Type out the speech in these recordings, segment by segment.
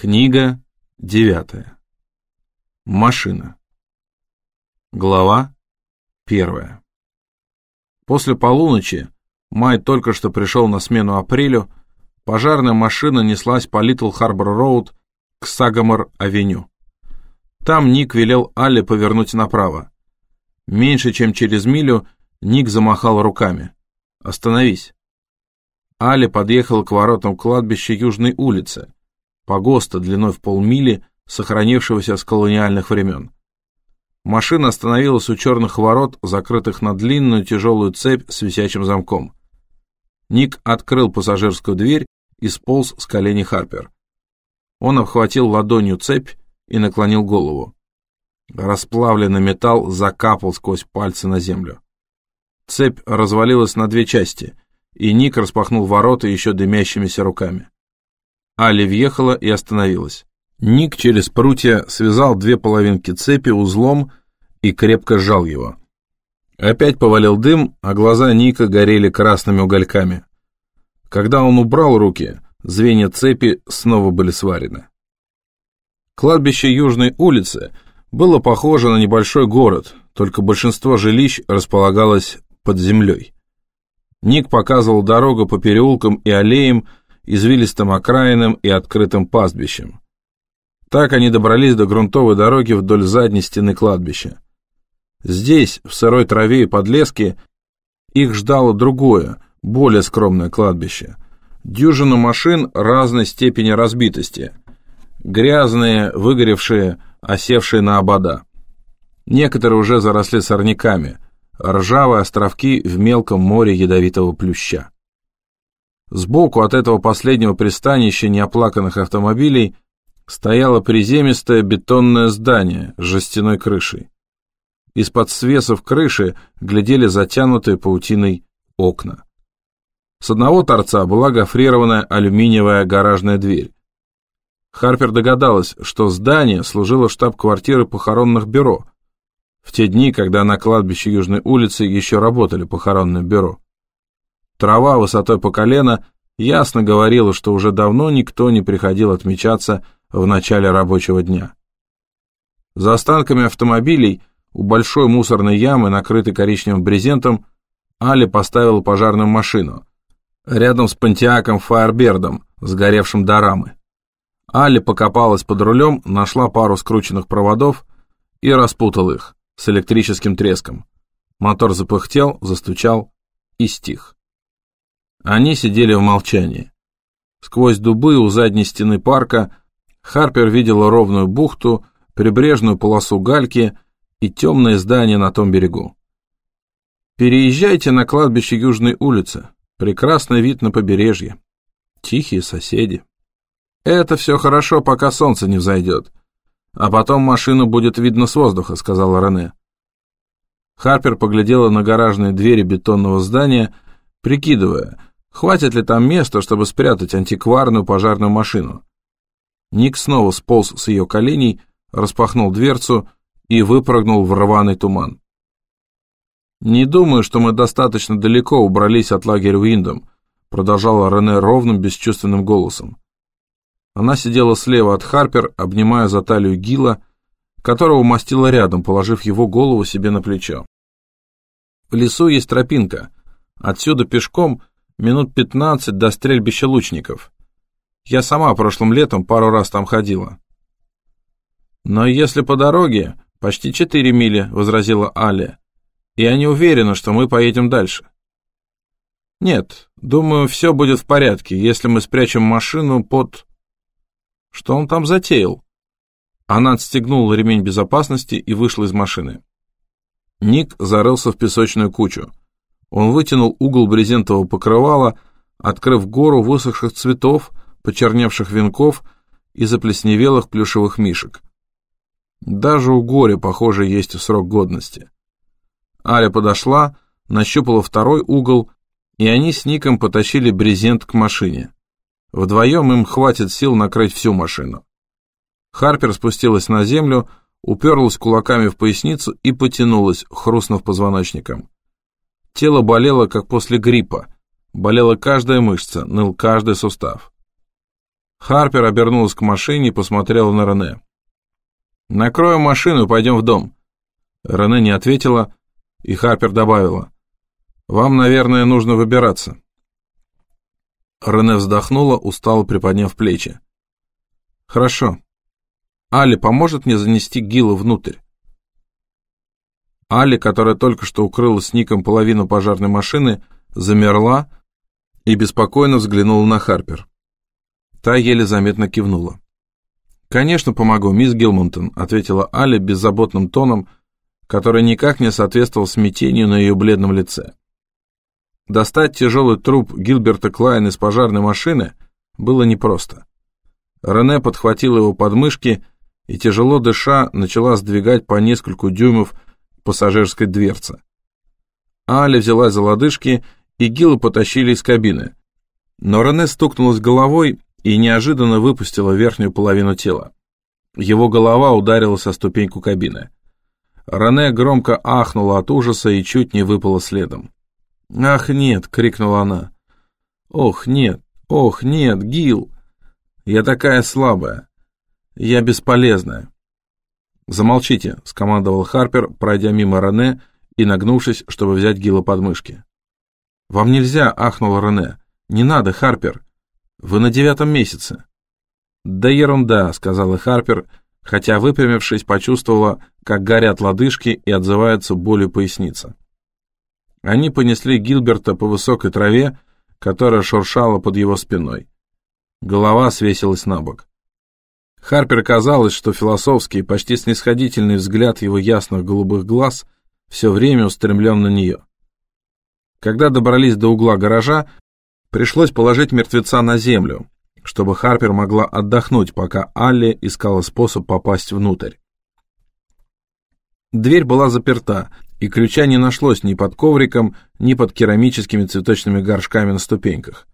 Книга девятая. Машина. Глава первая. После полуночи, май только что пришел на смену апрелю, пожарная машина неслась по Литл Харбор Роуд к Сагамор-авеню. Там Ник велел Алли повернуть направо. Меньше чем через милю Ник замахал руками. «Остановись!» Али подъехал к воротам кладбища Южной улицы, погоста длиной в полмили, сохранившегося с колониальных времен. Машина остановилась у черных ворот, закрытых на длинную тяжелую цепь с висячим замком. Ник открыл пассажирскую дверь и сполз с колени Харпер. Он обхватил ладонью цепь и наклонил голову. Расплавленный металл закапал сквозь пальцы на землю. Цепь развалилась на две части — и Ник распахнул ворота еще дымящимися руками. Али въехала и остановилась. Ник через прутья связал две половинки цепи узлом и крепко сжал его. Опять повалил дым, а глаза Ника горели красными угольками. Когда он убрал руки, звенья цепи снова были сварены. Кладбище Южной улицы было похоже на небольшой город, только большинство жилищ располагалось под землей. Ник показывал дорогу по переулкам и аллеям, извилистым окраинам и открытым пастбищам. Так они добрались до грунтовой дороги вдоль задней стены кладбища. Здесь, в сырой траве и подлеске, их ждало другое, более скромное кладбище. Дюжина машин разной степени разбитости. Грязные, выгоревшие, осевшие на обода. Некоторые уже заросли сорняками – ржавые островки в мелком море ядовитого плюща. Сбоку от этого последнего пристанища неоплаканных автомобилей стояло приземистое бетонное здание с жестяной крышей. Из-под свесов крыши глядели затянутые паутиной окна. С одного торца была гофрированная алюминиевая гаражная дверь. Харпер догадалась, что здание служило штаб-квартирой похоронных бюро, в те дни, когда на кладбище Южной улицы еще работали похоронное бюро. Трава высотой по колено ясно говорила, что уже давно никто не приходил отмечаться в начале рабочего дня. За останками автомобилей у большой мусорной ямы, накрытой коричневым брезентом, Али поставил пожарную машину, рядом с Пантиаком Фаербердом, сгоревшим до рамы. Али покопалась под рулем, нашла пару скрученных проводов и распутал их с электрическим треском. Мотор запыхтел, застучал и стих. Они сидели в молчании. Сквозь дубы у задней стены парка Харпер видела ровную бухту, прибрежную полосу гальки и темное здание на том берегу. Переезжайте на кладбище Южной улицы. Прекрасный вид на побережье. Тихие соседи. Это все хорошо, пока солнце не взойдет. «А потом машину будет видно с воздуха», — сказала Рене. Харпер поглядела на гаражные двери бетонного здания, прикидывая, хватит ли там места, чтобы спрятать антикварную пожарную машину. Ник снова сполз с ее коленей, распахнул дверцу и выпрыгнул в рваный туман. «Не думаю, что мы достаточно далеко убрались от лагеря Уиндом», продолжала Рене ровным, бесчувственным голосом. Она сидела слева от Харпер, обнимая за талию Гила, которого мастила рядом, положив его голову себе на плечо. В лесу есть тропинка. Отсюда пешком минут пятнадцать до стрельбища лучников. Я сама прошлым летом пару раз там ходила. Но если по дороге, почти четыре мили, возразила Аля, я не уверена, что мы поедем дальше. Нет, думаю, все будет в порядке, если мы спрячем машину под... Что он там затеял? Она отстегнула ремень безопасности и вышла из машины. Ник зарылся в песочную кучу. Он вытянул угол брезентового покрывала, открыв гору высохших цветов, почерневших венков и заплесневелых плюшевых мишек. Даже у горя, похоже, есть срок годности. Аля подошла, нащупала второй угол, и они с Ником потащили брезент к машине. Вдвоем им хватит сил накрыть всю машину. Харпер спустилась на землю, уперлась кулаками в поясницу и потянулась, хрустнув позвоночником. Тело болело, как после гриппа. Болела каждая мышца, ныл каждый сустав. Харпер обернулась к машине и посмотрела на Рене. «Накроем машину и пойдем в дом». Рене не ответила, и Харпер добавила. «Вам, наверное, нужно выбираться». Рене вздохнула, устало приподняв плечи. «Хорошо. Али поможет мне занести Гила внутрь?» Али, которая только что укрыла с Ником половину пожарной машины, замерла и беспокойно взглянула на Харпер. Та еле заметно кивнула. «Конечно, помогу, мисс Гилмонтон», — ответила Али беззаботным тоном, который никак не соответствовал смятению на ее бледном лице. Достать тяжелый труп Гилберта Клайна из пожарной машины было непросто. Рене подхватила его подмышки и, тяжело дыша, начала сдвигать по нескольку дюймов пассажирской дверцы. Али взяла за лодыжки, и Гила потащили из кабины. Но Рене стукнулась головой и неожиданно выпустила верхнюю половину тела. Его голова ударила со ступеньку кабины. Рене громко ахнула от ужаса и чуть не выпала следом. «Ах, нет!» — крикнула она. «Ох, нет! Ох, нет, Гил! Я такая слабая! Я бесполезная!» «Замолчите!» — скомандовал Харпер, пройдя мимо Рене и нагнувшись, чтобы взять Гила под мышки. «Вам нельзя!» — ахнула Рене. «Не надо, Харпер! Вы на девятом месяце». «Да ерунда», — сказала Харпер, хотя, выпрямившись, почувствовала, как горят лодыжки и отзывается болью поясница. Они понесли Гилберта по высокой траве, которая шуршала под его спиной. Голова свесилась на бок. Харпер казалось, что философский, почти снисходительный взгляд его ясных голубых глаз все время устремлен на нее. Когда добрались до угла гаража, Пришлось положить мертвеца на землю, чтобы Харпер могла отдохнуть, пока Алли искала способ попасть внутрь. Дверь была заперта, и ключа не нашлось ни под ковриком, ни под керамическими цветочными горшками на ступеньках.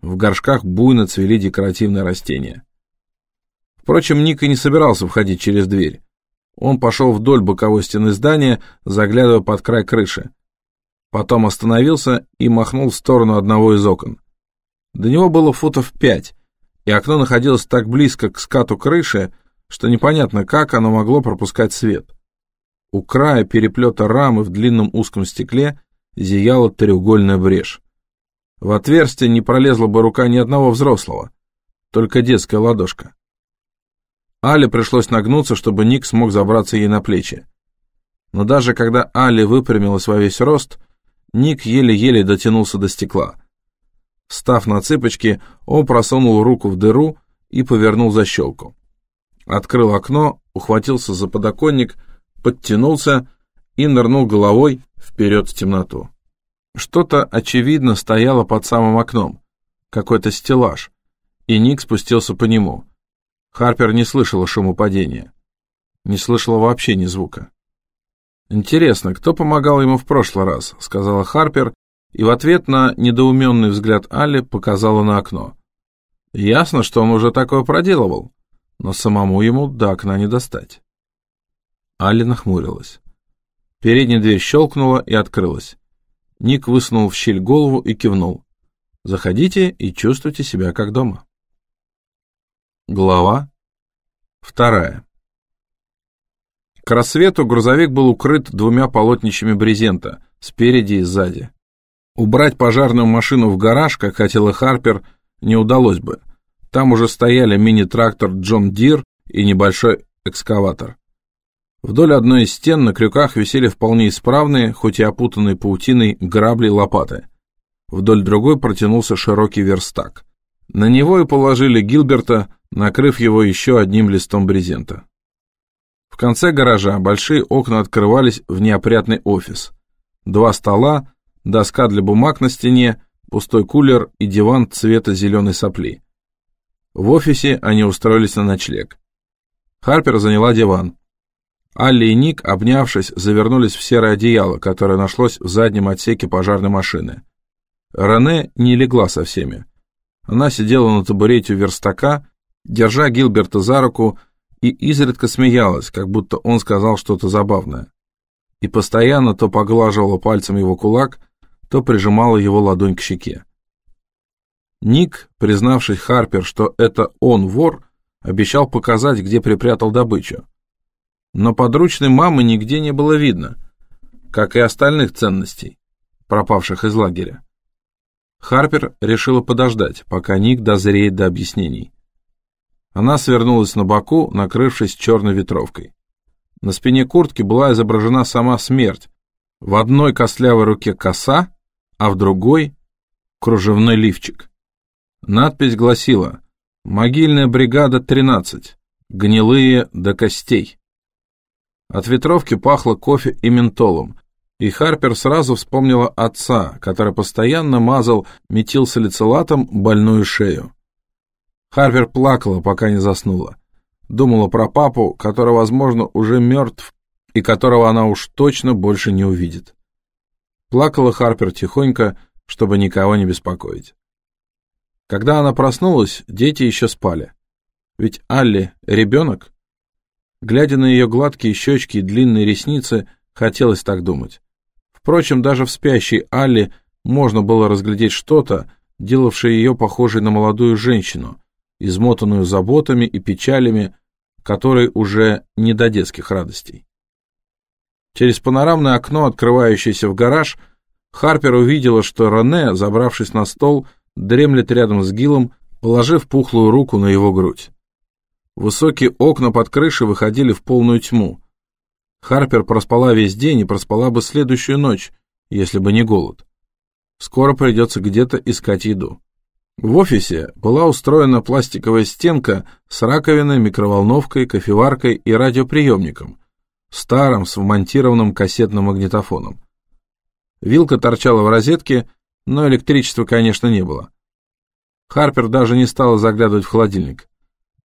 В горшках буйно цвели декоративные растения. Впрочем, Ник и не собирался входить через дверь. Он пошел вдоль боковой стены здания, заглядывая под край крыши. Потом остановился и махнул в сторону одного из окон. До него было футов пять, и окно находилось так близко к скату крыши, что непонятно, как оно могло пропускать свет. У края переплета рамы в длинном узком стекле зияла треугольная брешь. В отверстие не пролезла бы рука ни одного взрослого, только детская ладошка. Але пришлось нагнуться, чтобы Ник смог забраться ей на плечи. Но даже когда Али выпрямилась во весь рост, Ник еле-еле дотянулся до стекла. Став на цыпочки, он просунул руку в дыру и повернул защелку. Открыл окно, ухватился за подоконник, подтянулся и нырнул головой вперед в темноту. Что-то, очевидно, стояло под самым окном, какой-то стеллаж, и Ник спустился по нему. Харпер не слышала шума падения. Не слышала вообще ни звука. «Интересно, кто помогал ему в прошлый раз?» — сказала Харпер, и в ответ на недоуменный взгляд Али показала на окно. Ясно, что он уже такое проделывал, но самому ему до окна не достать. Али нахмурилась. Передняя дверь щелкнула и открылась. Ник высунул в щель голову и кивнул. «Заходите и чувствуйте себя как дома». Глава вторая. К рассвету грузовик был укрыт двумя полотнищами брезента, спереди и сзади. Убрать пожарную машину в гараж, как хотела Харпер, не удалось бы. Там уже стояли мини-трактор John Deere и небольшой экскаватор. Вдоль одной из стен на крюках висели вполне исправные, хоть и опутанные паутиной, грабли и лопаты. Вдоль другой протянулся широкий верстак. На него и положили Гилберта, накрыв его еще одним листом брезента. В конце гаража большие окна открывались в неопрятный офис. Два стола, доска для бумаг на стене, пустой кулер и диван цвета зеленой сопли. В офисе они устроились на ночлег. Харпер заняла диван. Алли и Ник, обнявшись, завернулись в серое одеяло, которое нашлось в заднем отсеке пожарной машины. Рене не легла со всеми. Она сидела на табурете у верстака, держа Гилберта за руку, и изредка смеялась, как будто он сказал что-то забавное. И постоянно то поглаживала пальцем его кулак, то прижимала его ладонь к щеке. Ник, признавшись Харпер, что это он вор, обещал показать, где припрятал добычу. Но подручной мамы нигде не было видно, как и остальных ценностей, пропавших из лагеря. Харпер решила подождать, пока Ник дозреет до объяснений. Она свернулась на боку, накрывшись черной ветровкой. На спине куртки была изображена сама смерть. В одной костлявой руке коса, а в другой — кружевной лифчик. Надпись гласила «Могильная бригада 13. Гнилые до костей». От ветровки пахло кофе и ментолом, и Харпер сразу вспомнила отца, который постоянно мазал метилсалицилатом больную шею. Харпер плакала, пока не заснула. Думала про папу, который, возможно, уже мертв, и которого она уж точно больше не увидит. Плакала Харпер тихонько, чтобы никого не беспокоить. Когда она проснулась, дети еще спали. Ведь Алли — ребенок. Глядя на ее гладкие щечки и длинные ресницы, хотелось так думать. Впрочем, даже в спящей Алле можно было разглядеть что-то, делавшее ее похожей на молодую женщину, измотанную заботами и печалями, которой уже не до детских радостей. Через панорамное окно, открывающееся в гараж, Харпер увидела, что Рене, забравшись на стол, дремлет рядом с Гиллом, положив пухлую руку на его грудь. Высокие окна под крышей выходили в полную тьму. Харпер проспала весь день и проспала бы следующую ночь, если бы не голод. Скоро придется где-то искать еду. В офисе была устроена пластиковая стенка с раковиной, микроволновкой, кофеваркой и радиоприемником, старым с вмонтированным кассетным магнитофоном. Вилка торчала в розетке, но электричества, конечно, не было. Харпер даже не стала заглядывать в холодильник.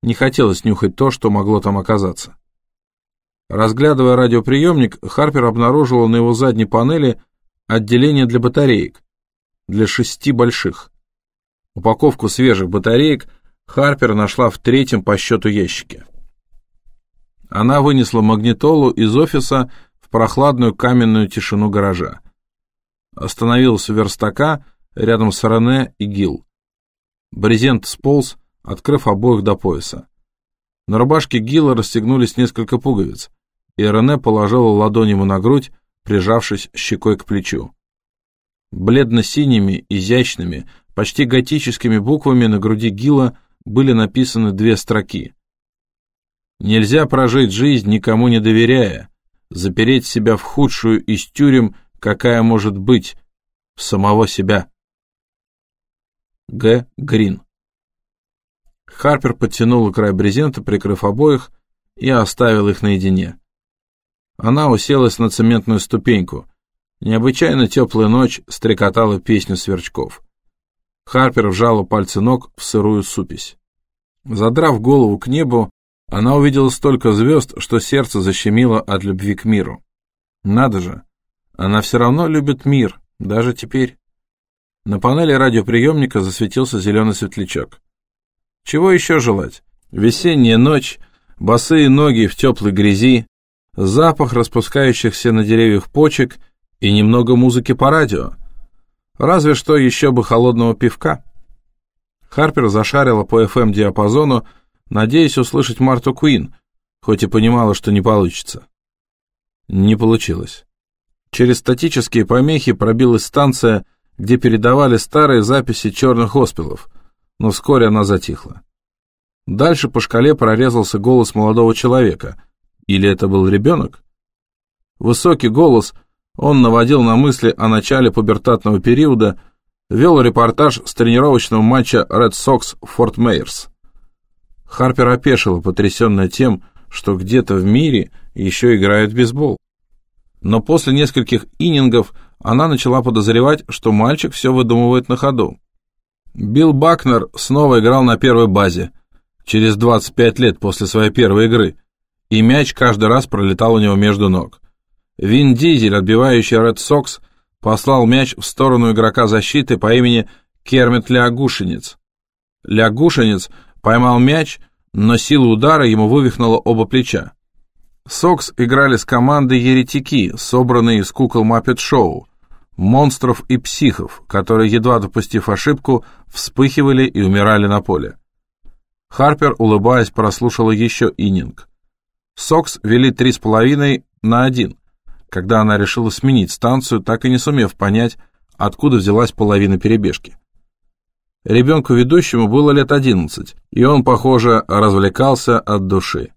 Не хотелось нюхать то, что могло там оказаться. Разглядывая радиоприемник, Харпер обнаружила на его задней панели отделение для батареек, для шести больших. Упаковку свежих батареек Харпер нашла в третьем по счету ящике. Она вынесла магнитолу из офиса в прохладную каменную тишину гаража. Остановилась у верстака рядом с Рене и Гил. Брезент сполз, открыв обоих до пояса. На рубашке Гила расстегнулись несколько пуговиц, и Рене положила ладонь ему на грудь, прижавшись щекой к плечу. Бледно-синими, изящными, Почти готическими буквами на груди Гила были написаны две строки. «Нельзя прожить жизнь, никому не доверяя, запереть себя в худшую из тюрем, какая может быть, в самого себя». Г. Грин Харпер подтянула край брезента, прикрыв обоих, и оставил их наедине. Она уселась на цементную ступеньку. Необычайно теплая ночь стрекотала песню сверчков. Харпер вжала пальцы ног в сырую супесь. Задрав голову к небу, она увидела столько звезд, что сердце защемило от любви к миру. Надо же, она все равно любит мир, даже теперь. На панели радиоприемника засветился зеленый светлячок. Чего еще желать? Весенняя ночь, босые ноги в теплой грязи, запах распускающихся на деревьях почек и немного музыки по радио — Разве что еще бы холодного пивка. Харпер зашарила по FM-диапазону, надеясь услышать Марту Куин, хоть и понимала, что не получится. Не получилось. Через статические помехи пробилась станция, где передавали старые записи черных оспелов, но вскоре она затихла. Дальше по шкале прорезался голос молодого человека. Или это был ребенок? Высокий голос — он наводил на мысли о начале пубертатного периода, вел репортаж с тренировочного матча Red Sox Форт Мейерс. Харпер опешила, потрясенная тем, что где-то в мире еще играют в бейсбол. Но после нескольких иннингов она начала подозревать, что мальчик все выдумывает на ходу. Билл Бакнер снова играл на первой базе, через 25 лет после своей первой игры, и мяч каждый раз пролетал у него между ног. Вин Дизель, отбивающий Ред Сокс, послал мяч в сторону игрока защиты по имени Кермит Лягушинец. Лягушинец поймал мяч, но сила удара ему вывихнула оба плеча. Сокс играли с командой «Еретики», собранной из кукол Маппет Шоу. монстров и психов, которые, едва допустив ошибку, вспыхивали и умирали на поле. Харпер, улыбаясь, прослушала еще ининг. Сокс вели три с половиной на один, когда она решила сменить станцию, так и не сумев понять, откуда взялась половина перебежки. Ребенку ведущему было лет одиннадцать, и он, похоже, развлекался от души.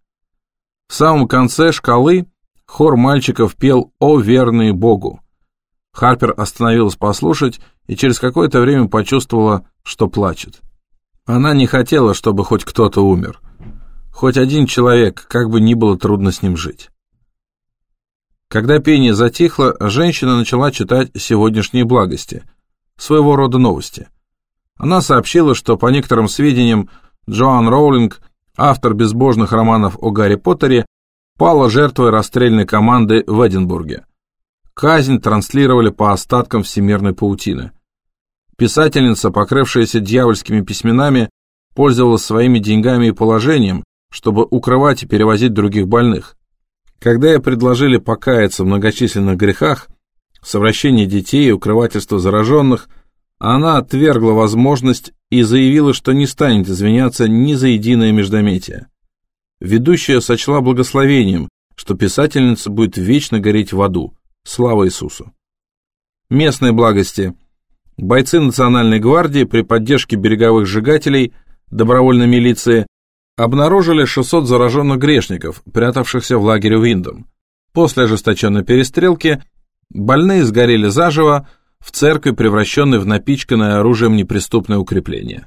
В самом конце шкалы хор мальчиков пел «О верный Богу». Харпер остановилась послушать и через какое-то время почувствовала, что плачет. Она не хотела, чтобы хоть кто-то умер. Хоть один человек, как бы ни было трудно с ним жить. Когда пение затихло, женщина начала читать сегодняшние благости, своего рода новости – она сообщила, что, по некоторым сведениям, Джоан Роулинг, автор безбожных романов о Гарри Поттере, пала жертвой расстрельной команды в Эдинбурге. Казнь транслировали по остаткам всемирной паутины. Писательница, покрывшаяся дьявольскими письменами, пользовалась своими деньгами и положением, чтобы укрывать и перевозить других больных. Когда ей предложили покаяться в многочисленных грехах, совращении детей и укрывательство зараженных – она отвергла возможность и заявила, что не станет извиняться ни за единое междометие. Ведущая сочла благословением, что писательница будет вечно гореть в аду. Слава Иисусу! Местные благости. Бойцы Национальной гвардии при поддержке береговых сжигателей, добровольной милиции, обнаружили 600 зараженных грешников, прятавшихся в лагере Уиндом. После ожесточенной перестрелки больные сгорели заживо, в церкви, превращенной в напичканное оружием неприступное укрепление.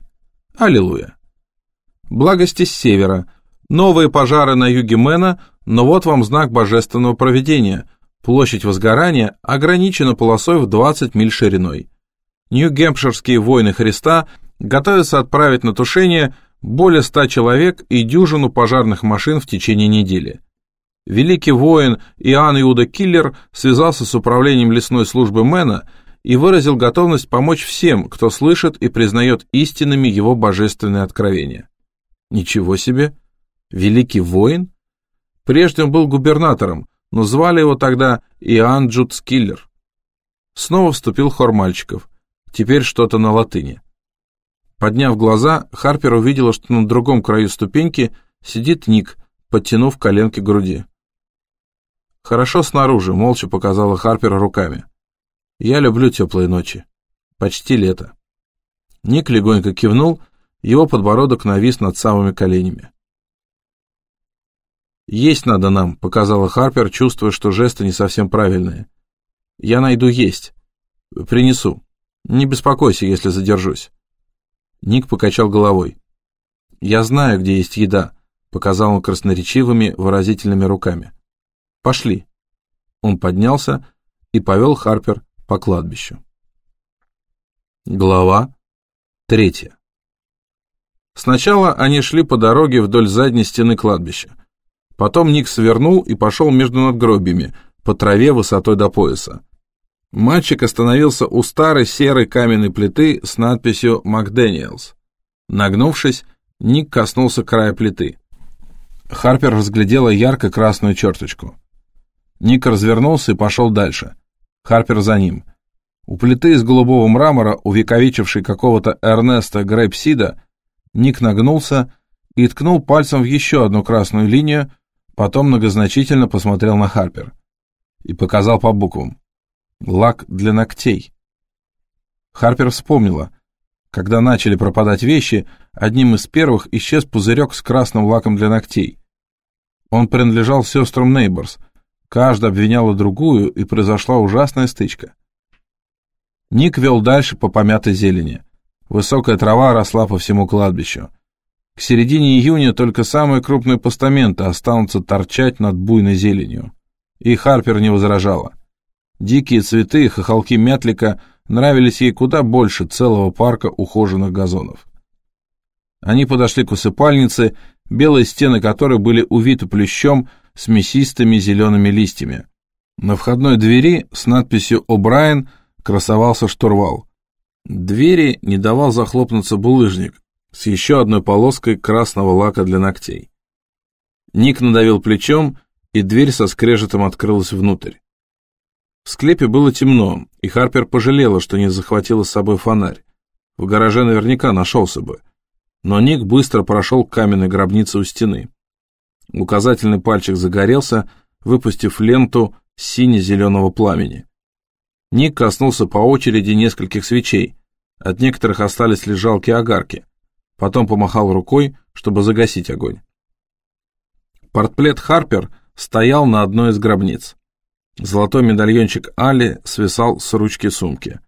Аллилуйя. Благости с севера. Новые пожары на юге Мэна, но вот вам знак божественного проведения. Площадь возгорания ограничена полосой в 20 миль шириной. Нью-Гемпширские воины Христа готовятся отправить на тушение более ста человек и дюжину пожарных машин в течение недели. Великий воин Иоанн Иуда Киллер связался с управлением лесной службы Мэна и выразил готовность помочь всем, кто слышит и признает истинными его божественные откровения. Ничего себе! Великий воин? Прежде он был губернатором, но звали его тогда Иоанн Джудскиллер. Снова вступил хор мальчиков, теперь что-то на латыни. Подняв глаза, Харпер увидела, что на другом краю ступеньки сидит Ник, подтянув коленки к груди. «Хорошо снаружи», — молча показала Харпер руками. Я люблю теплые ночи. Почти лето. Ник легонько кивнул, его подбородок навис над самыми коленями. «Есть надо нам», — показала Харпер, чувствуя, что жесты не совсем правильные. «Я найду есть. Принесу. Не беспокойся, если задержусь». Ник покачал головой. «Я знаю, где есть еда», — показал он красноречивыми, выразительными руками. «Пошли». Он поднялся и повел Харпер по кладбищу. Глава третья. Сначала они шли по дороге вдоль задней стены кладбища. Потом Ник свернул и пошел между надгробиями, по траве высотой до пояса. Мальчик остановился у старой серой каменной плиты с надписью «МакДэниелс». Нагнувшись, Ник коснулся края плиты. Харпер разглядела ярко-красную черточку. Ник развернулся и пошел дальше. Харпер за ним. У плиты из голубого мрамора, увековечившей какого-то Эрнеста Грейпсида, Ник нагнулся и ткнул пальцем в еще одну красную линию, потом многозначительно посмотрел на Харпер и показал по буквам. Лак для ногтей. Харпер вспомнила. Когда начали пропадать вещи, одним из первых исчез пузырек с красным лаком для ногтей. Он принадлежал сестрам Нейборс — Каждая обвиняла другую, и произошла ужасная стычка. Ник вел дальше по помятой зелени. Высокая трава росла по всему кладбищу. К середине июня только самые крупные постаменты останутся торчать над буйной зеленью. И Харпер не возражала. Дикие цветы и хохолки мятлика нравились ей куда больше целого парка ухоженных газонов. Они подошли к усыпальнице, белые стены которой были увиты плющом, с мясистыми зелеными листьями. На входной двери с надписью «О'Брайен» красовался штурвал. Двери не давал захлопнуться булыжник с еще одной полоской красного лака для ногтей. Ник надавил плечом, и дверь со скрежетом открылась внутрь. В склепе было темно, и Харпер пожалела, что не захватила с собой фонарь. В гараже наверняка нашелся бы. Но Ник быстро прошел к каменной гробнице у стены. Указательный пальчик загорелся, выпустив ленту сине-зеленого пламени. Ник коснулся по очереди нескольких свечей. От некоторых остались лишь жалкие огарки. Потом помахал рукой, чтобы загасить огонь. Портплет Харпер стоял на одной из гробниц. Золотой медальончик Али свисал с ручки сумки.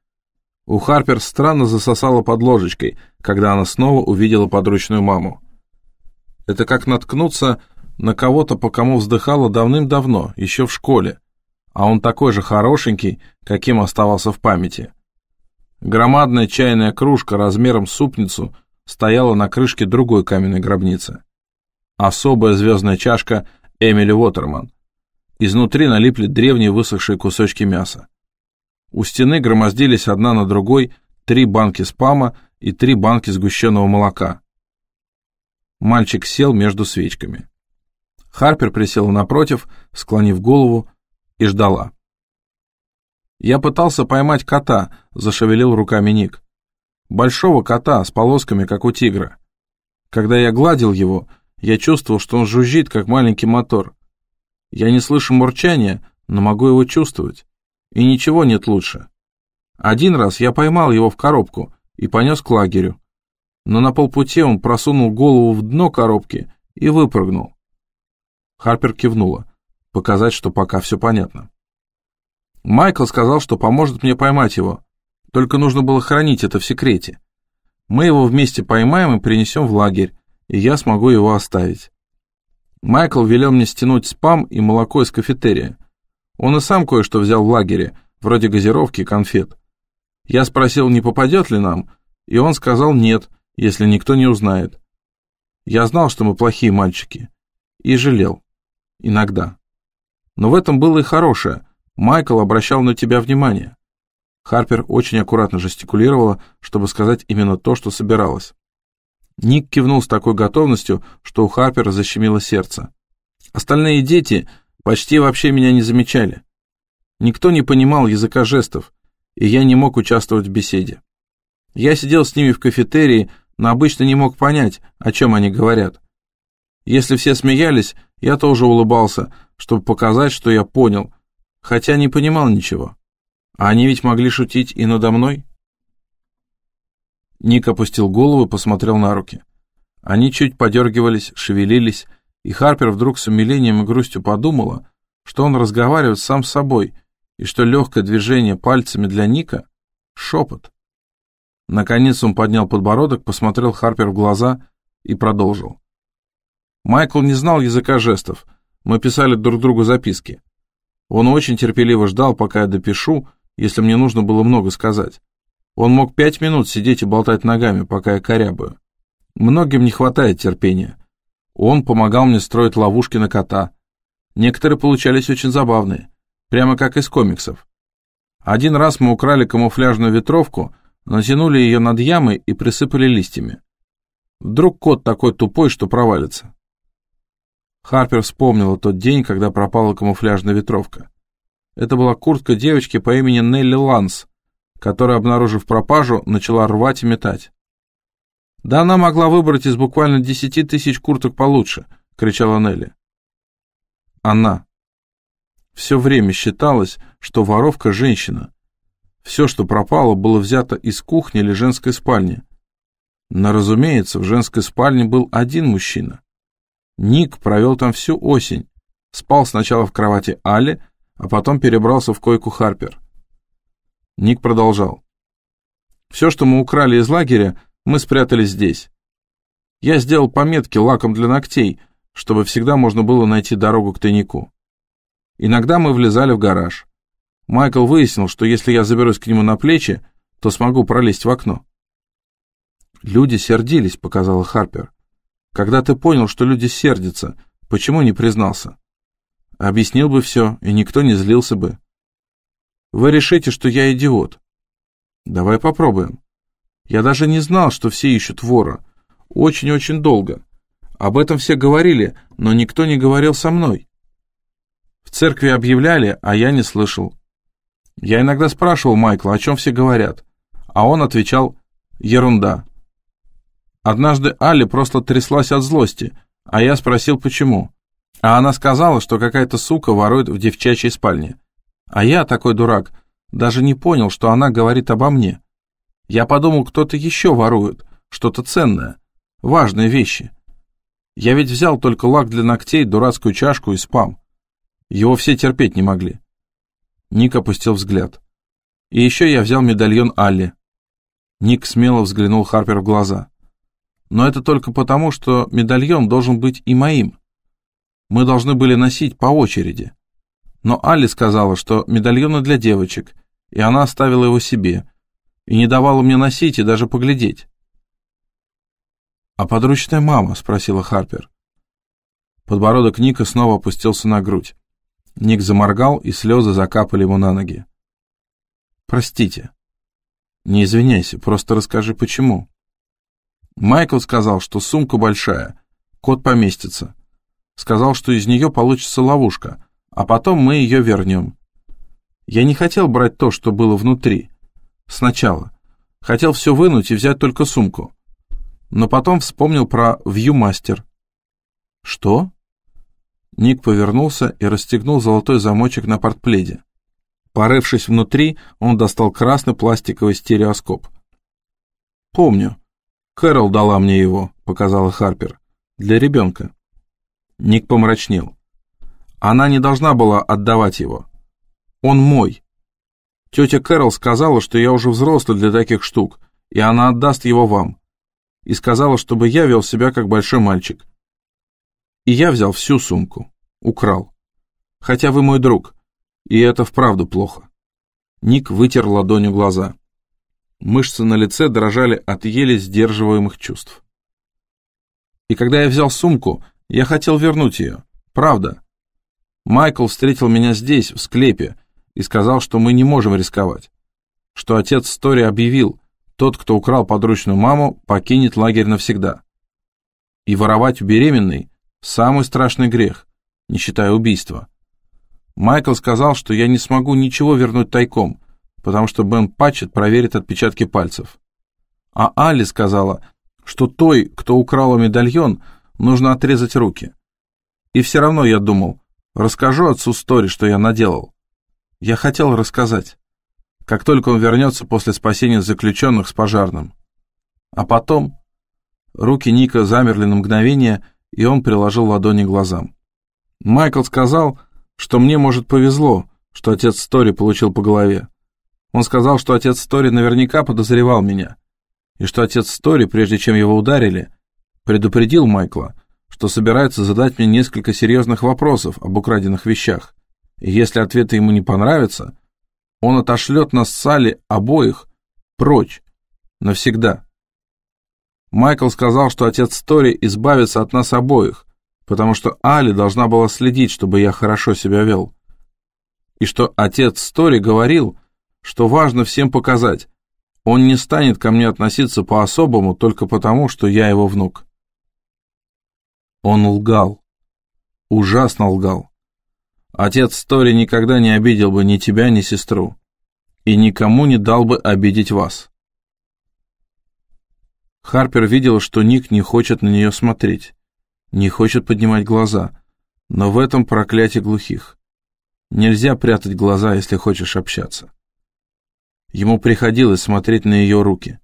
У Харпер странно засосала под ложечкой, когда она снова увидела подручную маму. Это как наткнуться на кого-то, по кому вздыхала давным-давно, еще в школе, а он такой же хорошенький, каким оставался в памяти. Громадная чайная кружка размером супницу стояла на крышке другой каменной гробницы. Особая звездная чашка Эмили Уотерман. Изнутри налипли древние высохшие кусочки мяса. У стены громоздились одна на другой три банки спама и три банки сгущенного молока. Мальчик сел между свечками. Харпер присела напротив, склонив голову, и ждала. «Я пытался поймать кота», — зашевелил руками Ник. «Большого кота с полосками, как у тигра. Когда я гладил его, я чувствовал, что он жужжит, как маленький мотор. Я не слышу мурчания, но могу его чувствовать. И ничего нет лучше. Один раз я поймал его в коробку и понес к лагерю. Но на полпути он просунул голову в дно коробки и выпрыгнул. Харпер кивнула, показать, что пока все понятно. Майкл сказал, что поможет мне поймать его, только нужно было хранить это в секрете. Мы его вместе поймаем и принесем в лагерь, и я смогу его оставить. Майкл велел мне стянуть спам и молоко из кафетерия. Он и сам кое-что взял в лагере, вроде газировки и конфет. Я спросил, не попадет ли нам, и он сказал нет, если никто не узнает. Я знал, что мы плохие мальчики, и жалел. Иногда. Но в этом было и хорошее. Майкл обращал на тебя внимание. Харпер очень аккуратно жестикулировала, чтобы сказать именно то, что собиралась. Ник кивнул с такой готовностью, что у Харпера защемило сердце. Остальные дети почти вообще меня не замечали. Никто не понимал языка жестов, и я не мог участвовать в беседе. Я сидел с ними в кафетерии, но обычно не мог понять, о чем они говорят. Если все смеялись, я тоже улыбался, чтобы показать, что я понял, хотя не понимал ничего. А они ведь могли шутить и надо мной. Ник опустил голову и посмотрел на руки. Они чуть подергивались, шевелились, и Харпер вдруг с умилением и грустью подумала, что он разговаривает сам с собой, и что легкое движение пальцами для Ника — шепот. Наконец он поднял подбородок, посмотрел Харпер в глаза и продолжил. Майкл не знал языка жестов. Мы писали друг другу записки. Он очень терпеливо ждал, пока я допишу, если мне нужно было много сказать. Он мог пять минут сидеть и болтать ногами, пока я корябаю. Многим не хватает терпения. Он помогал мне строить ловушки на кота. Некоторые получались очень забавные, прямо как из комиксов. Один раз мы украли камуфляжную ветровку, натянули ее над ямой и присыпали листьями. Вдруг кот такой тупой, что провалится. Харпер вспомнила тот день, когда пропала камуфляжная ветровка. Это была куртка девочки по имени Нелли Ланс, которая, обнаружив пропажу, начала рвать и метать. «Да она могла выбрать из буквально десяти тысяч курток получше», — кричала Нелли. Она. Все время считалось, что воровка — женщина. Все, что пропало, было взято из кухни или женской спальни. Но, разумеется, в женской спальне был один мужчина. Ник провел там всю осень. Спал сначала в кровати Али, а потом перебрался в койку Харпер. Ник продолжал. «Все, что мы украли из лагеря, мы спрятали здесь. Я сделал пометки лаком для ногтей, чтобы всегда можно было найти дорогу к тайнику. Иногда мы влезали в гараж. Майкл выяснил, что если я заберусь к нему на плечи, то смогу пролезть в окно. «Люди сердились», — показала Харпер. Когда ты понял, что люди сердятся, почему не признался? Объяснил бы все, и никто не злился бы. Вы решите, что я идиот. Давай попробуем. Я даже не знал, что все ищут вора. Очень-очень долго. Об этом все говорили, но никто не говорил со мной. В церкви объявляли, а я не слышал. Я иногда спрашивал Майкла, о чем все говорят, а он отвечал «ерунда». Однажды Алли просто тряслась от злости, а я спросил, почему. А она сказала, что какая-то сука ворует в девчачьей спальне. А я, такой дурак, даже не понял, что она говорит обо мне. Я подумал, кто-то еще ворует, что-то ценное, важные вещи. Я ведь взял только лак для ногтей, дурацкую чашку и спам. Его все терпеть не могли. Ник опустил взгляд. И еще я взял медальон Алли. Ник смело взглянул Харпер в глаза. Но это только потому, что медальон должен быть и моим. Мы должны были носить по очереди. Но Алли сказала, что медальоны для девочек, и она оставила его себе, и не давала мне носить и даже поглядеть. «А подручная мама?» — спросила Харпер. Подбородок Ника снова опустился на грудь. Ник заморгал, и слезы закапали ему на ноги. «Простите». «Не извиняйся, просто расскажи, почему». Майкл сказал, что сумка большая, кот поместится. Сказал, что из нее получится ловушка, а потом мы ее вернем. Я не хотел брать то, что было внутри. Сначала. Хотел все вынуть и взять только сумку. Но потом вспомнил про Viewmaster. Что? Ник повернулся и расстегнул золотой замочек на портпледе. Порывшись внутри, он достал красный пластиковый стереоскоп. «Помню. Кэрол дала мне его», — показала Харпер. «Для ребенка». Ник помрачнел. «Она не должна была отдавать его. Он мой. Тетя Кэрол сказала, что я уже взрослый для таких штук, и она отдаст его вам. И сказала, чтобы я вел себя как большой мальчик. И я взял всю сумку. Украл. Хотя вы мой друг. И это вправду плохо. Ник вытер ладонью глаза. Мышцы на лице дрожали от еле сдерживаемых чувств. И когда я взял сумку, я хотел вернуть ее. Правда. Майкл встретил меня здесь, в склепе, и сказал, что мы не можем рисковать. Что отец Стори объявил, тот, кто украл подручную маму, покинет лагерь навсегда. И воровать у беременной – самый страшный грех, не считая убийства. Майкл сказал, что я не смогу ничего вернуть тайком, потому что Бен Патчет проверит отпечатки пальцев. А Али сказала, что той, кто украл медальон, нужно отрезать руки. И все равно я думал, расскажу отцу Стори, что я наделал. Я хотел рассказать, как только он вернется после спасения заключенных с пожарным. А потом... Руки Ника замерли на мгновение, и он приложил ладони к глазам. Майкл сказал, что мне, может, повезло, что отец Стори получил по голове. Он сказал, что отец Стори наверняка подозревал меня, и что отец Стори, прежде чем его ударили, предупредил Майкла, что собирается задать мне несколько серьезных вопросов об украденных вещах. И если ответы ему не понравятся, он отошлет нас с Салли обоих прочь, навсегда. Майкл сказал, что отец Тори избавится от нас обоих, потому что Али должна была следить, чтобы я хорошо себя вел. И что отец Тори говорил, что важно всем показать, он не станет ко мне относиться по-особому только потому, что я его внук. Он лгал. Ужасно лгал. Отец Тори никогда не обидел бы ни тебя, ни сестру. И никому не дал бы обидеть вас. Харпер видел, что Ник не хочет на нее смотреть, не хочет поднимать глаза, но в этом проклятие глухих. Нельзя прятать глаза, если хочешь общаться. Ему приходилось смотреть на ее руки.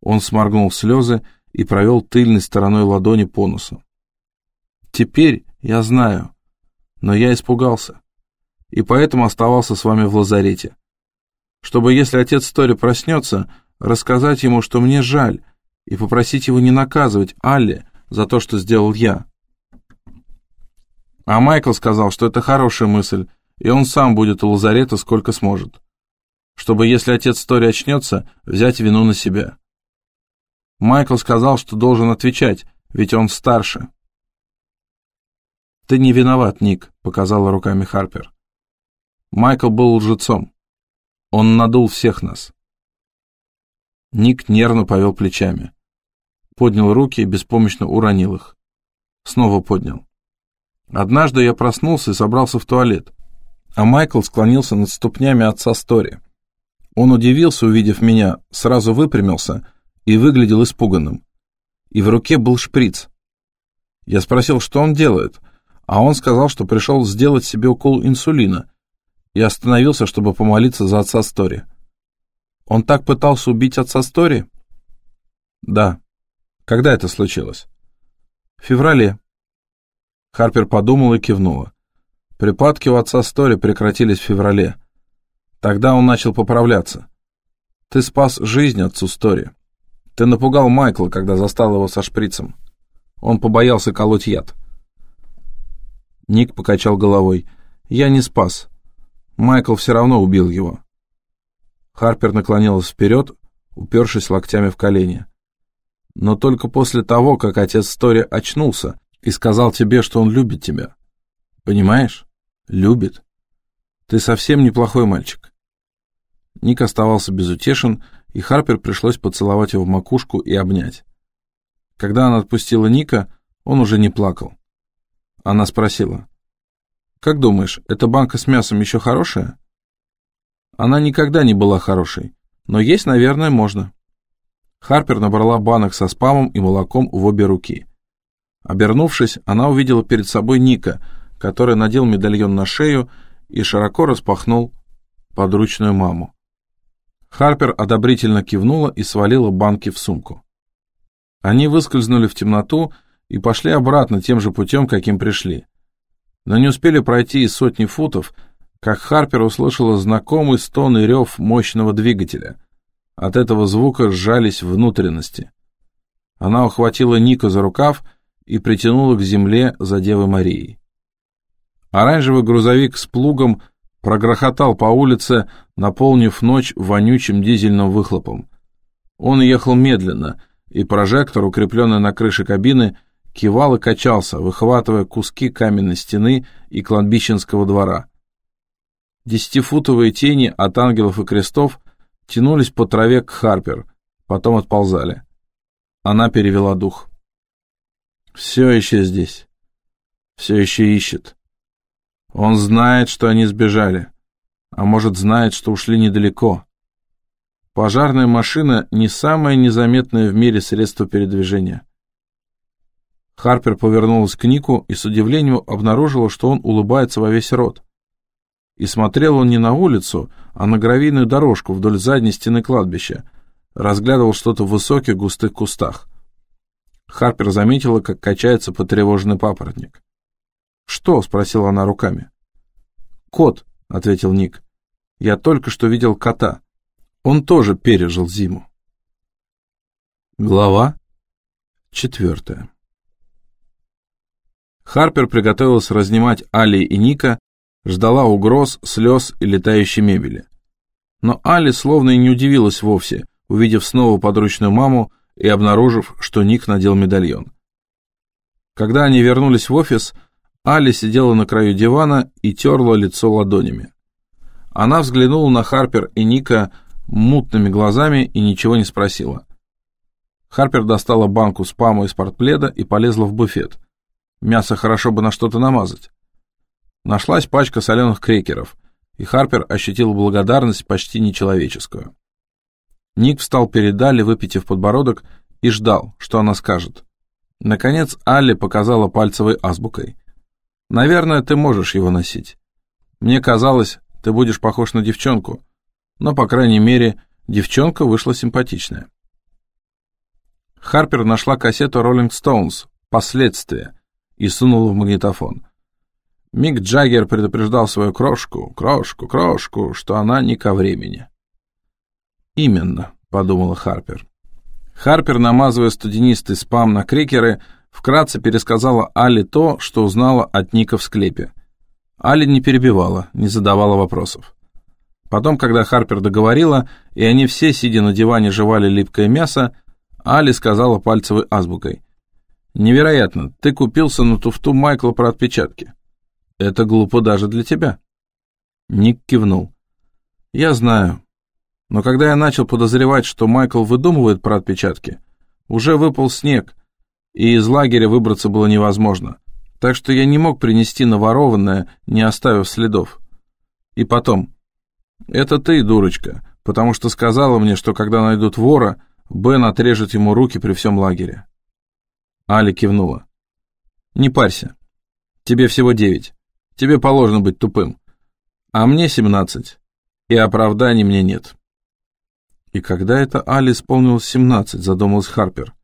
Он сморгнул слезы и провел тыльной стороной ладони по носу. «Теперь я знаю», но я испугался. И поэтому оставался с вами в лазарете. Чтобы, если отец Тори проснется, рассказать ему, что мне жаль, и попросить его не наказывать Алле за то, что сделал я. А Майкл сказал, что это хорошая мысль, и он сам будет у лазарета сколько сможет. Чтобы, если отец Тори очнется, взять вину на себя. Майкл сказал, что должен отвечать, ведь он старше. «Ты не виноват, Ник», — показала руками Харпер. Майкл был лжецом. Он надул всех нас. Ник нервно повел плечами. Поднял руки и беспомощно уронил их. Снова поднял. Однажды я проснулся и собрался в туалет. а Майкл склонился над ступнями отца Стори. Он удивился, увидев меня, сразу выпрямился и выглядел испуганным. И в руке был шприц. Я спросил, что он делает, а он сказал, что пришел сделать себе укол инсулина и остановился, чтобы помолиться за отца Стори. Он так пытался убить отца Стори? Да. Когда это случилось? В феврале. Харпер подумал и кивнула. Припадки у отца Стори прекратились в феврале. Тогда он начал поправляться. Ты спас жизнь отцу Стори. Ты напугал Майкла, когда застал его со шприцем. Он побоялся колоть яд. Ник покачал головой. Я не спас. Майкл все равно убил его. Харпер наклонилась вперед, упершись локтями в колени. Но только после того, как отец Стори очнулся и сказал тебе, что он любит тебя. Понимаешь? Любит. Ты совсем неплохой мальчик. Ник оставался безутешен, и Харпер пришлось поцеловать его в макушку и обнять. Когда она отпустила Ника, он уже не плакал. Она спросила, «Как думаешь, эта банка с мясом еще хорошая?» Она никогда не была хорошей, но есть, наверное, можно. Харпер набрала банок со спамом и молоком в обе руки. Обернувшись, она увидела перед собой Ника, который надел медальон на шею и широко распахнул подручную маму. Харпер одобрительно кивнула и свалила банки в сумку. Они выскользнули в темноту и пошли обратно тем же путем, каким пришли. Но не успели пройти и сотни футов, как Харпер услышала знакомый стон и рев мощного двигателя. От этого звука сжались внутренности. Она ухватила Ника за рукав и притянула к земле за Девой Марией. Оранжевый грузовик с плугом прогрохотал по улице, наполнив ночь вонючим дизельным выхлопом. Он ехал медленно, и прожектор, укрепленный на крыше кабины, кивал и качался, выхватывая куски каменной стены и кладбищенского двора. Десятифутовые тени от ангелов и крестов тянулись по траве к Харпер, потом отползали. Она перевела дух. «Все еще здесь. Все еще ищет. Он знает, что они сбежали. А может, знает, что ушли недалеко. Пожарная машина не самое незаметное в мире средство передвижения. Харпер повернулась к Нику и с удивлением обнаружила, что он улыбается во весь рот. И смотрел он не на улицу, а на гравийную дорожку вдоль задней стены кладбища, разглядывал что-то в высоких густых кустах. Харпер заметила, как качается потревоженный папоротник. «Что?» — спросила она руками. «Кот», — ответил Ник. «Я только что видел кота. Он тоже пережил зиму». Глава четвертая Харпер приготовился разнимать Али и Ника, ждала угроз, слез и летающей мебели. Но Али словно и не удивилась вовсе, увидев снова подручную маму и обнаружив, что Ник надел медальон. Когда они вернулись в офис, Али сидела на краю дивана и терла лицо ладонями. Она взглянула на Харпер и Ника мутными глазами и ничего не спросила. Харпер достала банку спама из портпледа и полезла в буфет. Мясо хорошо бы на что-то намазать. Нашлась пачка соленых крекеров, и Харпер ощутил благодарность почти нечеловеческую. Ник встал перед Алли, выпитив подбородок, и ждал, что она скажет. Наконец Алли показала пальцевой азбукой. Наверное, ты можешь его носить. Мне казалось, ты будешь похож на девчонку, но, по крайней мере, девчонка вышла симпатичная. Харпер нашла кассету Rolling Stones «Последствия» и сунула в магнитофон. Мик Джаггер предупреждал свою крошку, крошку, крошку, что она не ко времени. «Именно», — подумала Харпер. Харпер, намазывая студенистый спам на крекеры, вкратце пересказала Али то, что узнала от Ника в склепе. Али не перебивала, не задавала вопросов. Потом, когда Харпер договорила, и они все, сидя на диване, жевали липкое мясо, Али сказала пальцевой азбукой. «Невероятно, ты купился на туфту Майкла про отпечатки. Это глупо даже для тебя». Ник кивнул. «Я знаю. Но когда я начал подозревать, что Майкл выдумывает про отпечатки, уже выпал снег, и из лагеря выбраться было невозможно. Так что я не мог принести наворованное, не оставив следов. И потом, это ты, дурочка, потому что сказала мне, что когда найдут вора, Бен отрежет ему руки при всем лагере. Али кивнула. Не парься. Тебе всего девять. Тебе положено быть тупым. А мне семнадцать. И оправданий мне нет. И когда это Али исполнилось семнадцать, задумалась Харпер.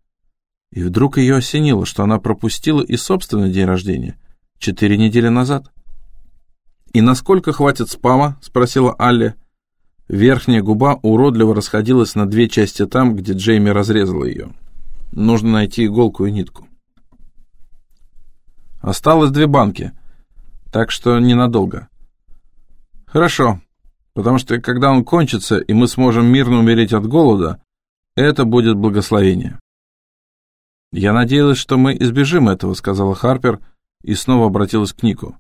И вдруг ее осенило, что она пропустила и собственный день рождения. Четыре недели назад. «И насколько хватит спама?» — спросила Алли. Верхняя губа уродливо расходилась на две части там, где Джейми разрезала ее. Нужно найти иголку и нитку. Осталось две банки, так что ненадолго. Хорошо, потому что когда он кончится, и мы сможем мирно умереть от голода, это будет благословение. «Я надеялась, что мы избежим этого», — сказала Харпер и снова обратилась к Нику.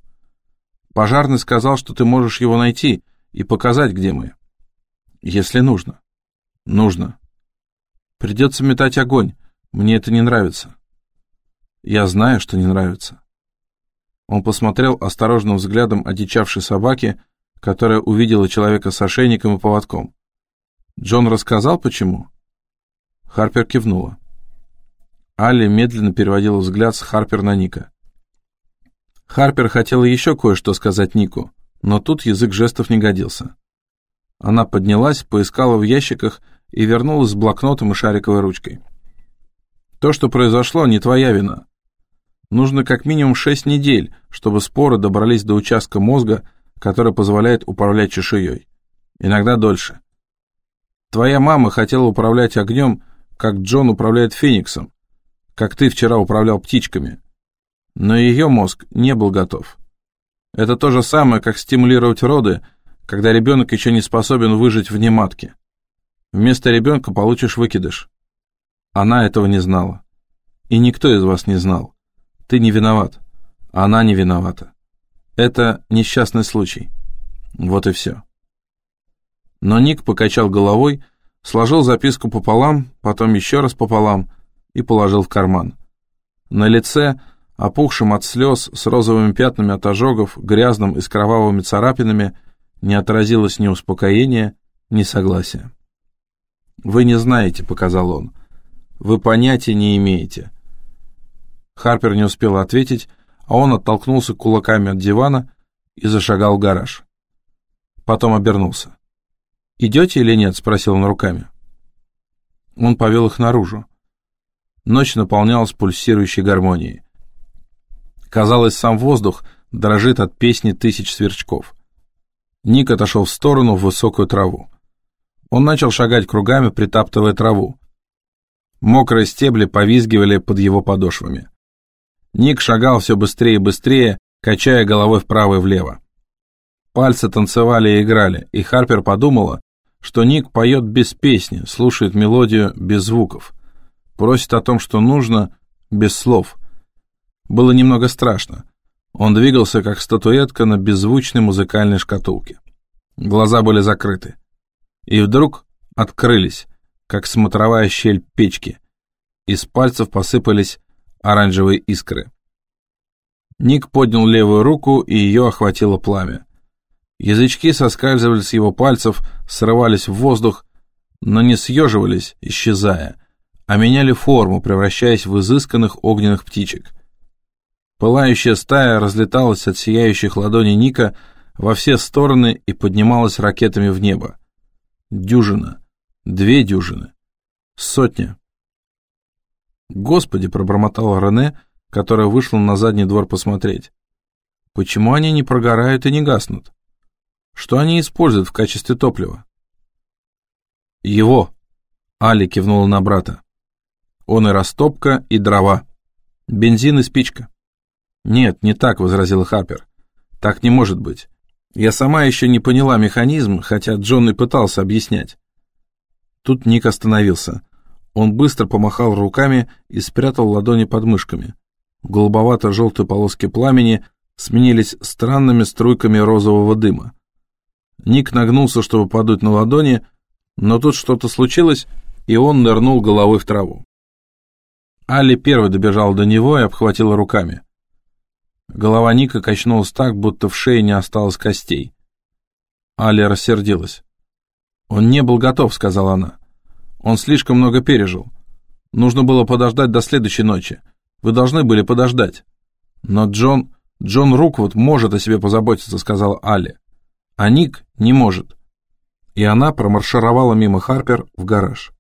«Пожарный сказал, что ты можешь его найти и показать, где мы. Если нужно». «Нужно. Придется метать огонь. Мне это не нравится». «Я знаю, что не нравится». Он посмотрел осторожным взглядом одичавшей собаки, которая увидела человека с ошейником и поводком. «Джон рассказал, почему?» Харпер кивнула. Алли медленно переводила взгляд с Харпер на Ника. Харпер хотела еще кое-что сказать Нику, но тут язык жестов не годился. Она поднялась, поискала в ящиках и вернулась с блокнотом и шариковой ручкой. «То, что произошло, не твоя вина. Нужно как минимум шесть недель, чтобы споры добрались до участка мозга, который позволяет управлять чешуей. Иногда дольше. Твоя мама хотела управлять огнем, как Джон управляет фениксом, как ты вчера управлял птичками. Но ее мозг не был готов. Это то же самое, как стимулировать роды, когда ребенок еще не способен выжить вне матки. Вместо ребенка получишь выкидыш. Она этого не знала. И никто из вас не знал. Ты не виноват. Она не виновата. Это несчастный случай. Вот и все. Но Ник покачал головой, сложил записку пополам, потом еще раз пополам — и положил в карман. На лице, опухшем от слез, с розовыми пятнами от ожогов, грязным и с кровавыми царапинами, не отразилось ни успокоения, ни согласия. «Вы не знаете», — показал он. «Вы понятия не имеете». Харпер не успел ответить, а он оттолкнулся кулаками от дивана и зашагал в гараж. Потом обернулся. «Идете или нет?» — спросил он руками. Он повел их наружу. Ночь наполнялась пульсирующей гармонией. Казалось, сам воздух дрожит от песни тысяч сверчков. Ник отошел в сторону в высокую траву. Он начал шагать кругами, притаптывая траву. Мокрые стебли повизгивали под его подошвами. Ник шагал все быстрее и быстрее, качая головой вправо и влево. Пальцы танцевали и играли, и Харпер подумала, что Ник поет без песни, слушает мелодию без звуков просит о том, что нужно, без слов. Было немного страшно. Он двигался, как статуэтка на беззвучной музыкальной шкатулке. Глаза были закрыты. И вдруг открылись, как смотровая щель печки. Из пальцев посыпались оранжевые искры. Ник поднял левую руку, и ее охватило пламя. Язычки соскальзывали с его пальцев, срывались в воздух, но не съеживались, исчезая, а меняли форму, превращаясь в изысканных огненных птичек. Пылающая стая разлеталась от сияющих ладоней Ника во все стороны и поднималась ракетами в небо. Дюжина, две дюжины, сотня. «Господи!» — пробормотала Рене, которая вышла на задний двор посмотреть. «Почему они не прогорают и не гаснут? Что они используют в качестве топлива?» «Его!» — Али кивнула на брата. Он и растопка, и дрова. Бензин и спичка. Нет, не так, возразил Харпер. Так не может быть. Я сама еще не поняла механизм, хотя Джон и пытался объяснять. Тут Ник остановился. Он быстро помахал руками и спрятал ладони под мышками. Голубовато-желтые полоски пламени сменились странными струйками розового дыма. Ник нагнулся, чтобы подуть на ладони, но тут что-то случилось, и он нырнул головой в траву. Алли первый добежал до него и обхватила руками. Голова Ника качнулась так, будто в шее не осталось костей. Аля рассердилась. «Он не был готов», — сказала она. «Он слишком много пережил. Нужно было подождать до следующей ночи. Вы должны были подождать». «Но Джон... Джон Руквуд может о себе позаботиться», — сказала Али. «А Ник не может». И она промаршировала мимо Харпер в гараж.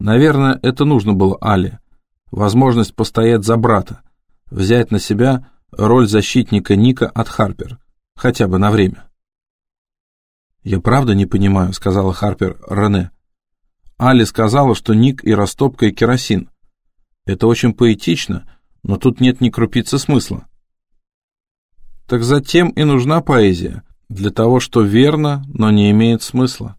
Наверное, это нужно было Али. Возможность постоять за брата, взять на себя роль защитника Ника от Харпер, хотя бы на время. «Я правда не понимаю», — сказала Харпер Рене. Али сказала, что Ник и растопка и керосин. Это очень поэтично, но тут нет ни крупицы смысла. Так затем и нужна поэзия, для того, что верно, но не имеет смысла.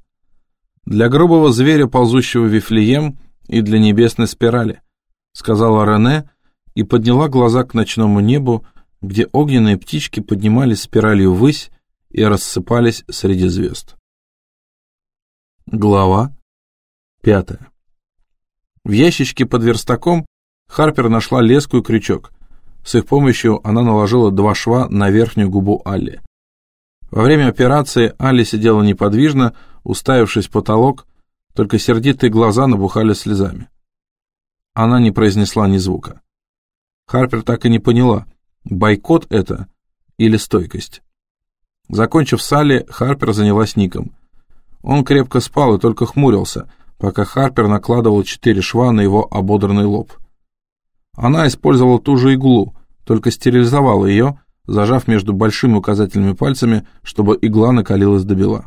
Для грубого зверя, ползущего Вифлеем, и для небесной спирали, сказала Рене и подняла глаза к ночному небу, где огненные птички поднимались спиралью ввысь и рассыпались среди звезд. Глава пятая. В ящичке под верстаком Харпер нашла леску и крючок. С их помощью она наложила два шва на верхнюю губу Алли. Во время операции Алли сидела неподвижно, уставившись в потолок, только сердитые глаза набухали слезами. Она не произнесла ни звука. Харпер так и не поняла, бойкот это или стойкость. Закончив с Алли, Харпер занялась Ником. Он крепко спал и только хмурился, пока Харпер накладывал четыре шва на его ободранный лоб. Она использовала ту же иглу, только стерилизовала ее, зажав между большими указательными пальцами, чтобы игла накалилась до бела.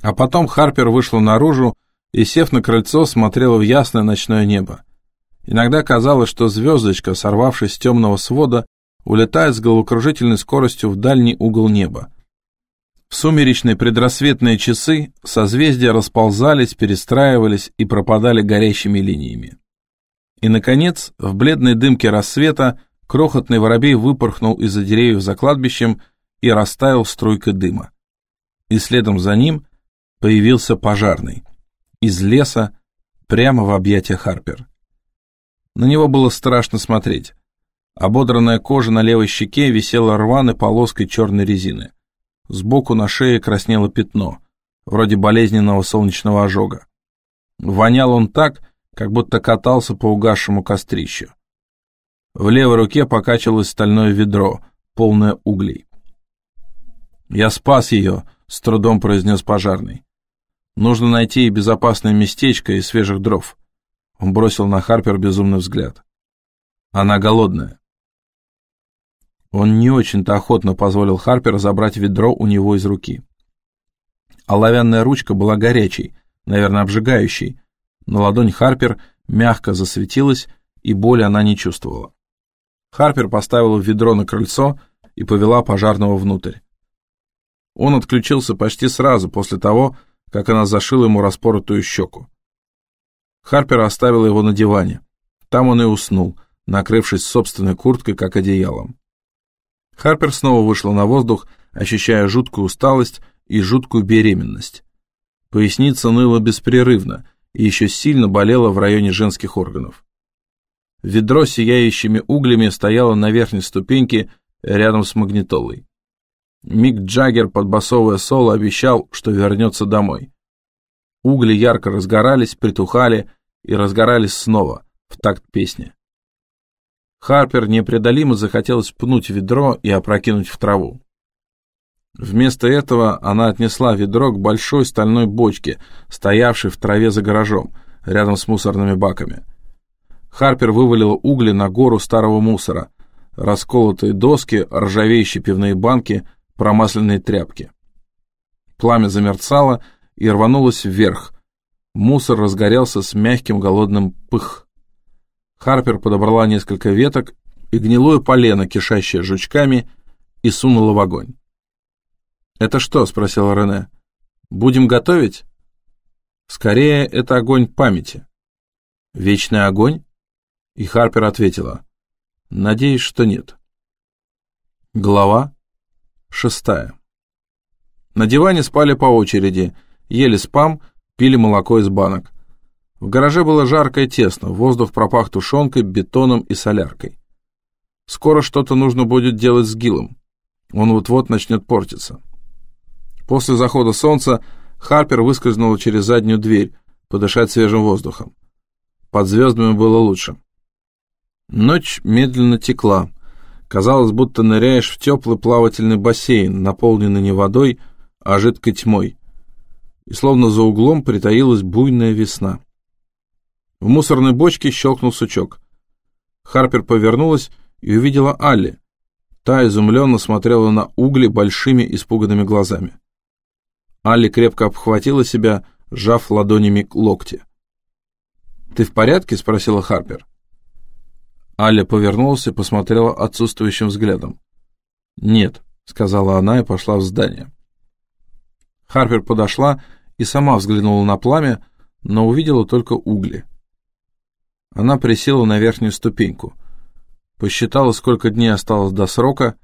А потом Харпер вышла наружу и, сев на крыльцо, смотрела в ясное ночное небо. Иногда казалось, что звездочка, сорвавшись с темного свода, улетает с головокружительной скоростью в дальний угол неба. В сумеречные предрассветные часы созвездия расползались, перестраивались и пропадали горящими линиями. И, наконец, в бледной дымке рассвета крохотный воробей выпорхнул из-за деревьев за кладбищем и растаял струйкой дыма. И следом за ним появился пожарный. Из леса прямо в объятия Харпер. На него было страшно смотреть. Ободранная кожа на левой щеке висела рваной полоской черной резины. Сбоку на шее краснело пятно, вроде болезненного солнечного ожога. Вонял он так, как будто катался по угасшему кострищу. В левой руке покачивалось стальное ведро, полное углей. «Я спас ее», — с трудом произнес пожарный. «Нужно найти ей безопасное местечко и свежих дров». Он бросил на Харпер безумный взгляд. «Она голодная». Он не очень-то охотно позволил Харпер забрать ведро у него из руки. Оловянная ручка была горячей, наверное, обжигающей, но ладонь Харпер мягко засветилась, и боли она не чувствовала. Харпер поставила ведро на крыльцо и повела пожарного внутрь. Он отключился почти сразу после того, как она зашила ему распоротую щеку. Харпер оставила его на диване. Там он и уснул, накрывшись собственной курткой, как одеялом. Харпер снова вышла на воздух, ощущая жуткую усталость и жуткую беременность. Поясница ныла беспрерывно и еще сильно болела в районе женских органов. Ведро сияющими углями стояло на верхней ступеньке рядом с магнитолой. Мик Джаггер под басовое соло обещал, что вернется домой. Угли ярко разгорались, притухали и разгорались снова, в такт песни. Харпер непреодолимо захотелось пнуть ведро и опрокинуть в траву. Вместо этого она отнесла ведро к большой стальной бочке, стоявшей в траве за гаражом, рядом с мусорными баками. Харпер вывалила угли на гору старого мусора, расколотые доски, ржавеющие пивные банки, промасленные тряпки. Пламя замерцало и рванулось вверх. Мусор разгорелся с мягким голодным пых. Харпер подобрала несколько веток и гнилое полено, кишащее жучками, и сунула в огонь. «Это что?» — спросила Рене. «Будем готовить?» «Скорее, это огонь памяти». «Вечный огонь?» И Харпер ответила. «Надеюсь, что нет». Глава шестая. На диване спали по очереди, ели спам, пили молоко из банок. В гараже было жарко и тесно, воздух пропах тушенкой, бетоном и соляркой. Скоро что-то нужно будет делать с Гилом. Он вот-вот начнет портиться. После захода солнца Харпер выскользнула через заднюю дверь, подышать свежим воздухом. Под звездами было лучше. Ночь медленно текла. Казалось, будто ныряешь в теплый плавательный бассейн, наполненный не водой, а жидкой тьмой. И словно за углом притаилась буйная весна. В мусорной бочке щелкнул сучок. Харпер повернулась и увидела Алли. Та изумленно смотрела на угли большими испуганными глазами. Алли крепко обхватила себя, сжав ладонями локти. «Ты в порядке?» — спросила Харпер. Аля повернулась и посмотрела отсутствующим взглядом. «Нет», — сказала она и пошла в здание. Харпер подошла и сама взглянула на пламя, но увидела только угли. Она присела на верхнюю ступеньку. Посчитала, сколько дней осталось до срока,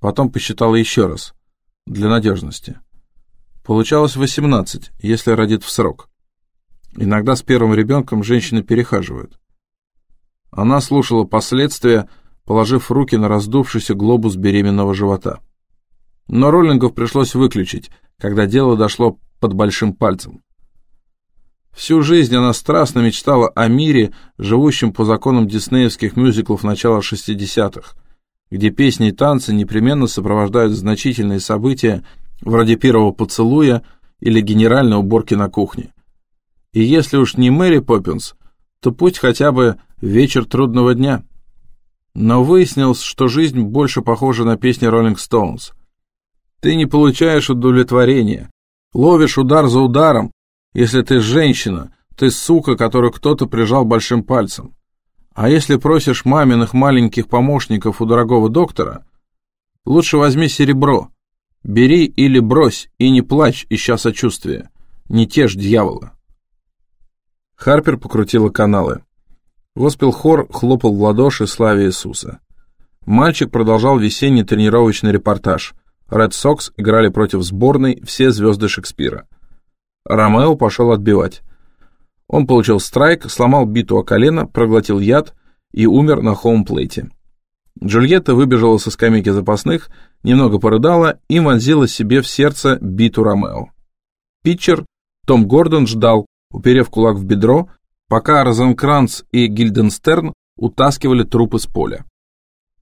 потом посчитала еще раз, для надежности. Получалось 18, если родит в срок. Иногда с первым ребенком женщины перехаживают. Она слушала последствия, положив руки на раздувшийся глобус беременного живота. Но роллингов пришлось выключить, когда дело дошло под большим пальцем. Всю жизнь она страстно мечтала о мире, живущем по законам диснеевских мюзиклов начала 60-х, где песни и танцы непременно сопровождают значительные события вроде первого поцелуя или генеральной уборки на кухне. И если уж не Мэри Поппинс, то пусть хотя бы вечер трудного дня. Но выяснилось, что жизнь больше похожа на песни Rolling Stones. Ты не получаешь удовлетворения, ловишь удар за ударом, если ты женщина, ты сука, которую кто-то прижал большим пальцем. А если просишь маминых маленьких помощников у дорогого доктора, лучше возьми серебро, Бери или брось, и не плачь, ища сочувствия. Не тешь дьявола. Харпер покрутила каналы. Госпел-хор хлопал в ладоши славе Иисуса. Мальчик продолжал весенний тренировочный репортаж. Ред Сокс играли против сборной все звезды Шекспира. Ромео пошел отбивать. Он получил страйк, сломал биту о колено, проглотил яд и умер на хоумплейте. Джульетта выбежала со скамейки запасных, немного порыдала и вонзила себе в сердце биту Ромео. Питчер Том Гордон ждал, уперев кулак в бедро, пока Розенкранц и Гильденстерн утаскивали трупы с поля.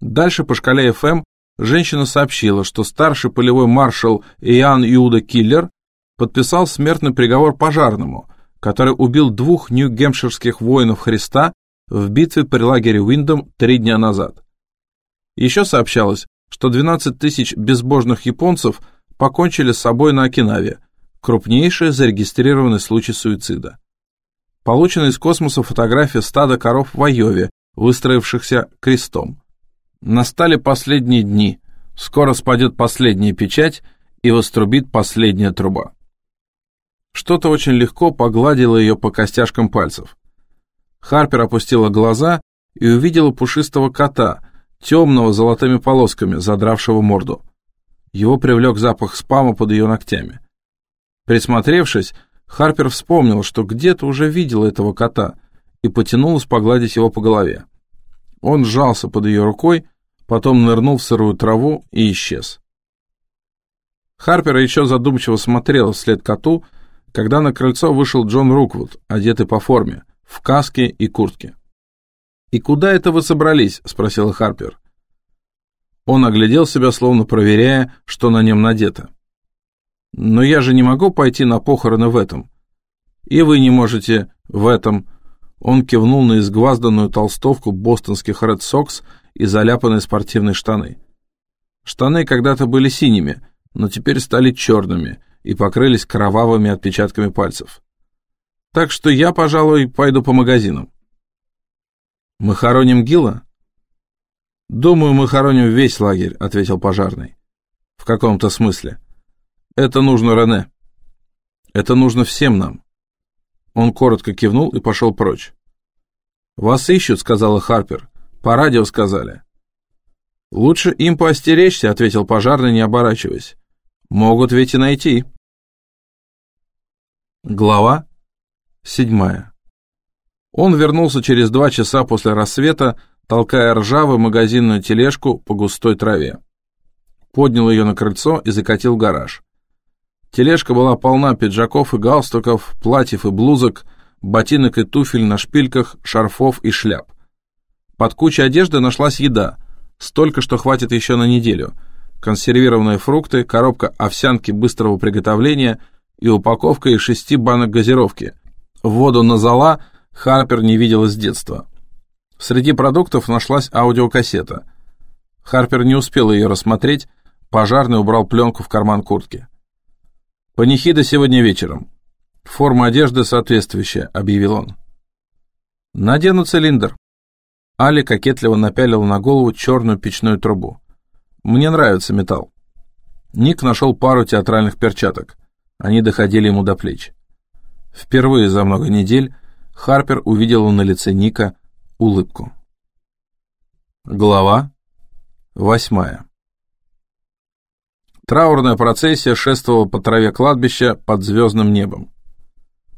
Дальше по шкале ФМ женщина сообщила, что старший полевой маршал Иоанн Иуда Киллер подписал смертный приговор пожарному, который убил двух нью-гемпширских воинов Христа в битве при лагере Уиндом три дня назад. Еще сообщалось, что 12 тысяч безбожных японцев покончили с собой на Окинаве, крупнейший зарегистрированный случай суицида. Получена из космоса фотография стада коров в Айове, выстроившихся крестом. Настали последние дни, скоро спадет последняя печать и вострубит последняя труба. Что-то очень легко погладило ее по костяшкам пальцев. Харпер опустила глаза и увидела пушистого кота, темного золотыми полосками, задравшего морду. Его привлек запах спама под ее ногтями. Присмотревшись, Харпер вспомнил, что где-то уже видел этого кота и потянулась погладить его по голове. Он сжался под ее рукой, потом нырнул в сырую траву и исчез. Харпер еще задумчиво смотрел вслед коту, когда на крыльцо вышел Джон Руквуд, одетый по форме, в каске и куртке. «И куда это вы собрались?» — спросил Харпер. Он оглядел себя, словно проверяя, что на нем надето. «Но я же не могу пойти на похороны в этом. И вы не можете в этом...» Он кивнул на изгвазданную толстовку бостонских Ред Сокс и заляпанные спортивные штаны. Штаны когда-то были синими, но теперь стали черными и покрылись кровавыми отпечатками пальцев. Так что я, пожалуй, пойду по магазинам. «Мы хороним Гила?» «Думаю, мы хороним весь лагерь», — ответил пожарный. «В каком-то смысле. Это нужно Рене. Это нужно всем нам». Он коротко кивнул и пошел прочь. «Вас ищут», — сказала Харпер. «По радио сказали». «Лучше им поостеречься», — ответил пожарный, не оборачиваясь. «Могут ведь и найти». Глава седьмая он вернулся через два часа после рассвета, толкая ржавую магазинную тележку по густой траве. Поднял ее на крыльцо и закатил в гараж. Тележка была полна пиджаков и галстуков, платьев и блузок, ботинок и туфель на шпильках, шарфов и шляп. Под кучей одежды нашлась еда, столько, что хватит еще на неделю. Консервированные фрукты, коробка овсянки быстрого приготовления и упаковка из шести банок газировки. Воду на зола Харпер не видела с детства. Среди продуктов нашлась аудиокассета. Харпер не успел ее рассмотреть, пожарный убрал пленку в карман куртки. «Панихида сегодня вечером. Форма одежды соответствующая», — объявил он. «Надену цилиндр». Али кокетливо напялил на голову черную печную трубу. «Мне нравится металл». Ник нашел пару театральных перчаток. Они доходили ему до плеч. Впервые за много недель Харпер увидела на лице Ника улыбку. Глава восьмая Траурная процессия шествовала по траве кладбища под звездным небом.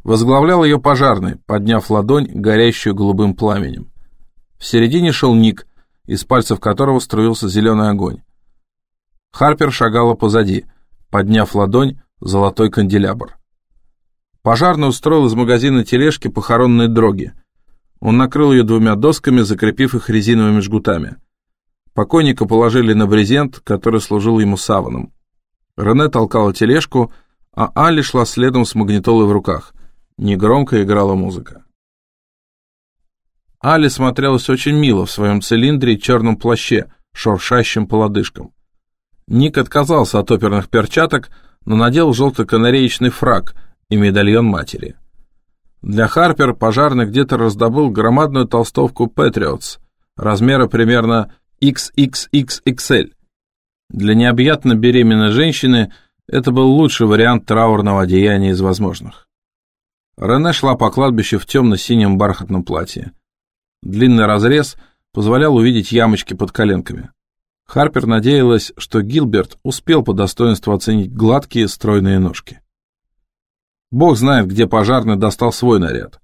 Возглавлял ее пожарный, подняв ладонь, горящую голубым пламенем. В середине шел Ник, из пальцев которого струился зеленый огонь. Харпер шагала позади, подняв ладонь, золотой канделябр. Пожарный устроил из магазина тележки похоронные дроги. Он накрыл ее двумя досками, закрепив их резиновыми жгутами. Покойника положили на брезент, который служил ему саваном. Рене толкала тележку, а Али шла следом с магнитолой в руках. Негромко играла музыка. Али смотрелась очень мило в своем цилиндре и черном плаще, шуршащем по лодыжкам. Ник отказался от оперных перчаток, но надел желто-канареечный фраг и медальон матери. Для Харпер пожарный где-то раздобыл громадную толстовку Patriots размера примерно XXXXL, для необъятно беременной женщины это был лучший вариант траурного одеяния из возможных. Рене шла по кладбищу в темно-синем бархатном платье. Длинный разрез позволял увидеть ямочки под коленками. Харпер надеялась, что Гилберт успел по достоинству оценить гладкие стройные ножки. Бог знает, где пожарный достал свой наряд.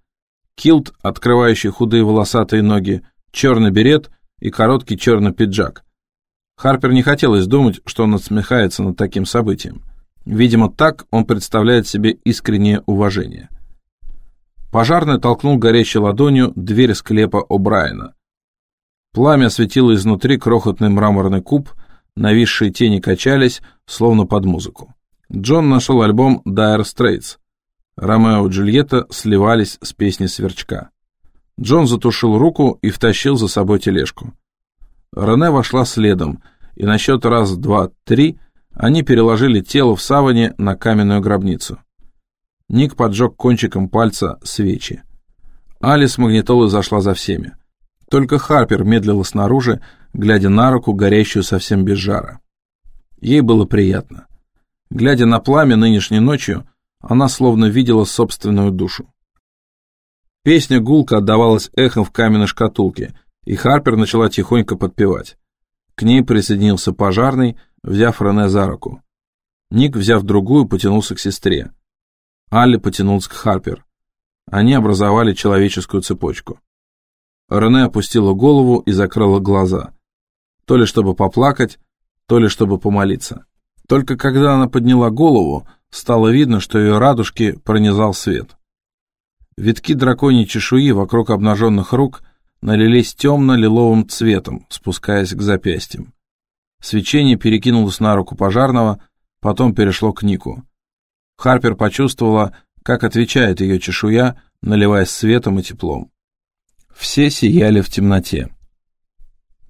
Килт, открывающий худые волосатые ноги, черный берет и короткий черный пиджак, Харпер не хотелось думать, что он отсмехается над таким событием. Видимо, так он представляет себе искреннее уважение. Пожарный толкнул горящей ладонью дверь склепа О'Брайена. Пламя осветило изнутри крохотный мраморный куб, нависшие тени качались, словно под музыку. Джон нашел альбом Dire Straits. Ромео и Джульетта сливались с песней Сверчка. Джон затушил руку и втащил за собой тележку. Рене вошла следом, и на счет раз, два, три они переложили тело в саване на каменную гробницу. Ник поджег кончиком пальца свечи. Алис магнитолы зашла за всеми. Только Харпер медлила снаружи, глядя на руку, горящую совсем без жара. Ей было приятно. Глядя на пламя нынешней ночью, она словно видела собственную душу. Песня гулко отдавалась эхом в каменной шкатулке — и Харпер начала тихонько подпевать. К ней присоединился пожарный, взяв Рене за руку. Ник, взяв другую, потянулся к сестре. Алли потянулся к Харпер. Они образовали человеческую цепочку. Рене опустила голову и закрыла глаза. То ли чтобы поплакать, то ли чтобы помолиться. Только когда она подняла голову, стало видно, что ее радужки пронизал свет. Витки драконьей чешуи вокруг обнаженных рук налились темно-лиловым цветом, спускаясь к запястьям. Свечение перекинулось на руку пожарного, потом перешло к Нику. Харпер почувствовала, как отвечает ее чешуя, наливаясь светом и теплом. Все сияли в темноте.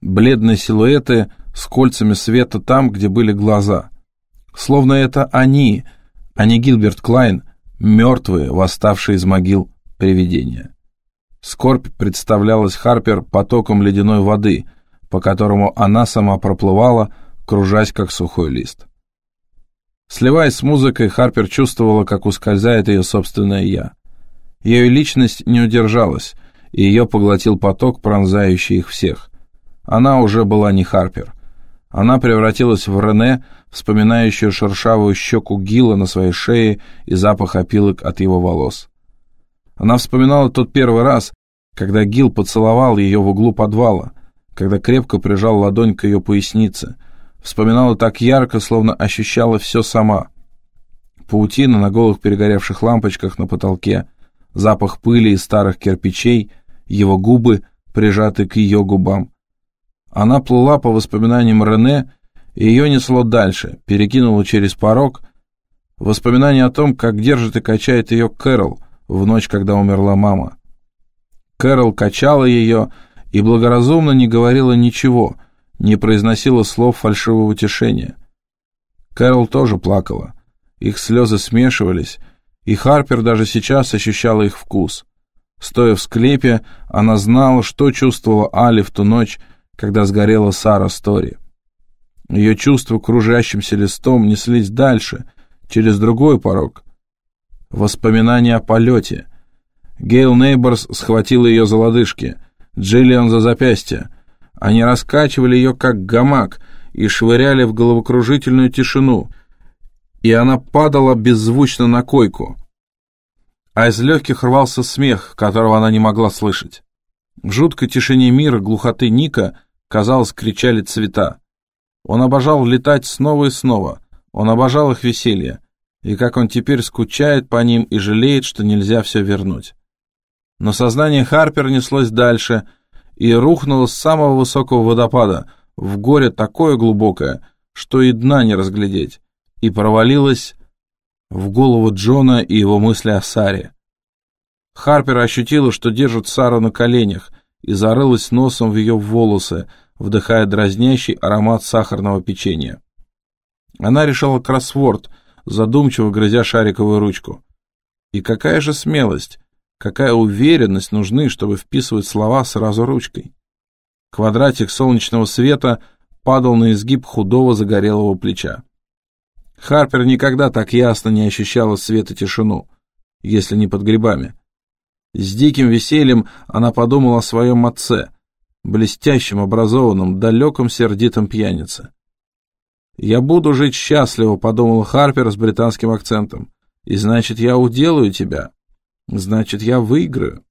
Бледные силуэты с кольцами света там, где были глаза. Словно это они, а не Гилберт Клайн, мертвые, восставшие из могил привидения. Скорбь представлялась Харпер потоком ледяной воды, по которому она сама проплывала, кружась как сухой лист. Сливаясь с музыкой, Харпер чувствовала, как ускользает ее собственное «я». Ее личность не удержалась, и ее поглотил поток, пронзающий их всех. Она уже была не Харпер. Она превратилась в Рене, вспоминающую шершавую щеку Гила на своей шее и запах опилок от его волос. Она вспоминала тот первый раз, когда Гил поцеловал ее в углу подвала, когда крепко прижал ладонь к ее пояснице, вспоминала так ярко, словно ощущала все сама. паутина на голых перегоревших лампочках на потолке, запах пыли из старых кирпичей, его губы, прижатые к ее губам. Она плыла по воспоминаниям Рене, и ее несло дальше, перекинуло через порог. Воспоминания о том, как держит и качает ее Кэрол в ночь, когда умерла мама. Кэрол качала ее и благоразумно не говорила ничего, не произносила слов фальшивого утешения. Кэрол тоже плакала. Их слезы смешивались, и Харпер даже сейчас ощущала их вкус. Стоя в склепе, она знала, что чувствовала Али в ту ночь, когда сгорела Сара Стори. Ее чувства кружащимся листом неслись дальше, через другой порог. Воспоминания о полете. Гейл Нейборс схватил ее за лодыжки, Джиллиан за запястье. Они раскачивали ее, как гамак, и швыряли в головокружительную тишину, и она падала беззвучно на койку. А из легких рвался смех, которого она не могла слышать. В жуткой тишине мира глухоты Ника, казалось, кричали цвета. Он обожал летать снова и снова, он обожал их веселье, и как он теперь скучает по ним и жалеет, что нельзя все вернуть. Но сознание Харпер неслось дальше и рухнуло с самого высокого водопада, в горе такое глубокое, что и дна не разглядеть, и провалилось в голову Джона и его мысли о Саре. Харпер ощутила, что держит Сару на коленях, и зарылась носом в ее волосы, вдыхая дразнящий аромат сахарного печенья. Она решала кроссворд, задумчиво грызя шариковую ручку. И какая же смелость, какая уверенность нужны, чтобы вписывать слова сразу ручкой. Квадратик солнечного света падал на изгиб худого загорелого плеча. Харпер никогда так ясно не ощущала свет и тишину, если не под грибами. С диким весельем она подумала о своем отце, блестящем, образованном, далеком, сердитом пьянице. «Я буду жить счастливо», — подумала Харпер с британским акцентом. «И значит, я уделаю тебя. Значит, я выиграю».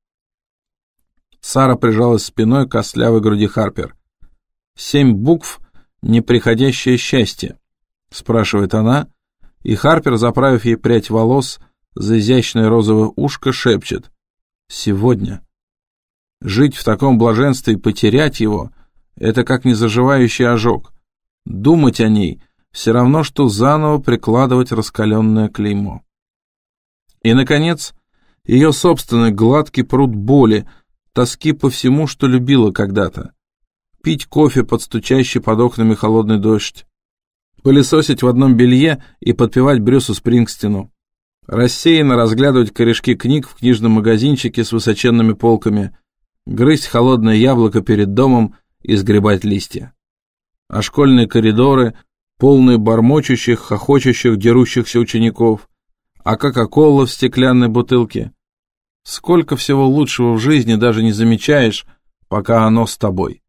Сара прижалась спиной к костлявой груди Харпер. «Семь букв — неприходящее счастье», — спрашивает она, и Харпер, заправив ей прядь волос, за изящное розовое ушко шепчет. «Сегодня». Жить в таком блаженстве и потерять его — это как незаживающий ожог. Думать о ней — все равно, что заново прикладывать раскаленное клеймо. И, наконец, ее собственный гладкий пруд боли, тоски по всему, что любила когда-то. Пить кофе под стучащий под окнами холодный дождь. Пылесосить в одном белье и подпевать Брюсу Спрингстину. Рассеянно разглядывать корешки книг в книжном магазинчике с высоченными полками — грызть холодное яблоко перед домом и сгребать листья. А школьные коридоры, полные бормочущих, хохочущих, дерущихся учеников, а кока-кола в стеклянной бутылке. Сколько всего лучшего в жизни даже не замечаешь, пока оно с тобой.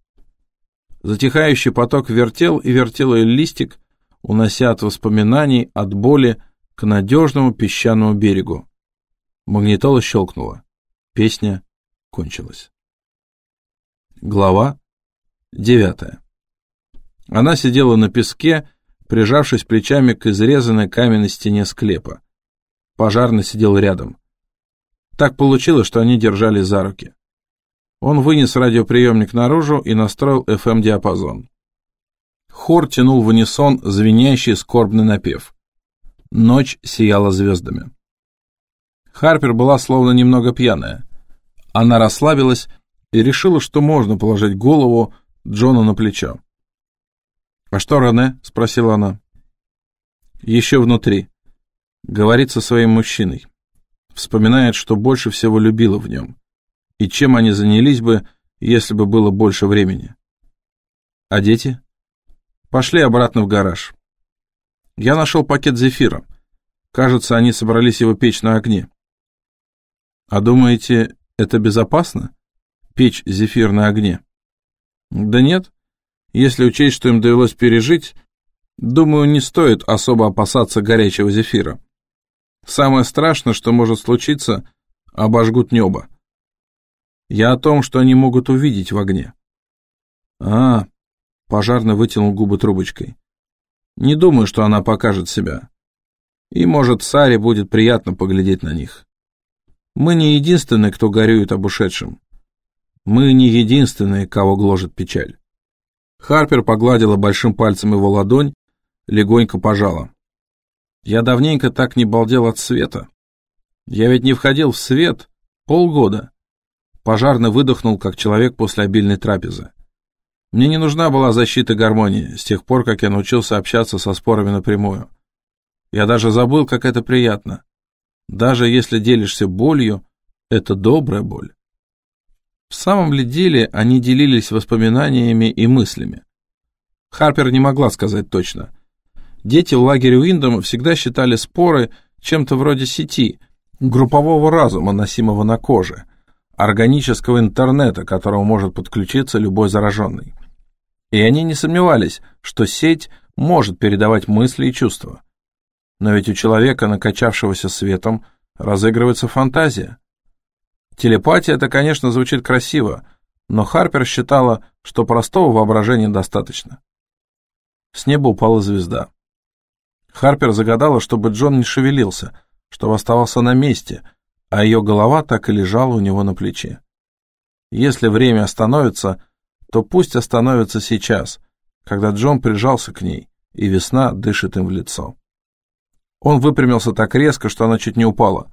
Затихающий поток вертел и вертел ее листик, унося от воспоминаний, от боли к надежному песчаному берегу. Магнитола щелкнула. Песня кончилась. Глава девятая. Она сидела на песке, прижавшись плечами к изрезанной каменной стене склепа. Пожарный сидел рядом. Так получилось, что они держали за руки. Он вынес радиоприемник наружу и настроил FM-диапазон. Хор тянул в унисон звенящий скорбный напев. Ночь сияла звездами. Харпер была словно немного пьяная. Она расслабилась и решила, что можно положить голову Джона на плечо. «А что Рене?» — спросила она. «Еще внутри. Говорит со своим мужчиной. Вспоминает, что больше всего любила в нем. И чем они занялись бы, если бы было больше времени. А дети? Пошли обратно в гараж. Я нашел пакет зефира. Кажется, они собрались его печь на огне. А думаете, это безопасно? печь зефир на огне? Да нет. Если учесть, что им довелось пережить, думаю, не стоит особо опасаться горячего зефира. Самое страшное, что может случиться, обожгут небо. Я о том, что они могут увидеть в огне. А, пожарно вытянул губы трубочкой. Не думаю, что она покажет себя. И, может, Саре будет приятно поглядеть на них. Мы не единственные, кто горюет об ушедшем. Мы не единственные, кого гложет печаль. Харпер погладила большим пальцем его ладонь, легонько пожала. Я давненько так не балдел от света. Я ведь не входил в свет полгода. Пожарно выдохнул, как человек после обильной трапезы. Мне не нужна была защита гармонии с тех пор, как я научился общаться со спорами напрямую. Я даже забыл, как это приятно. Даже если делишься болью, это добрая боль. В самом ли деле они делились воспоминаниями и мыслями? Харпер не могла сказать точно. Дети в лагере Уиндома всегда считали споры чем-то вроде сети, группового разума, носимого на коже, органического интернета, к которому может подключиться любой зараженный. И они не сомневались, что сеть может передавать мысли и чувства. Но ведь у человека, накачавшегося светом, разыгрывается фантазия. Телепатия это, конечно, звучит красиво, но Харпер считала, что простого воображения достаточно. С неба упала звезда. Харпер загадала, чтобы Джон не шевелился, чтобы оставался на месте, а ее голова так и лежала у него на плече. Если время остановится, то пусть остановится сейчас, когда Джон прижался к ней, и весна дышит им в лицо. Он выпрямился так резко, что она чуть не упала.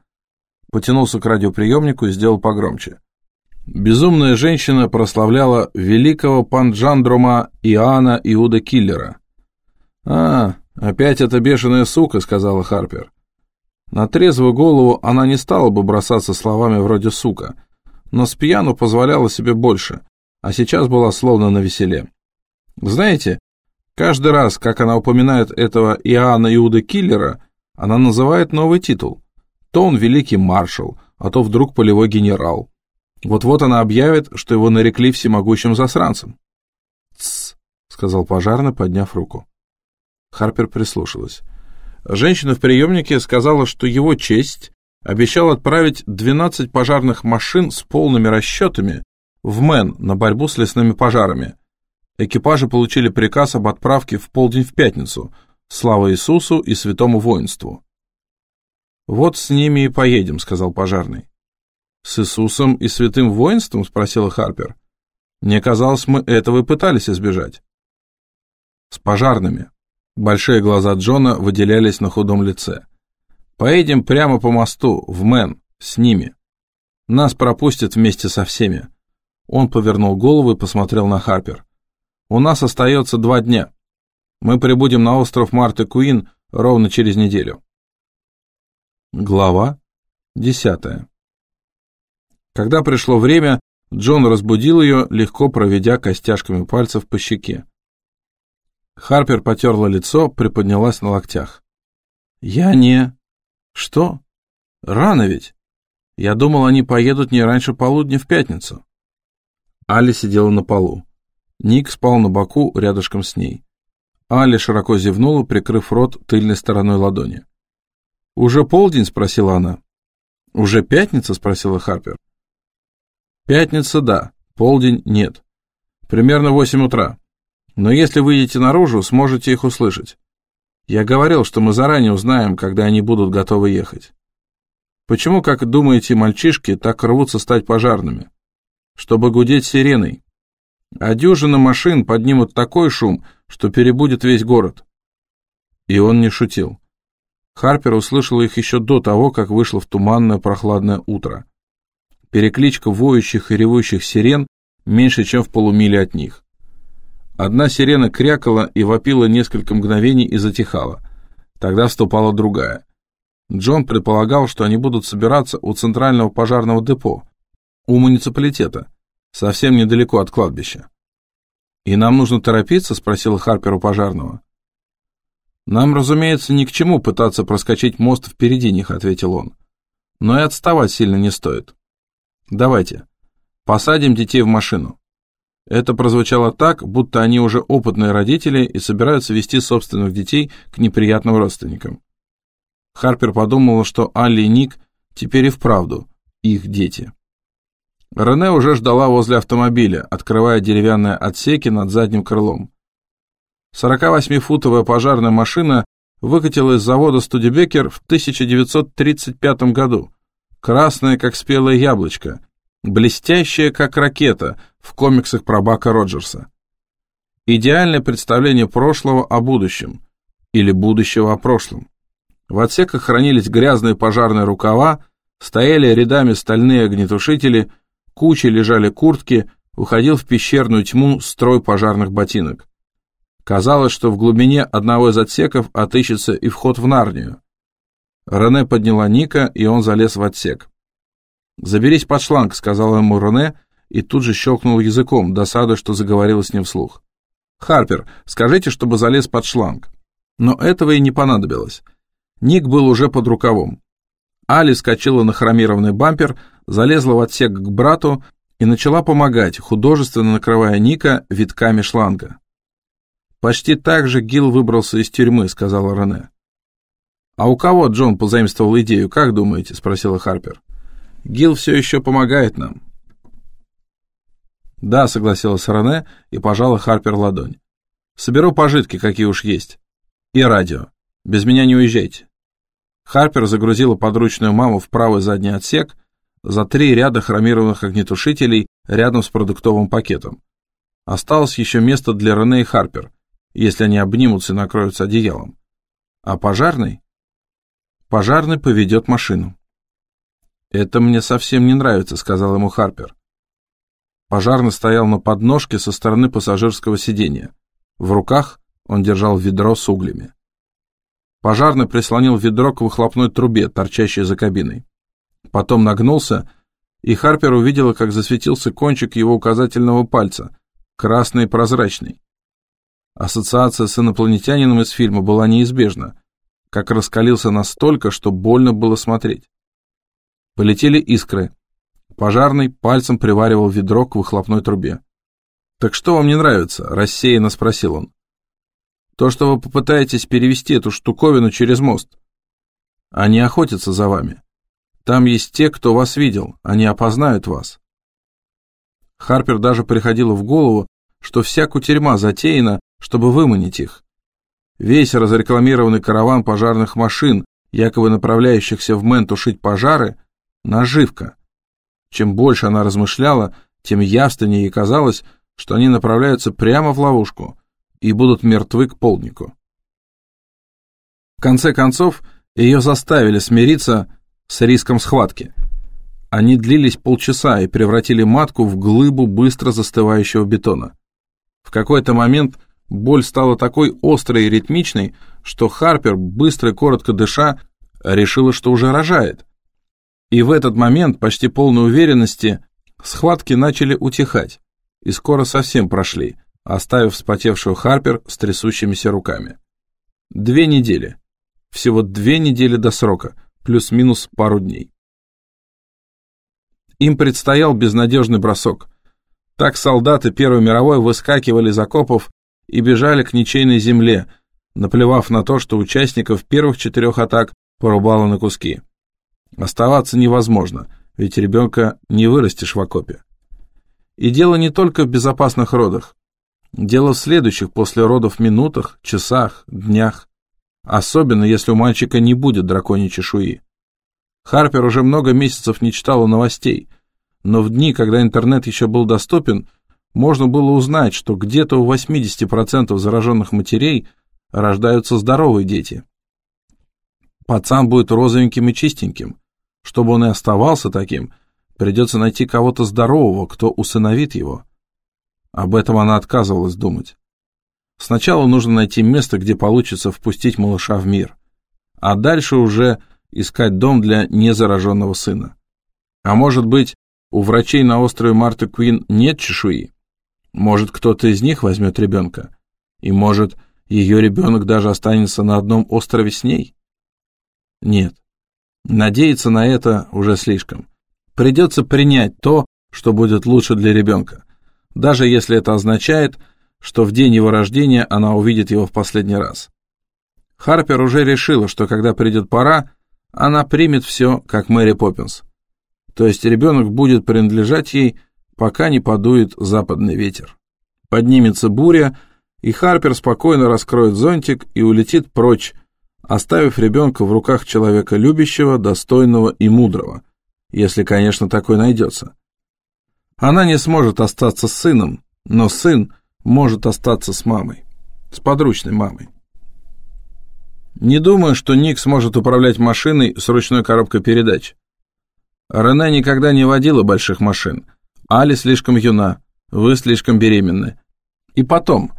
Потянулся к радиоприемнику и сделал погромче. Безумная женщина прославляла великого панджандрума Иоанна Иуда Киллера. «А, опять эта бешеная сука», — сказала Харпер. На трезвую голову она не стала бы бросаться словами вроде «сука», но с пьяну позволяла себе больше, а сейчас была словно на веселе. Знаете, каждый раз, как она упоминает этого Иоанна Иуда Киллера, она называет новый титул. То он великий маршал, а то вдруг полевой генерал. Вот-вот она объявит, что его нарекли всемогущим засранцем. «Тссс», — сказал пожарный, подняв руку. Харпер прислушалась. Женщина в приемнике сказала, что его честь обещал отправить 12 пожарных машин с полными расчетами в Мэн на борьбу с лесными пожарами. Экипажи получили приказ об отправке в полдень в пятницу — Слава Иисусу и святому воинству. «Вот с ними и поедем», — сказал пожарный. «С Иисусом и святым воинством?» — спросила Харпер. «Мне казалось, мы этого и пытались избежать». «С пожарными». Большие глаза Джона выделялись на худом лице. «Поедем прямо по мосту, в Мэн, с ними. Нас пропустят вместе со всеми». Он повернул голову и посмотрел на Харпер. «У нас остается два дня. Мы прибудем на остров Марты Куин ровно через неделю. Глава десятая. Когда пришло время, Джон разбудил ее, легко проведя костяшками пальцев по щеке. Харпер потерла лицо, приподнялась на локтях. «Я не...» «Что? Рано ведь. Я думал, они поедут не раньше полудня в пятницу». Али сидела на полу. Ник спал на боку рядышком с ней. Аля широко зевнула, прикрыв рот тыльной стороной ладони. «Уже полдень?» — спросила она. «Уже пятница?» — спросила Харпер. «Пятница — да, полдень — нет. Примерно восемь утра. Но если выйдете наружу, сможете их услышать. Я говорил, что мы заранее узнаем, когда они будут готовы ехать. Почему, как думаете, мальчишки так рвутся стать пожарными? Чтобы гудеть сиреной. А дюжина машин поднимут такой шум, что перебудет весь город. И он не шутил. Харпер услышал их еще до того, как вышло в туманное прохладное утро. Перекличка воющих и ревущих сирен меньше, чем в полумиле от них. Одна сирена крякала и вопила несколько мгновений и затихала. Тогда вступала другая. Джон предполагал, что они будут собираться у центрального пожарного депо, у муниципалитета, совсем недалеко от кладбища. «И нам нужно торопиться?» — спросила Харпер у пожарного. «Нам, разумеется, ни к чему пытаться проскочить мост впереди них», — ответил он. «Но и отставать сильно не стоит. Давайте, посадим детей в машину». Это прозвучало так, будто они уже опытные родители и собираются вести собственных детей к неприятным родственникам. Харпер подумала, что Алли и Ник теперь и вправду их дети. Рене уже ждала возле автомобиля, открывая деревянные отсеки над задним крылом. 48-футовая пожарная машина выкатила из завода Студебекер в 1935 году. Красная, как спелое яблочко, блестящая, как ракета в комиксах про Бака Роджерса. Идеальное представление прошлого о будущем или будущего о прошлом. В отсеках хранились грязные пожарные рукава, стояли рядами стальные огнетушители, кучей лежали куртки, уходил в пещерную тьму строй пожарных ботинок. Казалось, что в глубине одного из отсеков отыщется и вход в Нарнию. Рене подняла Ника, и он залез в отсек. «Заберись под шланг», — сказал ему Рене, и тут же щелкнул языком, досадуя, что заговорила с ним вслух. «Харпер, скажите, чтобы залез под шланг». Но этого и не понадобилось. Ник был уже под рукавом. Али скочила на хромированный бампер, залезла в отсек к брату и начала помогать, художественно накрывая Ника витками шланга. «Почти так же Гил выбрался из тюрьмы», — сказала Рене. «А у кого Джон позаимствовал идею, как думаете?» — спросила Харпер. «Гил все еще помогает нам». «Да», — согласилась Рене и пожала Харпер ладонь. «Соберу пожитки, какие уж есть. И радио. Без меня не уезжайте». Харпер загрузила подручную маму в правый задний отсек за три ряда хромированных огнетушителей рядом с продуктовым пакетом. Осталось еще место для Рене и Харпер, если они обнимутся и накроются одеялом. А пожарный? Пожарный поведет машину. «Это мне совсем не нравится», — сказал ему Харпер. Пожарный стоял на подножке со стороны пассажирского сиденья. В руках он держал ведро с углями. Пожарный прислонил ведро к выхлопной трубе, торчащей за кабиной. Потом нагнулся, и Харпер увидела, как засветился кончик его указательного пальца, красный и прозрачный. Ассоциация с инопланетянином из фильма была неизбежна, как раскалился настолько, что больно было смотреть. Полетели искры. Пожарный пальцем приваривал ведро к выхлопной трубе. «Так что вам не нравится?» – рассеянно спросил он. То, что вы попытаетесь перевести эту штуковину через мост. Они охотятся за вами. Там есть те, кто вас видел, они опознают вас. Харпер даже приходило в голову, что вся кутерьма затеяна, чтобы выманить их. Весь разрекламированный караван пожарных машин, якобы направляющихся в Мэн тушить пожары, наживка. Чем больше она размышляла, тем явственнее ей казалось, что они направляются прямо в ловушку, и будут мертвы к полднику. В конце концов, ее заставили смириться с риском схватки. Они длились полчаса и превратили матку в глыбу быстро застывающего бетона. В какой-то момент боль стала такой острой и ритмичной, что Харпер, быстро и коротко дыша, решила, что уже рожает. И в этот момент, почти полной уверенности, схватки начали утихать и скоро совсем прошли, оставив вспотевшую Харпер с трясущимися руками. Две недели. Всего две недели до срока, плюс-минус пару дней. Им предстоял безнадежный бросок. Так солдаты Первой мировой выскакивали из окопов и бежали к ничейной земле, наплевав на то, что участников первых четырех атак порубало на куски. Оставаться невозможно, ведь ребенка не вырастешь в окопе. И дело не только в безопасных родах. Дело в следующих после родов минутах, часах, днях. Особенно, если у мальчика не будет драконьей чешуи. Харпер уже много месяцев не читала новостей, но в дни, когда интернет еще был доступен, можно было узнать, что где-то у 80% зараженных матерей рождаются здоровые дети. Пацан будет розовеньким и чистеньким. Чтобы он и оставался таким, придется найти кого-то здорового, кто усыновит его. Об этом она отказывалась думать. Сначала нужно найти место, где получится впустить малыша в мир, а дальше уже искать дом для незараженного сына. А может быть, у врачей на острове Марты Куин нет чешуи? Может, кто-то из них возьмет ребенка? И может, ее ребенок даже останется на одном острове с ней? Нет. Надеяться на это уже слишком. Придется принять то, что будет лучше для ребенка даже если это означает, что в день его рождения она увидит его в последний раз. Харпер уже решила, что когда придет пора, она примет все, как Мэри Поппинс. То есть ребенок будет принадлежать ей, пока не подует западный ветер. Поднимется буря, и Харпер спокойно раскроет зонтик и улетит прочь, оставив ребенка в руках человека любящего, достойного и мудрого, если, конечно, такой найдется. Она не сможет остаться с сыном, но сын может остаться с мамой, с подручной мамой. Не думаю, что Ник сможет управлять машиной с ручной коробкой передач. Рене никогда не водила больших машин. Али слишком юна, вы слишком беременны. И потом,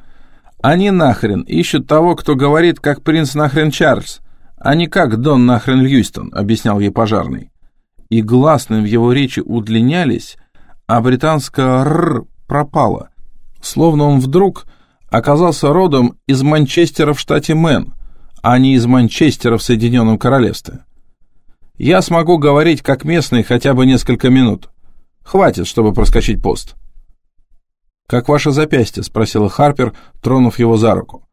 они нахрен ищут того, кто говорит, как принц нахрен Чарльз, а не как Дон нахрен Льюистон, объяснял ей пожарный. И гласные в его речи удлинялись, а британское «р» пропало, словно он вдруг оказался родом из Манчестера в штате Мэн, а не из Манчестера в Соединенном Королевстве. Я смогу говорить как местный хотя бы несколько минут. Хватит, чтобы проскочить пост. «Как ваше запястье?» — спросила Харпер, тронув его за руку.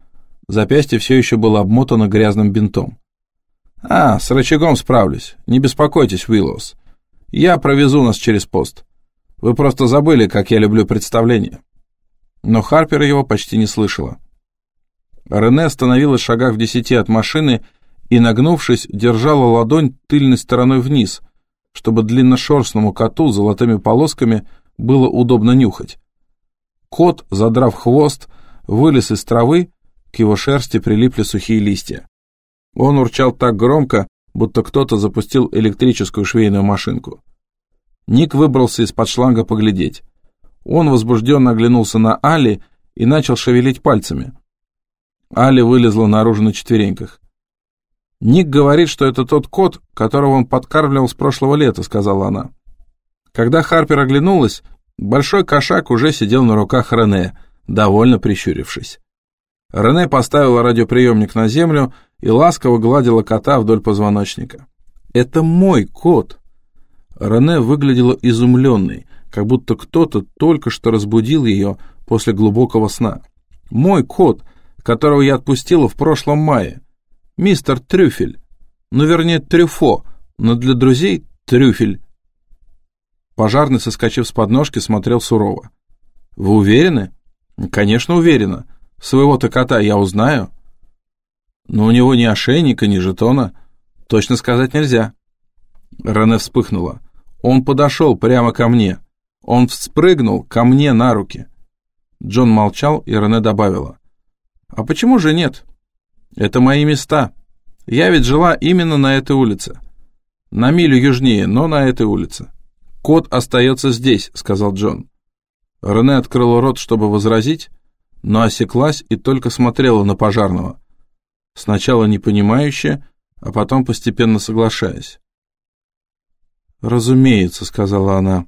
Запястье все еще было обмотано грязным бинтом. «А, с рычагом справлюсь. Не беспокойтесь, Уиллоус. Я провезу нас через пост. Вы просто забыли, как я люблю представления». Но Харпер его почти не слышала. Рене остановилась в шагах в десяти от машины и, нагнувшись, держала ладонь тыльной стороной вниз, чтобы длинношерстному коту с золотыми полосками было удобно нюхать. Кот, задрав хвост, вылез из травы, к его шерсти прилипли сухие листья. Он урчал так громко, будто кто-то запустил электрическую швейную машинку. Ник выбрался из-под шланга поглядеть. Он возбужденно оглянулся на Али и начал шевелить пальцами. Али вылезла наружу на четвереньках. «Ник говорит, что это тот кот, которого он подкармливал с прошлого лета», — сказала она. Когда Харпер оглянулась, Большой кошак уже сидел на руках Рене, довольно прищурившись. Рене поставила радиоприемник на землю и ласково гладила кота вдоль позвоночника. «Это мой кот!» Рене выглядела изумленной, как будто кто-то только что разбудил ее после глубокого сна. «Мой кот, которого я отпустила в прошлом мае. Мистер Трюфель. Ну, вернее, Трюфо, но для друзей Трюфель. Пожарный, соскочив с подножки, смотрел сурово. «Вы уверены?» «Конечно, уверена. Своего-то кота я узнаю». «Но у него ни ошейника, ни жетона. Точно сказать нельзя». Рене вспыхнула. «Он подошел прямо ко мне. Он спрыгнул ко мне на руки». Джон молчал, и Рене добавила. «А почему же нет? Это мои места. Я ведь жила именно на этой улице. На милю южнее, но на этой улице». «Кот остается здесь», — сказал Джон. Рене открыла рот, чтобы возразить, но осеклась и только смотрела на пожарного. Сначала непонимающе, а потом постепенно соглашаясь. «Разумеется», — сказала она.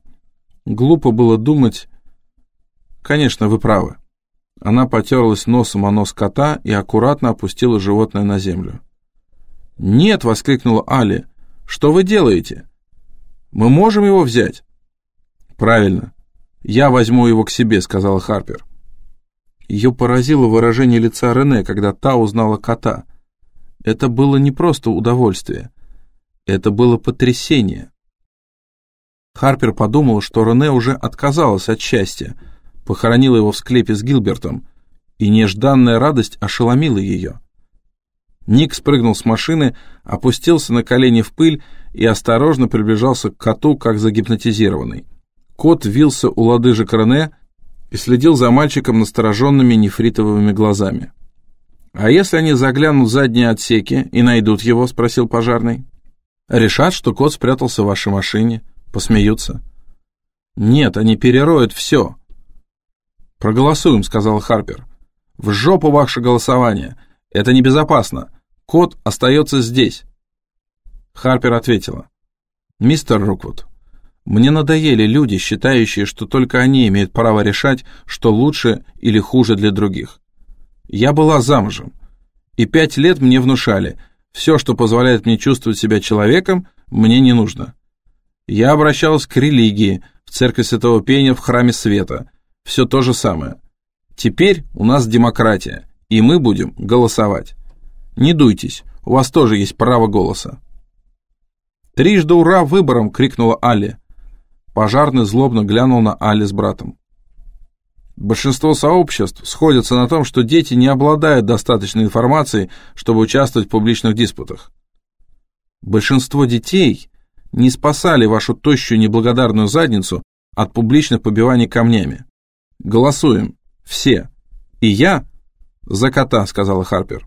«Глупо было думать...» «Конечно, вы правы». Она потерлась носом о нос кота и аккуратно опустила животное на землю. «Нет!» — воскликнула Али. «Что вы делаете? Мы можем его взять?» «Правильно. Я возьму его к себе», — сказала Харпер. Ее поразило выражение лица Рене, когда та узнала кота. Это было не просто удовольствие. Это было потрясение. Харпер подумал, что Рене уже отказалась от счастья, похоронила его в склепе с Гилбертом, и нежданная радость ошеломила ее. Ник спрыгнул с машины, опустился на колени в пыль и осторожно приближался к коту, как загипнотизированный. Кот вился у лодыжек Рене и следил за мальчиком настороженными нефритовыми глазами. «А если они заглянут в задние отсеки и найдут его?» — спросил пожарный. «Решат, что кот спрятался в вашей машине. Посмеются». «Нет, они перероют все». «Проголосуем», — сказал Харпер. «В жопу ваше голосование. Это небезопасно. Кот остается здесь». Харпер ответила. «Мистер Руквуд, мне надоели люди, считающие, что только они имеют право решать, что лучше или хуже для других. Я была замужем, и пять лет мне внушали, все, что позволяет мне чувствовать себя человеком, мне не нужно. Я обращалась к религии, в церковь Святого Пения, в храме света, все то же самое. Теперь у нас демократия, и мы будем голосовать. Не дуйтесь, у вас тоже есть право голоса. «Трижды ура выборам!» — крикнула Али. Пожарный злобно глянул на Али с братом. Большинство сообществ сходятся на том, что дети не обладают достаточной информацией, чтобы участвовать в публичных диспутах. Большинство детей не спасали вашу тощую неблагодарную задницу от публичных побиваний камнями. Голосуем. Все. И я за кота, сказала Харпер.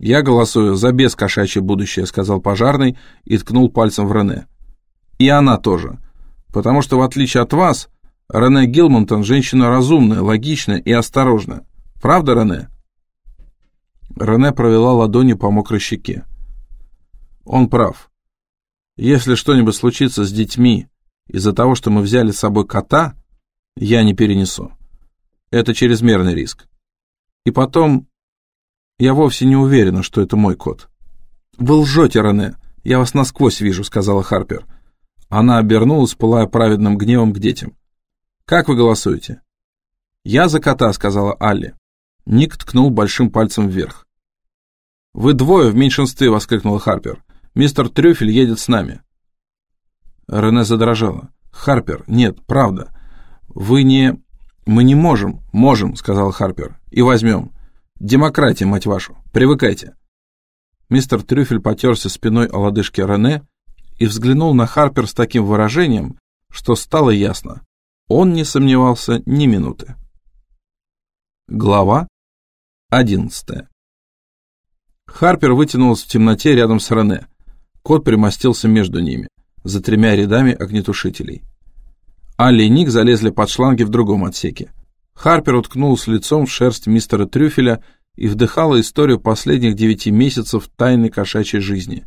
Я голосую за бескошачье будущее, сказал пожарный и ткнул пальцем в Рене. И она тоже. Потому что, в отличие от вас, Рене Гилмонтон женщина разумная, логичная и осторожная. Правда, Рене? Рене провела ладонью по мокрой щеке. Он прав. Если что-нибудь случится с детьми из-за того, что мы взяли с собой кота, я не перенесу. Это чрезмерный риск. И потом, я вовсе не уверена, что это мой кот. Вы лжете, Рене. Я вас насквозь вижу, сказала Харпер. Она обернулась, пылая праведным гневом к детям. «Как вы голосуете?» «Я за кота», — сказала Алли. Ник ткнул большим пальцем вверх. «Вы двое в меньшинстве», — воскликнула Харпер. «Мистер Трюфель едет с нами». Рене задрожала. «Харпер, нет, правда. Вы не...» «Мы не можем». «Можем», — сказал Харпер. «И возьмем. Демократия, мать вашу. Привыкайте». Мистер Трюфель потерся спиной о лодыжке Рене и взглянул на Харпер с таким выражением, что стало ясно. Он не сомневался ни минуты. Глава одиннадцатая. Харпер вытянулся в темноте рядом с Рене. Кот примостился между ними, за тремя рядами огнетушителей. Алли и Ник залезли под шланги в другом отсеке. Харпер уткнулся лицом в шерсть мистера Трюфеля и вдыхала историю последних девяти месяцев тайной кошачьей жизни.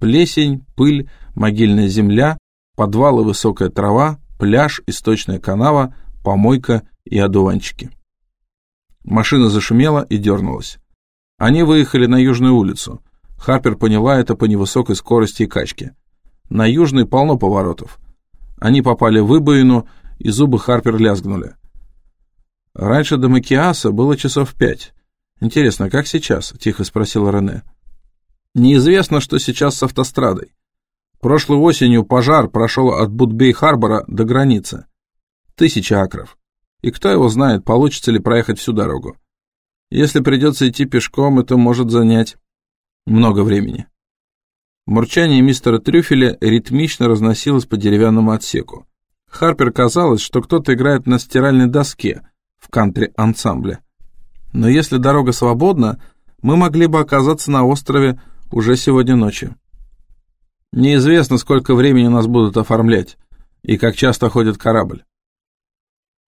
Плесень, пыль, могильная земля, подвалы высокая трава, пляж, источная канава, помойка и одуванчики. Машина зашумела и дернулась. Они выехали на Южную улицу. Харпер поняла это по невысокой скорости и качке. На Южной полно поворотов. Они попали в выбоину, и зубы Харпер лязгнули. Раньше до Макиаса было часов пять. Интересно, как сейчас? Тихо спросила Рене. Неизвестно, что сейчас с автострадой. Прошлой осенью пожар прошел от Будбей-Харбора до границы. Тысяча акров. И кто его знает, получится ли проехать всю дорогу. Если придется идти пешком, это может занять много времени. Мурчание мистера Трюфеля ритмично разносилось по деревянному отсеку. Харпер казалось, что кто-то играет на стиральной доске в кантри-ансамбле. Но если дорога свободна, мы могли бы оказаться на острове уже сегодня ночью. Неизвестно, сколько времени нас будут оформлять и как часто ходит корабль.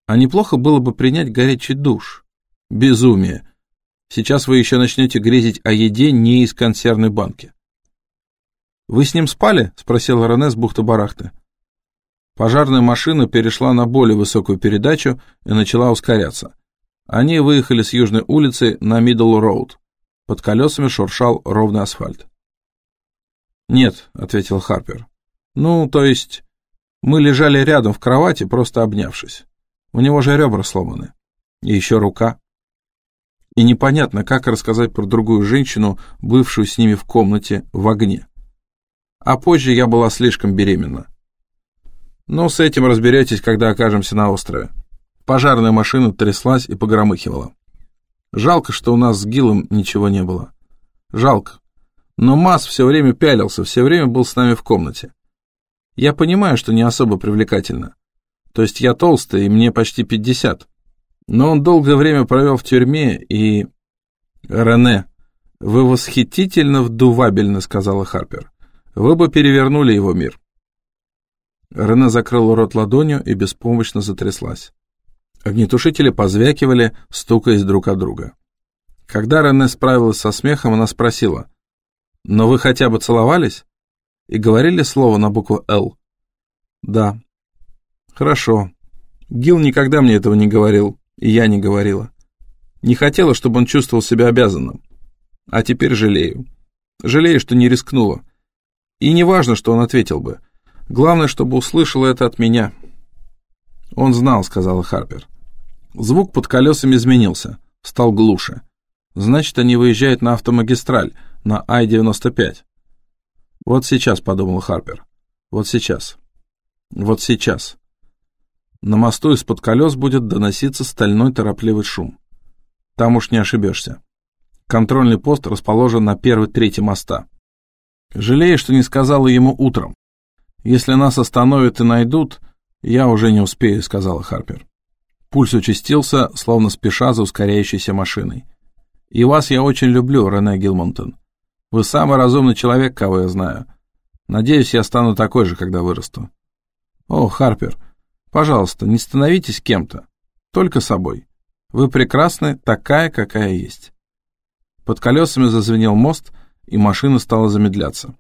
А неплохо было бы принять горячий душ. Безумие. Сейчас вы еще начнете грезить о еде не из консервной банки. «Вы с ним спали?» — спросил Рене с бухты-барахты. Пожарная машина перешла на более высокую передачу и начала ускоряться. Они выехали с южной улицы на Мидл-Роуд. Под колесами шуршал ровный асфальт. «Нет», — ответила Харпер. «Ну, то есть, мы лежали рядом в кровати, просто обнявшись. У него же ребра сломаны. И еще рука. И непонятно, как рассказать про другую женщину, бывшую с ними в комнате в огне. А позже я была слишком беременна. Но с этим разберетесь, когда окажемся на острове. Пожарная машина тряслась и погромыхивала. Жалко, что у нас с Гилом ничего не было. Жалко. Но Мас все время пялился, все время был с нами в комнате. Я понимаю, что не особо привлекательно. То есть я толстый, и мне почти пятьдесят. Но он долгое время провел в тюрьме, и... Рене, вы восхитительно вдувабельно, сказала Харпер. Вы бы перевернули его мир. Рене закрыл рот ладонью и беспомощно затряслась. Огнетушители позвякивали, стукаясь друг от друга. Когда Рене справилась со смехом, она спросила, но вы хотя бы целовались? И говорили слово на букву «Л»? Да. Хорошо. Гил никогда мне этого не говорил, и я не говорила. Не хотела, чтобы он чувствовал себя обязанным. А теперь жалею. Жалею, что не рискнула. И не важно, что он ответил бы. Главное, чтобы услышал это от меня. Он знал, сказала Харпер. Звук под колесами изменился, стал глуше. Значит, они выезжают на автомагистраль, на Ай-95. Вот сейчас, подумал Харпер. Вот сейчас. Вот сейчас. На мосту из-под колес будет доноситься стальной торопливый шум. Там уж не ошибешься. Контрольный пост расположен на первой трети моста. Жалею, что не сказала ему утром. Если нас остановят и найдут, я уже не успею, сказала Харпер. Пульс участился, словно спеша за ускоряющейся машиной. И вас я очень люблю, Рене Гилмонтон. Вы самый разумный человек, кого я знаю. Надеюсь, я стану такой же, когда вырасту. О, Харпер, пожалуйста, не становитесь кем-то, только собой. Вы прекрасны, такая, какая есть. Под колесами зазвенел мост, и машина стала замедляться.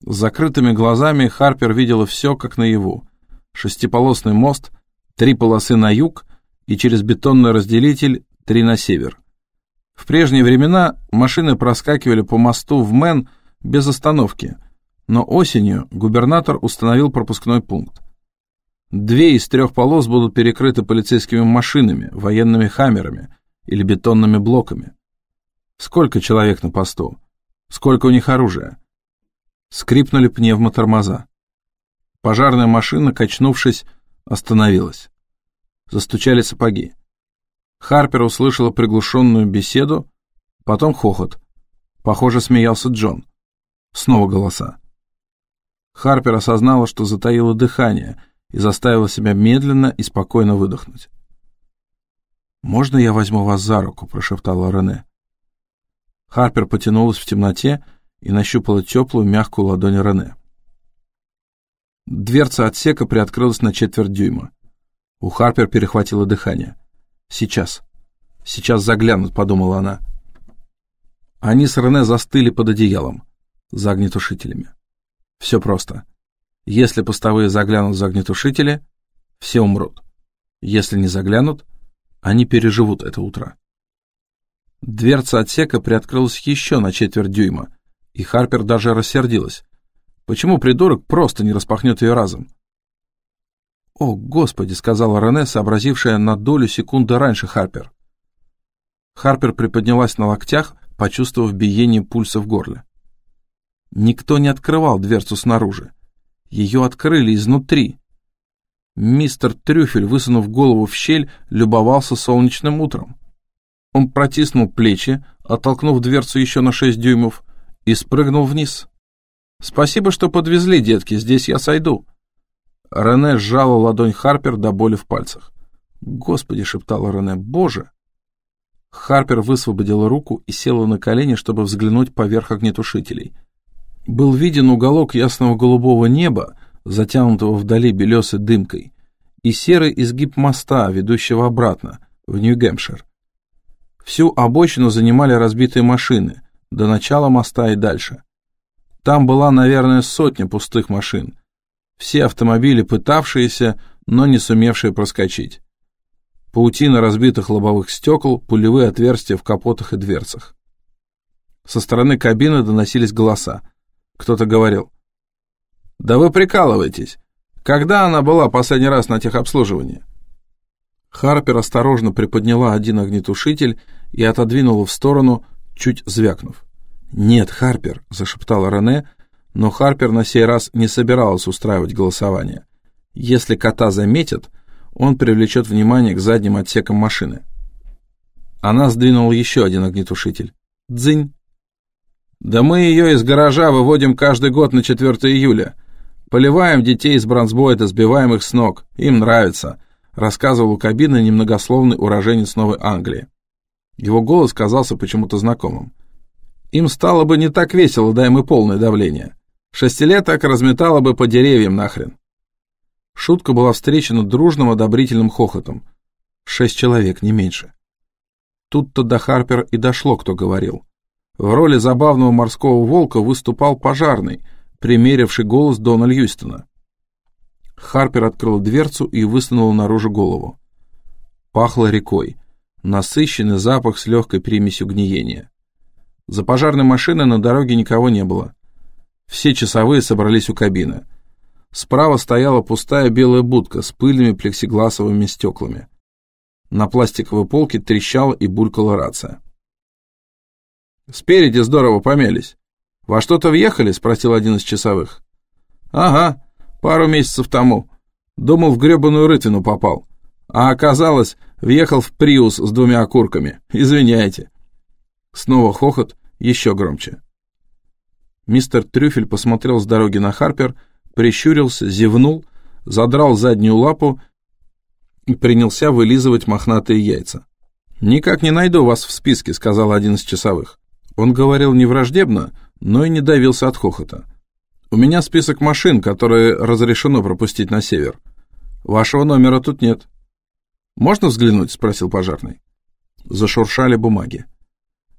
С закрытыми глазами Харпер видела все, как наяву. Шестиполосный мост, три полосы на юг и через бетонный разделитель три на север. В прежние времена машины проскакивали по мосту в Мэн без остановки, но осенью губернатор установил пропускной пункт. Две из трех полос будут перекрыты полицейскими машинами, военными хаммерами или бетонными блоками. Сколько человек на посту? Сколько у них оружия? Скрипнули пневмотормоза. Пожарная машина, качнувшись, остановилась. Застучали сапоги. Харпер услышала приглушенную беседу, потом хохот. Похоже, смеялся Джон. Снова голоса. Харпер осознала, что затаила дыхание и заставила себя медленно и спокойно выдохнуть. «Можно я возьму вас за руку?» – прошептала Рене. Харпер потянулась в темноте и нащупала теплую, мягкую ладонь Рене. Дверца отсека приоткрылась на четверть дюйма. У Харпер перехватило дыхание. «Сейчас. Сейчас заглянут», — подумала она. Они с Рене застыли под одеялом, за огнетушителями. Все просто. Если постовые заглянут за огнетушители, все умрут. Если не заглянут, они переживут это утро. Дверца отсека приоткрылась еще на четверть дюйма, и Харпер даже рассердилась. Почему придурок просто не распахнет ее разом? «О, Господи!» — сказала Рене, сообразившая на долю секунды раньше Харпер. Харпер приподнялась на локтях, почувствовав биение пульса в горле. Никто не открывал дверцу снаружи. Ее открыли изнутри. Мистер Трюфель, высунув голову в щель, любовался солнечным утром. Он протиснул плечи, оттолкнув дверцу еще на шесть дюймов, и спрыгнул вниз. «Спасибо, что подвезли, детки, здесь я сойду». Рене сжала ладонь Харпер до боли в пальцах. «Господи!» — шептала Рене. «Боже!» Харпер высвободила руку и села на колени, чтобы взглянуть поверх огнетушителей. Был виден уголок ясного голубого неба, затянутого вдали белесой дымкой, и серый изгиб моста, ведущего обратно, в Нью-Гэмпшир. Всю обочину занимали разбитые машины, до начала моста и дальше. Там была, наверное, сотня пустых машин. Все автомобили, пытавшиеся, но не сумевшие проскочить. Паутина разбитых лобовых стекол, пулевые отверстия в капотах и дверцах. Со стороны кабины доносились голоса. Кто-то говорил. «Да вы прикалываетесь! Когда она была последний раз на техобслуживании?» Харпер осторожно приподняла один огнетушитель и отодвинула в сторону, чуть звякнув. «Нет, Харпер», — зашептала Рене, но Харпер на сей раз не собиралась устраивать голосование. Если кота заметят, он привлечет внимание к задним отсекам машины. Она сдвинула еще один огнетушитель. «Дзынь!» «Да мы ее из гаража выводим каждый год на 4 июля. Поливаем детей из бронзбойта, сбиваем их с ног. Им нравится рассказывал у кабины немногословный уроженец Новой Англии. Его голос казался почему-то знакомым. Им стало бы не так весело, дай мы полное давление. Шестилеток разметало бы по деревьям нахрен. Шутка была встречена дружным одобрительным хохотом. Шесть человек, не меньше. Тут-то до Харпер и дошло, кто говорил. В роли забавного морского волка выступал пожарный, примеривший голос Дона Льюистона. Харпер открыл дверцу и высунула наружу голову. Пахло рекой. Насыщенный запах с легкой примесью гниения. За пожарной машиной на дороге никого не было. Все часовые собрались у кабины. Справа стояла пустая белая будка с пыльными плексигласовыми стеклами. На пластиковой полке трещала и булькала рация. «Спереди здорово помялись. Во что-то въехали?» — спросил один из часовых. «Ага, Пару месяцев тому. Думал, в гребаную рытвину попал. А оказалось, въехал в Приус с двумя окурками. Извиняйте. Снова хохот, еще громче. Мистер Трюфель посмотрел с дороги на Харпер, прищурился, зевнул, задрал заднюю лапу и принялся вылизывать мохнатые яйца. «Никак не найду вас в списке», — сказал один из часовых. Он говорил не враждебно, но и не давился от хохота. «У меня список машин, которые разрешено пропустить на север. Вашего номера тут нет». «Можно взглянуть?» — спросил пожарный. Зашуршали бумаги.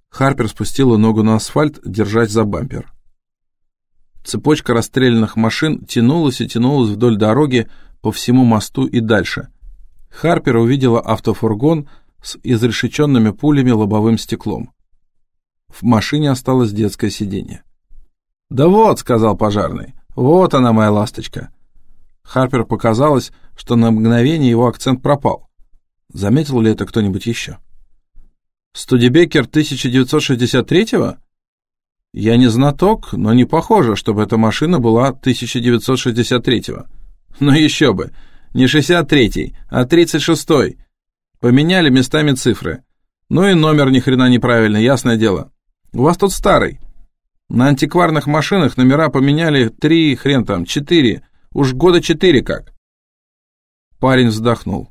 Харпер спустила ногу на асфальт, держась за бампер. Цепочка расстрелянных машин тянулась и тянулась вдоль дороги по всему мосту и дальше. Харпер увидела автофургон с изрешеченными пулями лобовым стеклом. В машине осталось детское сиденье. «Да вот», — сказал пожарный, — «вот она, моя ласточка». Харпер показалось, что на мгновение его акцент пропал. Заметил ли это кто-нибудь еще? «Студебекер 1963-го?» «Я не знаток, но не похоже, чтобы эта машина была 1963-го». «Ну еще бы! Не 63-й, а 36-й. Поменяли местами цифры. Ну и номер ни хрена неправильный, ясное дело. У вас тут старый. На антикварных машинах номера поменяли три, хрен там, четыре. Уж года четыре как. Парень вздохнул.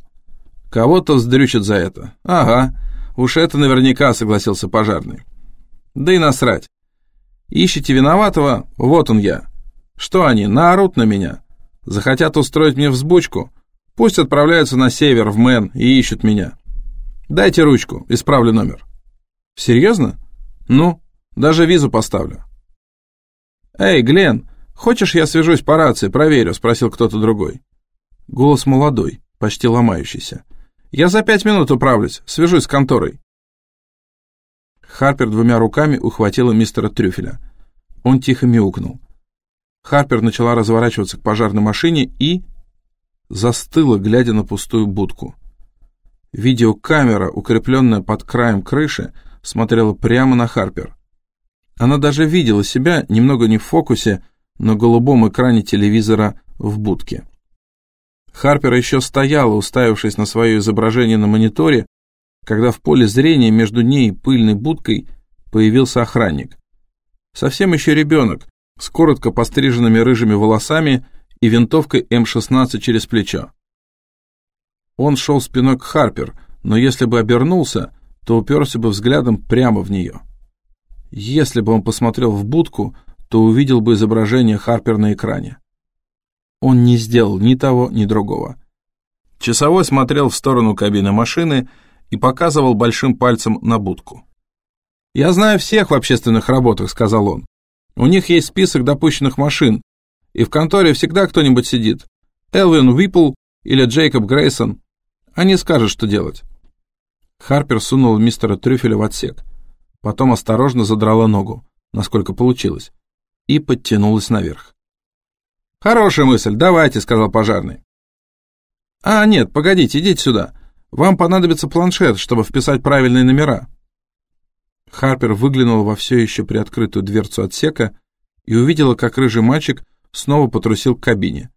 Кого-то вздрючат за это. Ага, уж это наверняка, согласился пожарный. Да и насрать. Ищите виноватого, вот он я. Что они, наорут на меня? Захотят устроить мне взбучку? Пусть отправляются на север, в Мэн, и ищут меня. Дайте ручку, исправлю номер. Серьезно? Ну, даже визу поставлю. «Эй, Глен, хочешь я свяжусь по рации, проверю?» — спросил кто-то другой. Голос молодой, почти ломающийся. «Я за пять минут управлюсь, свяжусь с конторой». Харпер двумя руками ухватила мистера Трюфеля. Он тихо мяукнул. Харпер начала разворачиваться к пожарной машине и... застыла, глядя на пустую будку. Видеокамера, укрепленная под краем крыши, смотрела прямо на Харпер. Она даже видела себя, немного не в фокусе, на голубом экране телевизора в будке. Харпер еще стояла, уставившись на свое изображение на мониторе, когда в поле зрения между ней и пыльной будкой появился охранник. Совсем еще ребенок, с коротко постриженными рыжими волосами и винтовкой М-16 через плечо. Он шел спиной к Харпер, но если бы обернулся, то уперся бы взглядом прямо в нее. Если бы он посмотрел в будку, то увидел бы изображение Харпер на экране. Он не сделал ни того, ни другого. Часовой смотрел в сторону кабины машины и показывал большим пальцем на будку. «Я знаю всех в общественных работах», — сказал он. «У них есть список допущенных машин, и в конторе всегда кто-нибудь сидит. Элвин Уиппл или Джейкоб Грейсон. Они скажут, что делать. Харпер сунул мистера Трюфеля в отсек. Потом осторожно задрала ногу, насколько получилось, и подтянулась наверх. «Хорошая мысль, давайте», — сказал пожарный. «А, нет, погодите, идите сюда. Вам понадобится планшет, чтобы вписать правильные номера». Харпер выглянула во все еще приоткрытую дверцу отсека и увидела, как рыжий мальчик снова потрусил к кабине.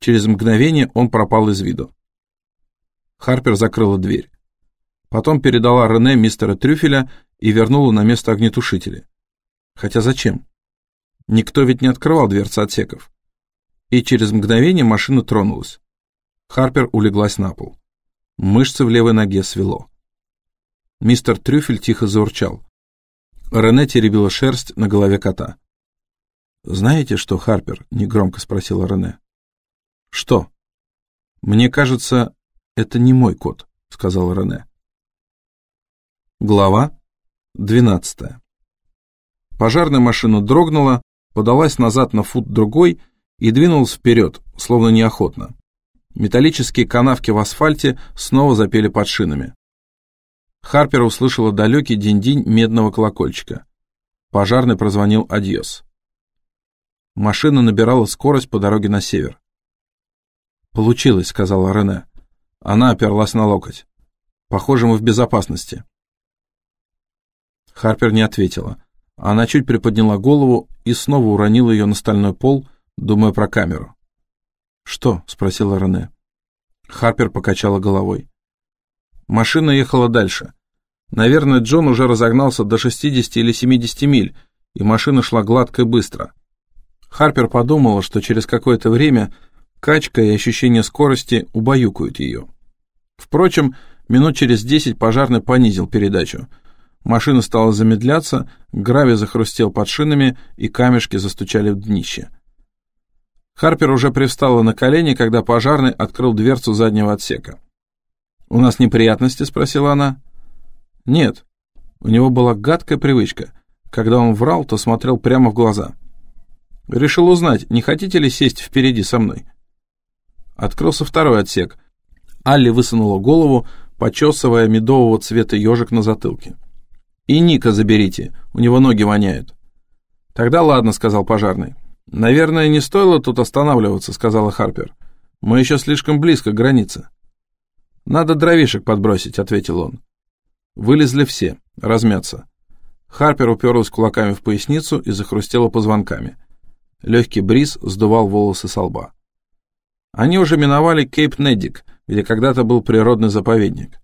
Через мгновение он пропал из виду. Харпер закрыла дверь. Потом передала Рене мистера Трюфеля и вернула на место огнетушители. Хотя зачем? Никто ведь не открывал дверцы отсеков. И через мгновение машина тронулась. Харпер улеглась на пол. Мышцы в левой ноге свело. Мистер Трюфель тихо заурчал. Рене теребила шерсть на голове кота. «Знаете что, Харпер?» — негромко спросила Рене. «Что?» «Мне кажется, это не мой кот», — сказала Рене. Глава 12. Пожарная машина дрогнула, подалась назад на фут другой и двинулась вперед, словно неохотно. Металлические канавки в асфальте снова запели под шинами. Харпер услышала далекий день-день медного колокольчика. Пожарный прозвонил «Адьос». Машина набирала скорость по дороге на север. «Получилось», — сказала Рене. Она оперлась на локоть. «Похоже, мы в безопасности». Харпер не ответила. Она чуть приподняла голову и снова уронила ее на стальной пол, думая про камеру. «Что?» — спросила Рене. Харпер покачала головой. Машина ехала дальше. Наверное, Джон уже разогнался до 60 или 70 миль, и машина шла гладко и быстро. Харпер подумала, что через какое-то время качка и ощущение скорости убаюкают ее. Впрочем, минут через десять пожарный понизил передачу. Машина стала замедляться, гравий захрустел под шинами, и камешки застучали в днище. Харпер уже привстала на колени, когда пожарный открыл дверцу заднего отсека. «У нас неприятности?» — спросила она. «Нет». У него была гадкая привычка. Когда он врал, то смотрел прямо в глаза. «Решил узнать, не хотите ли сесть впереди со мной?» Открылся второй отсек. Алли высунула голову, почесывая медового цвета ежик на затылке. «И Ника заберите, у него ноги воняют». «Тогда ладно», — сказал пожарный. «Наверное, не стоило тут останавливаться», — сказала Харпер. «Мы еще слишком близко к границе». «Надо дровишек подбросить», — ответил он. Вылезли все, размяться. Харпер уперлась кулаками в поясницу и захрустела позвонками. Легкий бриз сдувал волосы со лба. Они уже миновали Кейп-Неддик, где когда-то был природный заповедник.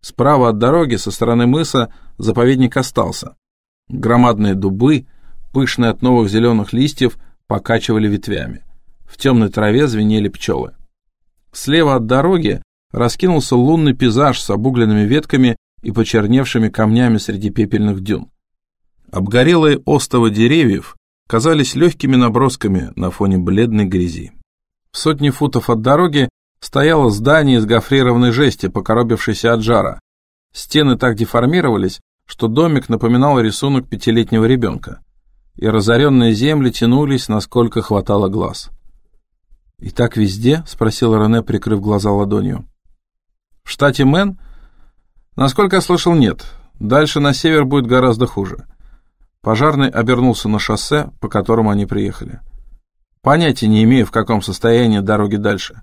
Справа от дороги, со стороны мыса, заповедник остался. Громадные дубы, пышные от новых зеленых листьев, покачивали ветвями. В темной траве звенели пчелы. Слева от дороги раскинулся лунный пейзаж с обугленными ветками и почерневшими камнями среди пепельных дюн. Обгорелые остовы деревьев казались легкими набросками на фоне бледной грязи. В сотни футов от дороги стояло здание из гофрированной жести, покоробившейся от жара. Стены так деформировались, что домик напоминал рисунок пятилетнего ребенка, и разоренные земли тянулись, насколько хватало глаз. «И так везде?» — спросила Рене, прикрыв глаза ладонью. В штате Мэн? Насколько я слышал, нет. Дальше на север будет гораздо хуже. Пожарный обернулся на шоссе, по которому они приехали. Понятия не имею, в каком состоянии дороги дальше.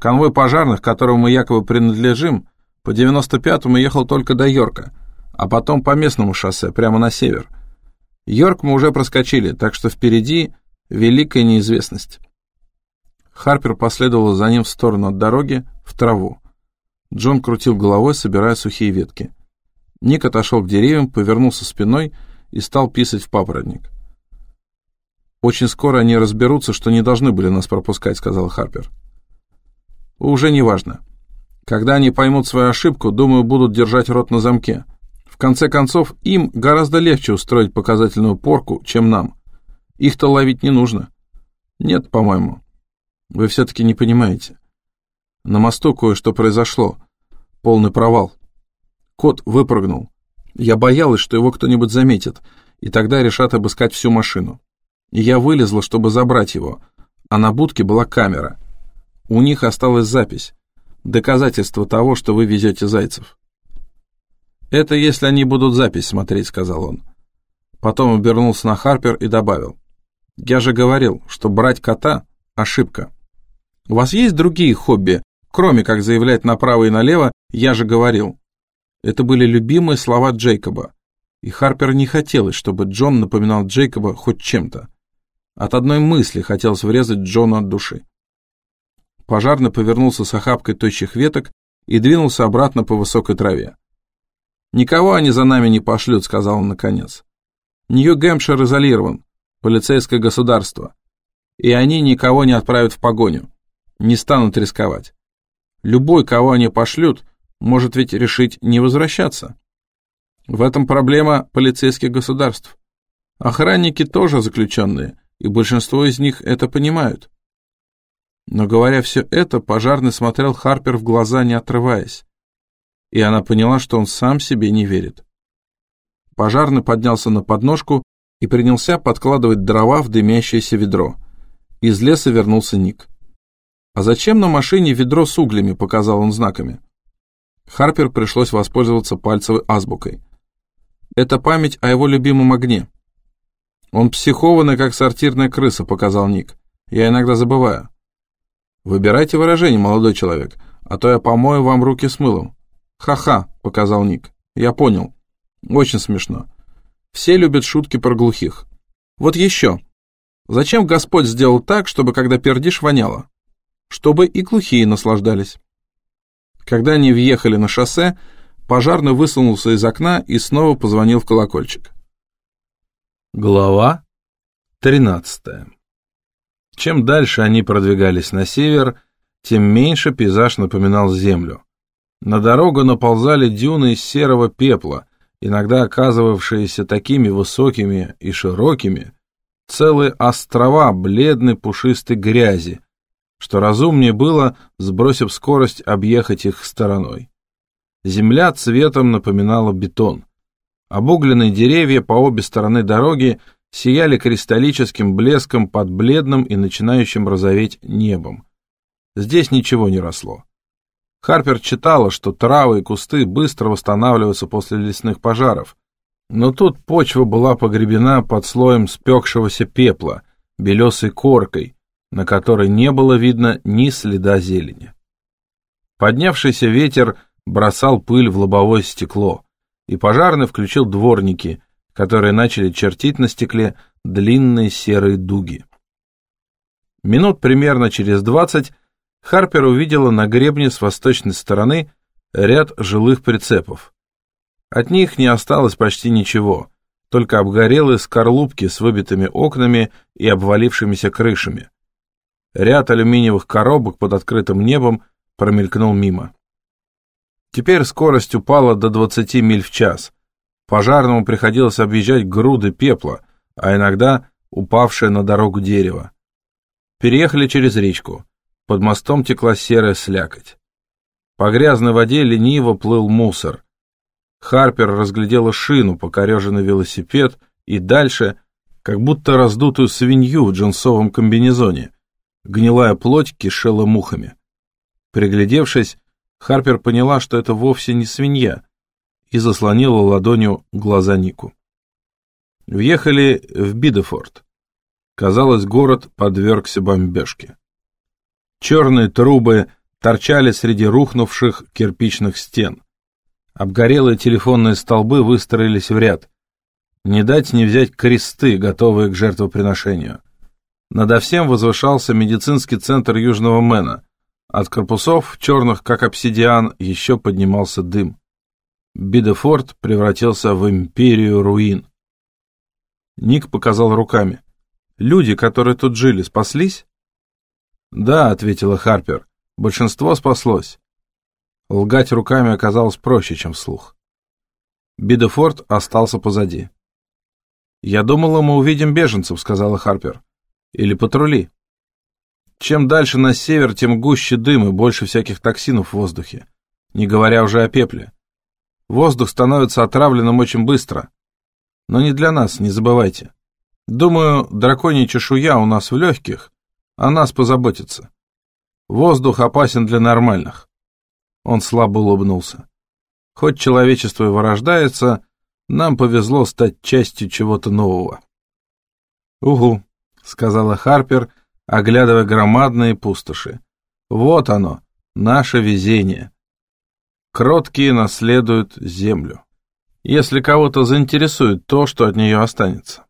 Конвой пожарных, которому мы якобы принадлежим, по 95-му ехал только до Йорка, а потом по местному шоссе, прямо на север. Йорк мы уже проскочили, так что впереди великая неизвестность. Харпер последовал за ним в сторону от дороги, в траву. Джон крутил головой, собирая сухие ветки. Ник отошел к деревьям, повернулся спиной и стал писать в папоротник. «Очень скоро они разберутся, что не должны были нас пропускать», — сказал Харпер. «Уже не важно. Когда они поймут свою ошибку, думаю, будут держать рот на замке. Конце концов, им гораздо легче устроить показательную порку, чем нам. Их-то ловить не нужно». «Нет, по-моему. Вы все-таки не понимаете. На мосту кое-что произошло. Полный провал. Кот выпрыгнул. Я боялась, что его кто-нибудь заметит, и тогда решат обыскать всю машину. Я вылезла, чтобы забрать его, а на будке была камера. У них осталась запись. Доказательство того, что вы везете зайцев. «Это если они будут запись смотреть», — сказал он. Потом обернулся на Харпер и добавил. «Я же говорил, что брать кота — ошибка. У вас есть другие хобби, Кроме как заявлять направо и налево, я же говорил. Это были любимые слова Джейкоба. И Харпер не хотелось, чтобы Джон напоминал Джейкоба хоть чем-то. От одной мысли хотелось врезать Джону от души. Пожарный повернулся с охапкой тощих веток и двинулся обратно по высокой траве. «Никого они за нами не пошлют», — сказал он наконец. «Нью-Гэмпшир изолирован, полицейское государство, и они никого не отправят в погоню, не станут рисковать. Любой, кого они пошлют, может ведь решить не возвращаться. В этом проблема полицейских государств. Охранники тоже заключенные, и большинство из них это понимают. Но говоря все это, пожарный смотрел Харпер в глаза, не отрываясь. И она поняла, что он сам себе не верит. Пожарный поднялся на подножку и принялся подкладывать дрова в дымящееся ведро. Из леса вернулся Ник. «А зачем на машине ведро с углями?» — показал он знаками. Харпер пришлось воспользоваться пальцевой азбукой. «Это память о его любимом огне». «Он психованный, как сортирная крыса», — показал Ник. «Я иногда забываю». «Выбирайте выражение, молодой человек, а то я помою вам руки с мылом». «Ха-ха», — показал Ник. «Я понял. Очень смешно. Все любят шутки про глухих. Вот еще. Зачем Господь сделал так, чтобы когда пердишь воняло? чтобы и глухие наслаждались. Когда они въехали на шоссе, пожарный высунулся из окна и снова позвонил в колокольчик. Глава 13. Чем дальше они продвигались на север, тем меньше пейзаж напоминал землю. На дорогу наползали дюны из серого пепла, иногда оказывавшиеся такими высокими и широкими, целые острова бледной пушистой грязи, что разумнее было, сбросив скорость, объехать их стороной. Земля цветом напоминала бетон. Обугленные деревья по обе стороны дороги сияли кристаллическим блеском под бледным и начинающим розоветь небом. Здесь ничего не росло. Харпер читала, что травы и кусты быстро восстанавливаются после лесных пожаров, но тут почва была погребена под слоем спекшегося пепла, белесой коркой, на которой не было видно ни следа зелени. Поднявшийся ветер бросал пыль в лобовое стекло, и пожарный включил дворники, которые начали чертить на стекле длинные серые дуги. Минут примерно через двадцать Харпер увидела на гребне с восточной стороны ряд жилых прицепов. От них не осталось почти ничего, только обгорелые скорлупки с выбитыми окнами и обвалившимися крышами. Ряд алюминиевых коробок под открытым небом промелькнул мимо. Теперь скорость упала до 20 миль в час. Пожарному приходилось объезжать груды пепла, а иногда упавшее на дорогу дерево. Переехали через речку. Под мостом текла серая слякоть. По грязной воде лениво плыл мусор. Харпер разглядела шину, покореженный велосипед, и дальше, как будто раздутую свинью в джинсовом комбинезоне. Гнилая плоть кишела мухами. Приглядевшись, Харпер поняла, что это вовсе не свинья, и заслонила ладонью глаза Нику. Въехали в Бидефорд. Казалось, город подвергся бомбежке. Черные трубы торчали среди рухнувших кирпичных стен. Обгорелые телефонные столбы выстроились в ряд. Не дать не взять кресты, готовые к жертвоприношению. Надо всем возвышался медицинский центр Южного Мэна. От корпусов, черных как обсидиан, еще поднимался дым. Бидефорд превратился в империю руин. Ник показал руками. Люди, которые тут жили, спаслись? «Да», — ответила Харпер, — «большинство спаслось». Лгать руками оказалось проще, чем вслух. Бидефорд остался позади. «Я думала, мы увидим беженцев», — сказала Харпер. «Или патрули». Чем дальше на север, тем гуще дым и больше всяких токсинов в воздухе, не говоря уже о пепле. Воздух становится отравленным очень быстро. Но не для нас, не забывайте. Думаю, драконья чешуя у нас в легких, о нас позаботится. Воздух опасен для нормальных. Он слабо улыбнулся. Хоть человечество и вырождается, нам повезло стать частью чего-то нового. «Угу», — сказала Харпер, оглядывая громадные пустоши. «Вот оно, наше везение. Кроткие наследуют землю, если кого-то заинтересует то, что от нее останется».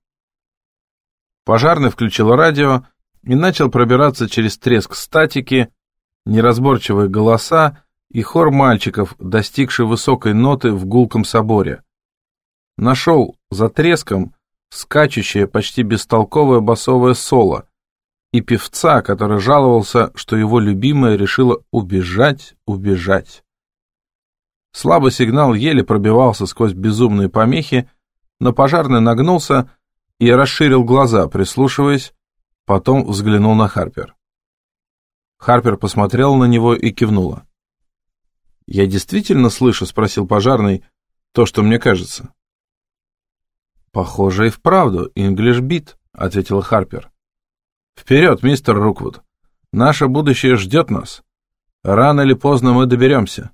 Пожарный включил радио, и начал пробираться через треск статики, неразборчивые голоса и хор мальчиков, достигший высокой ноты в гулком соборе. Нашел за треском скачущее, почти бестолковое басовое соло и певца, который жаловался, что его любимая решила убежать, убежать. Слабый сигнал еле пробивался сквозь безумные помехи, но пожарный нагнулся и расширил глаза, прислушиваясь, Потом взглянул на Харпер. Харпер посмотрел на него и кивнула. «Я действительно слышу?» — спросил пожарный. «То, что мне кажется». «Похоже и вправду, English Beat», — ответила Харпер. «Вперед, мистер Руквуд! Наше будущее ждет нас. Рано или поздно мы доберемся».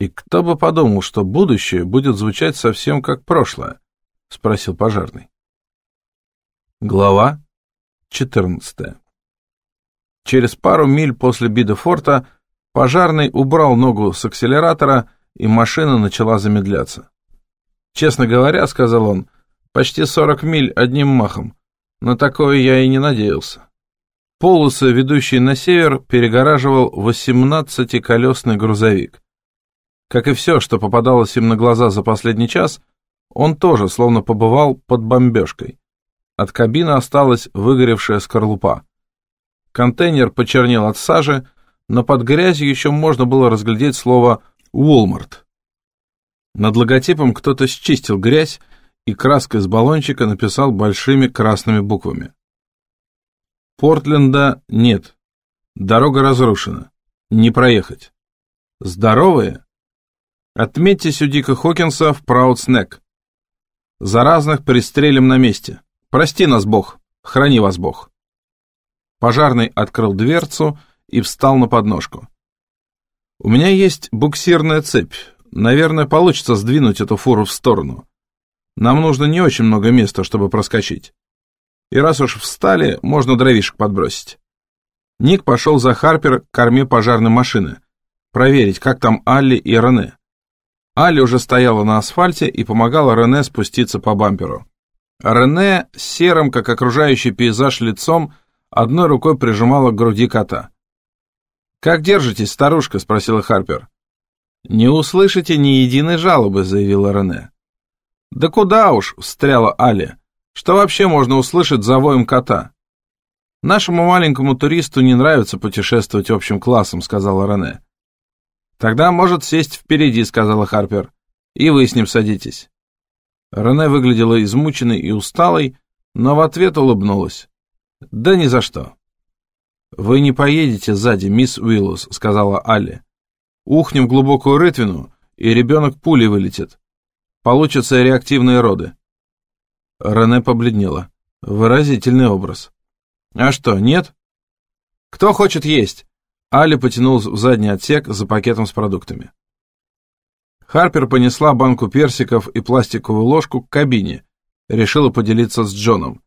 «И кто бы подумал, что будущее будет звучать совсем как прошлое?» — спросил пожарный. Глава 14. Через пару миль после Бидефорта пожарный убрал ногу с акселератора, и машина начала замедляться. «Честно говоря, — сказал он, — почти 40 миль одним махом. На такое я и не надеялся». Полосы, ведущие на север, перегораживал 18-колесный грузовик. Как и все, что попадалось им на глаза за последний час, он тоже словно побывал под бомбежкой. От кабины осталась выгоревшая скорлупа. Контейнер почернел от сажи, но под грязью еще можно было разглядеть слово «Уолмарт». Над логотипом кто-то счистил грязь и краской с баллончика написал большими красными буквами. Портленда нет. Дорога разрушена. Не проехать. Здоровые? Отметьтесь у Дика Хокинса в Праудснек. Заразных пристрелим на месте. Прости нас, Бог. Храни вас, Бог. Пожарный открыл дверцу и встал на подножку. У меня есть буксирная цепь. Наверное, получится сдвинуть эту фуру в сторону. Нам нужно не очень много места, чтобы проскочить. И раз уж встали, можно дровишек подбросить. Ник пошел за Харпер к корме пожарной машины, проверить, как там Алли и Рене. Алли уже стояла на асфальте и помогала Рене спуститься по бамперу. Рене, серым, как окружающий пейзаж, лицом, одной рукой прижимала к груди кота. «Как держитесь, старушка?» — спросила Харпер. «Не услышите ни единой жалобы», — заявила Рене. «Да куда уж!» — встряла Али. «Что вообще можно услышать за воем кота?» «Нашему маленькому туристу не нравится путешествовать общим классом», — сказала Рене. «Тогда может сесть впереди», — сказала Харпер. «И вы с ним садитесь». Рене выглядела измученной и усталой, но в ответ улыбнулась. «Да ни за что». «Вы не поедете сзади, мисс Уиллус», — сказала Алли. «Ухнем глубокую рытвину, и ребенок пулей вылетит. Получатся реактивные роды». Рене побледнела. Выразительный образ. «А что, нет?» «Кто хочет есть?» Али потянулась в задний отсек за пакетом с продуктами. Харпер понесла банку персиков и пластиковую ложку к кабине, решила поделиться с Джоном.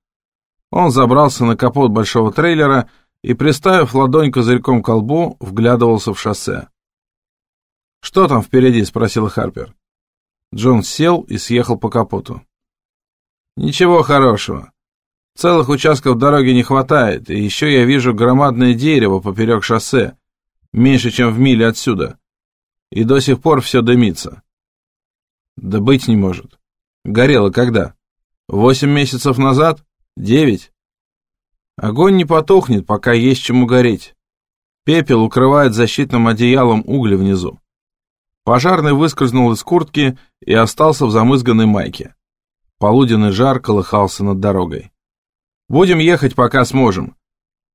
Он забрался на капот большого трейлера и, приставив ладонь козырьком к колбу, вглядывался в шоссе. «Что там впереди?» — спросила Харпер. Джон сел и съехал по капоту. «Ничего хорошего. Целых участков дороги не хватает, и еще я вижу громадное дерево поперек шоссе, меньше, чем в миле отсюда. И до сих пор все дымится. Да быть не может. Горело когда? Восемь месяцев назад? Девять? Огонь не потухнет, пока есть чему гореть. Пепел укрывает защитным одеялом угли внизу. Пожарный выскользнул из куртки и остался в замызганной майке. Полуденный жар колыхался над дорогой. Будем ехать, пока сможем.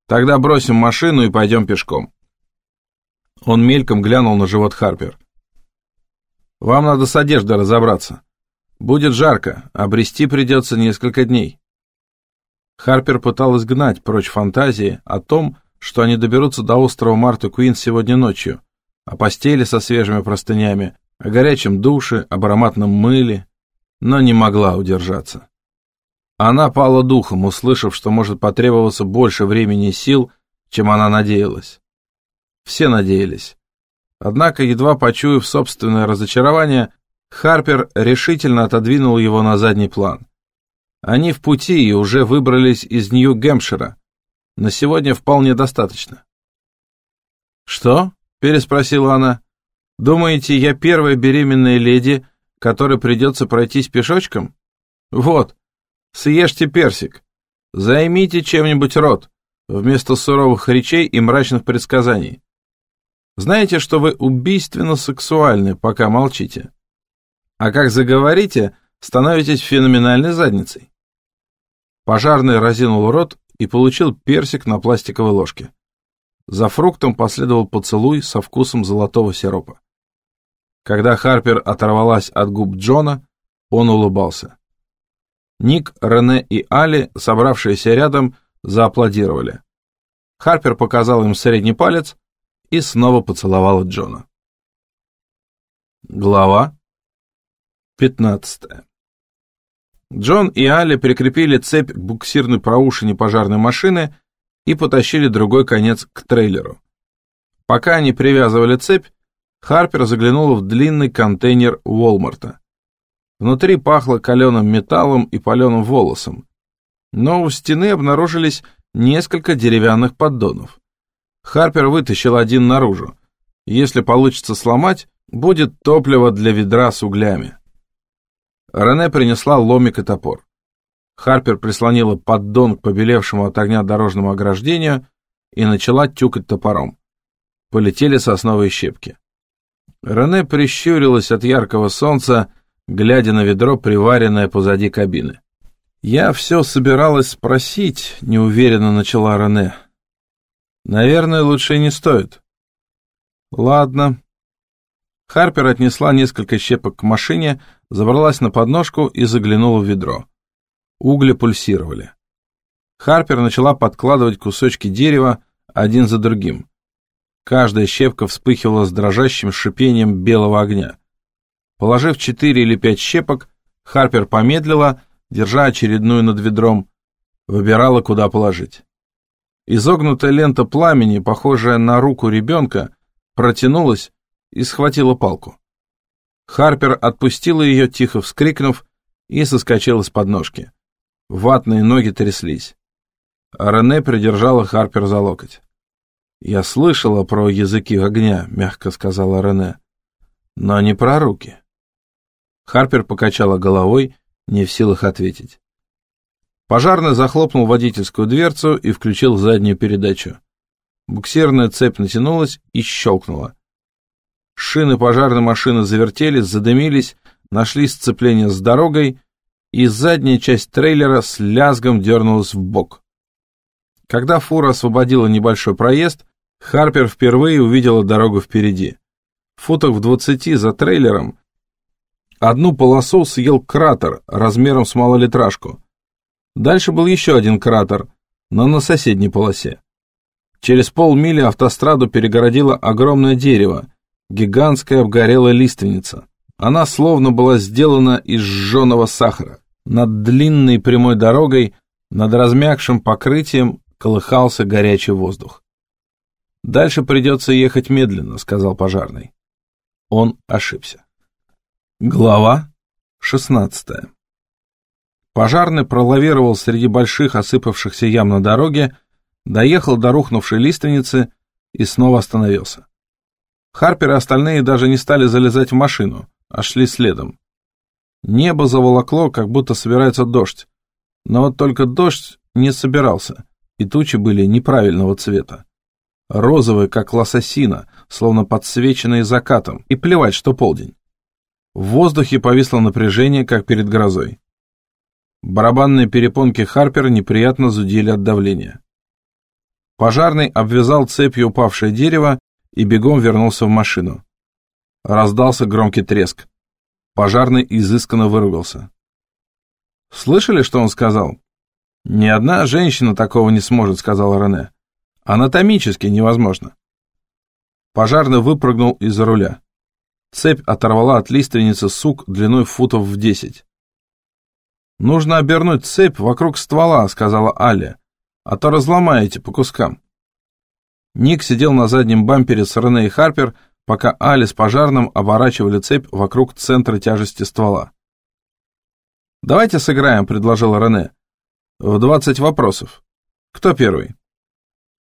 Тогда бросим машину и пойдем пешком. Он мельком глянул на живот Харпер. Вам надо с одеждой разобраться. Будет жарко, обрести придется несколько дней. Харпер пыталась гнать прочь фантазии о том, что они доберутся до острова Марта Куин сегодня ночью, о постели со свежими простынями, о горячем душе, об ароматном мыле, но не могла удержаться. Она пала духом, услышав, что может потребоваться больше времени и сил, чем она надеялась. Все надеялись. Однако, едва почуяв собственное разочарование, Харпер решительно отодвинул его на задний план. Они в пути и уже выбрались из Нью-Гэмпшира. На сегодня вполне достаточно. «Что?» — переспросила она. «Думаете, я первая беременная леди, которой придется пройтись пешочком? Вот, Съешьте персик. Займите чем-нибудь рот, вместо суровых речей и мрачных предсказаний. Знаете, что вы убийственно сексуальны, пока молчите. А как заговорите, становитесь феноменальной задницей. Пожарный разинул рот и получил персик на пластиковой ложке. За фруктом последовал поцелуй со вкусом золотого сиропа. Когда Харпер оторвалась от губ Джона, он улыбался. Ник, Рене и Али, собравшиеся рядом, зааплодировали. Харпер показал им средний палец и снова поцеловала Джона. Глава 15 Джон и Али прикрепили цепь к буксирной проушине пожарной машины и потащили другой конец к трейлеру. Пока они привязывали цепь, Харпер заглянула в длинный контейнер Уолмарта. Внутри пахло каленым металлом и паленым волосом. Но у стены обнаружились несколько деревянных поддонов. Харпер вытащил один наружу. Если получится сломать, будет топливо для ведра с углями. Рене принесла ломик и топор. Харпер прислонила поддон к побелевшему от огня дорожному ограждению и начала тюкать топором. Полетели сосновые щепки. Рене прищурилась от яркого солнца, глядя на ведро, приваренное позади кабины. «Я все собиралась спросить», — неуверенно начала Рене. «Наверное, лучше не стоит». «Ладно». Харпер отнесла несколько щепок к машине, забралась на подножку и заглянула в ведро. Угли пульсировали. Харпер начала подкладывать кусочки дерева один за другим. Каждая щепка вспыхивала с дрожащим шипением белого огня. Положив четыре или пять щепок, Харпер помедлила, держа очередную над ведром, выбирала, куда положить. Изогнутая лента пламени, похожая на руку ребенка, протянулась и схватила палку. Харпер отпустила ее, тихо вскрикнув, и соскочила с подножки. Ватные ноги тряслись. Рене придержала Харпер за локоть. «Я слышала про языки огня», — мягко сказала Рене. «Но не про руки». Харпер покачала головой, не в силах ответить. Пожарный захлопнул водительскую дверцу и включил заднюю передачу. Буксирная цепь натянулась и щелкнула. Шины пожарной машины завертелись, задымились, нашли сцепление с дорогой, и задняя часть трейлера с лязгом дернулась в бок. Когда фура освободила небольшой проезд, Харпер впервые увидела дорогу впереди. В футах в двадцати за трейлером одну полосу съел кратер размером с малолитражку. Дальше был еще один кратер, но на соседней полосе. Через полмили автостраду перегородило огромное дерево, гигантская обгорелая лиственница. Она словно была сделана из сжженного сахара. Над длинной прямой дорогой, над размягшим покрытием колыхался горячий воздух. «Дальше придется ехать медленно», — сказал пожарный. Он ошибся. Глава шестнадцатая. Пожарный пролавировал среди больших осыпавшихся ям на дороге, доехал до рухнувшей лиственницы и снова остановился. Харпер и остальные даже не стали залезать в машину, а шли следом. Небо заволокло, как будто собирается дождь. Но вот только дождь не собирался, и тучи были неправильного цвета. Розовые, как лососина, словно подсвеченные закатом, и плевать, что полдень. В воздухе повисло напряжение, как перед грозой. Барабанные перепонки Харпера неприятно зудели от давления. Пожарный обвязал цепью упавшее дерево и бегом вернулся в машину. Раздался громкий треск. Пожарный изысканно выругался. «Слышали, что он сказал?» «Ни одна женщина такого не сможет», — сказала Рене. «Анатомически невозможно». Пожарный выпрыгнул из-за руля. Цепь оторвала от лиственницы сук длиной футов в десять. «Нужно обернуть цепь вокруг ствола», — сказала Аля, «а то разломаете по кускам». Ник сидел на заднем бампере с Рене и Харпер пока Али с пожарным оборачивали цепь вокруг центра тяжести ствола. «Давайте сыграем», — предложил Рене. «В двадцать вопросов. Кто первый?»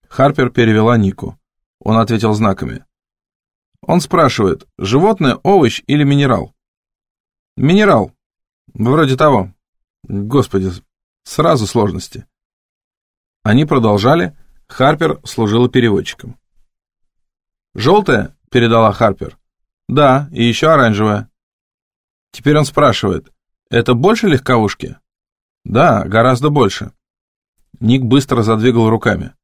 Харпер перевела Нику. Он ответил знаками. Он спрашивает, животное, овощ или минерал? Минерал. Вроде того. Господи, сразу сложности. Они продолжали. Харпер служила переводчиком. Желтое — передала Харпер. «Да, и еще оранжевая». Теперь он спрашивает, «Это больше легковушки?» «Да, гораздо больше». Ник быстро задвигал руками.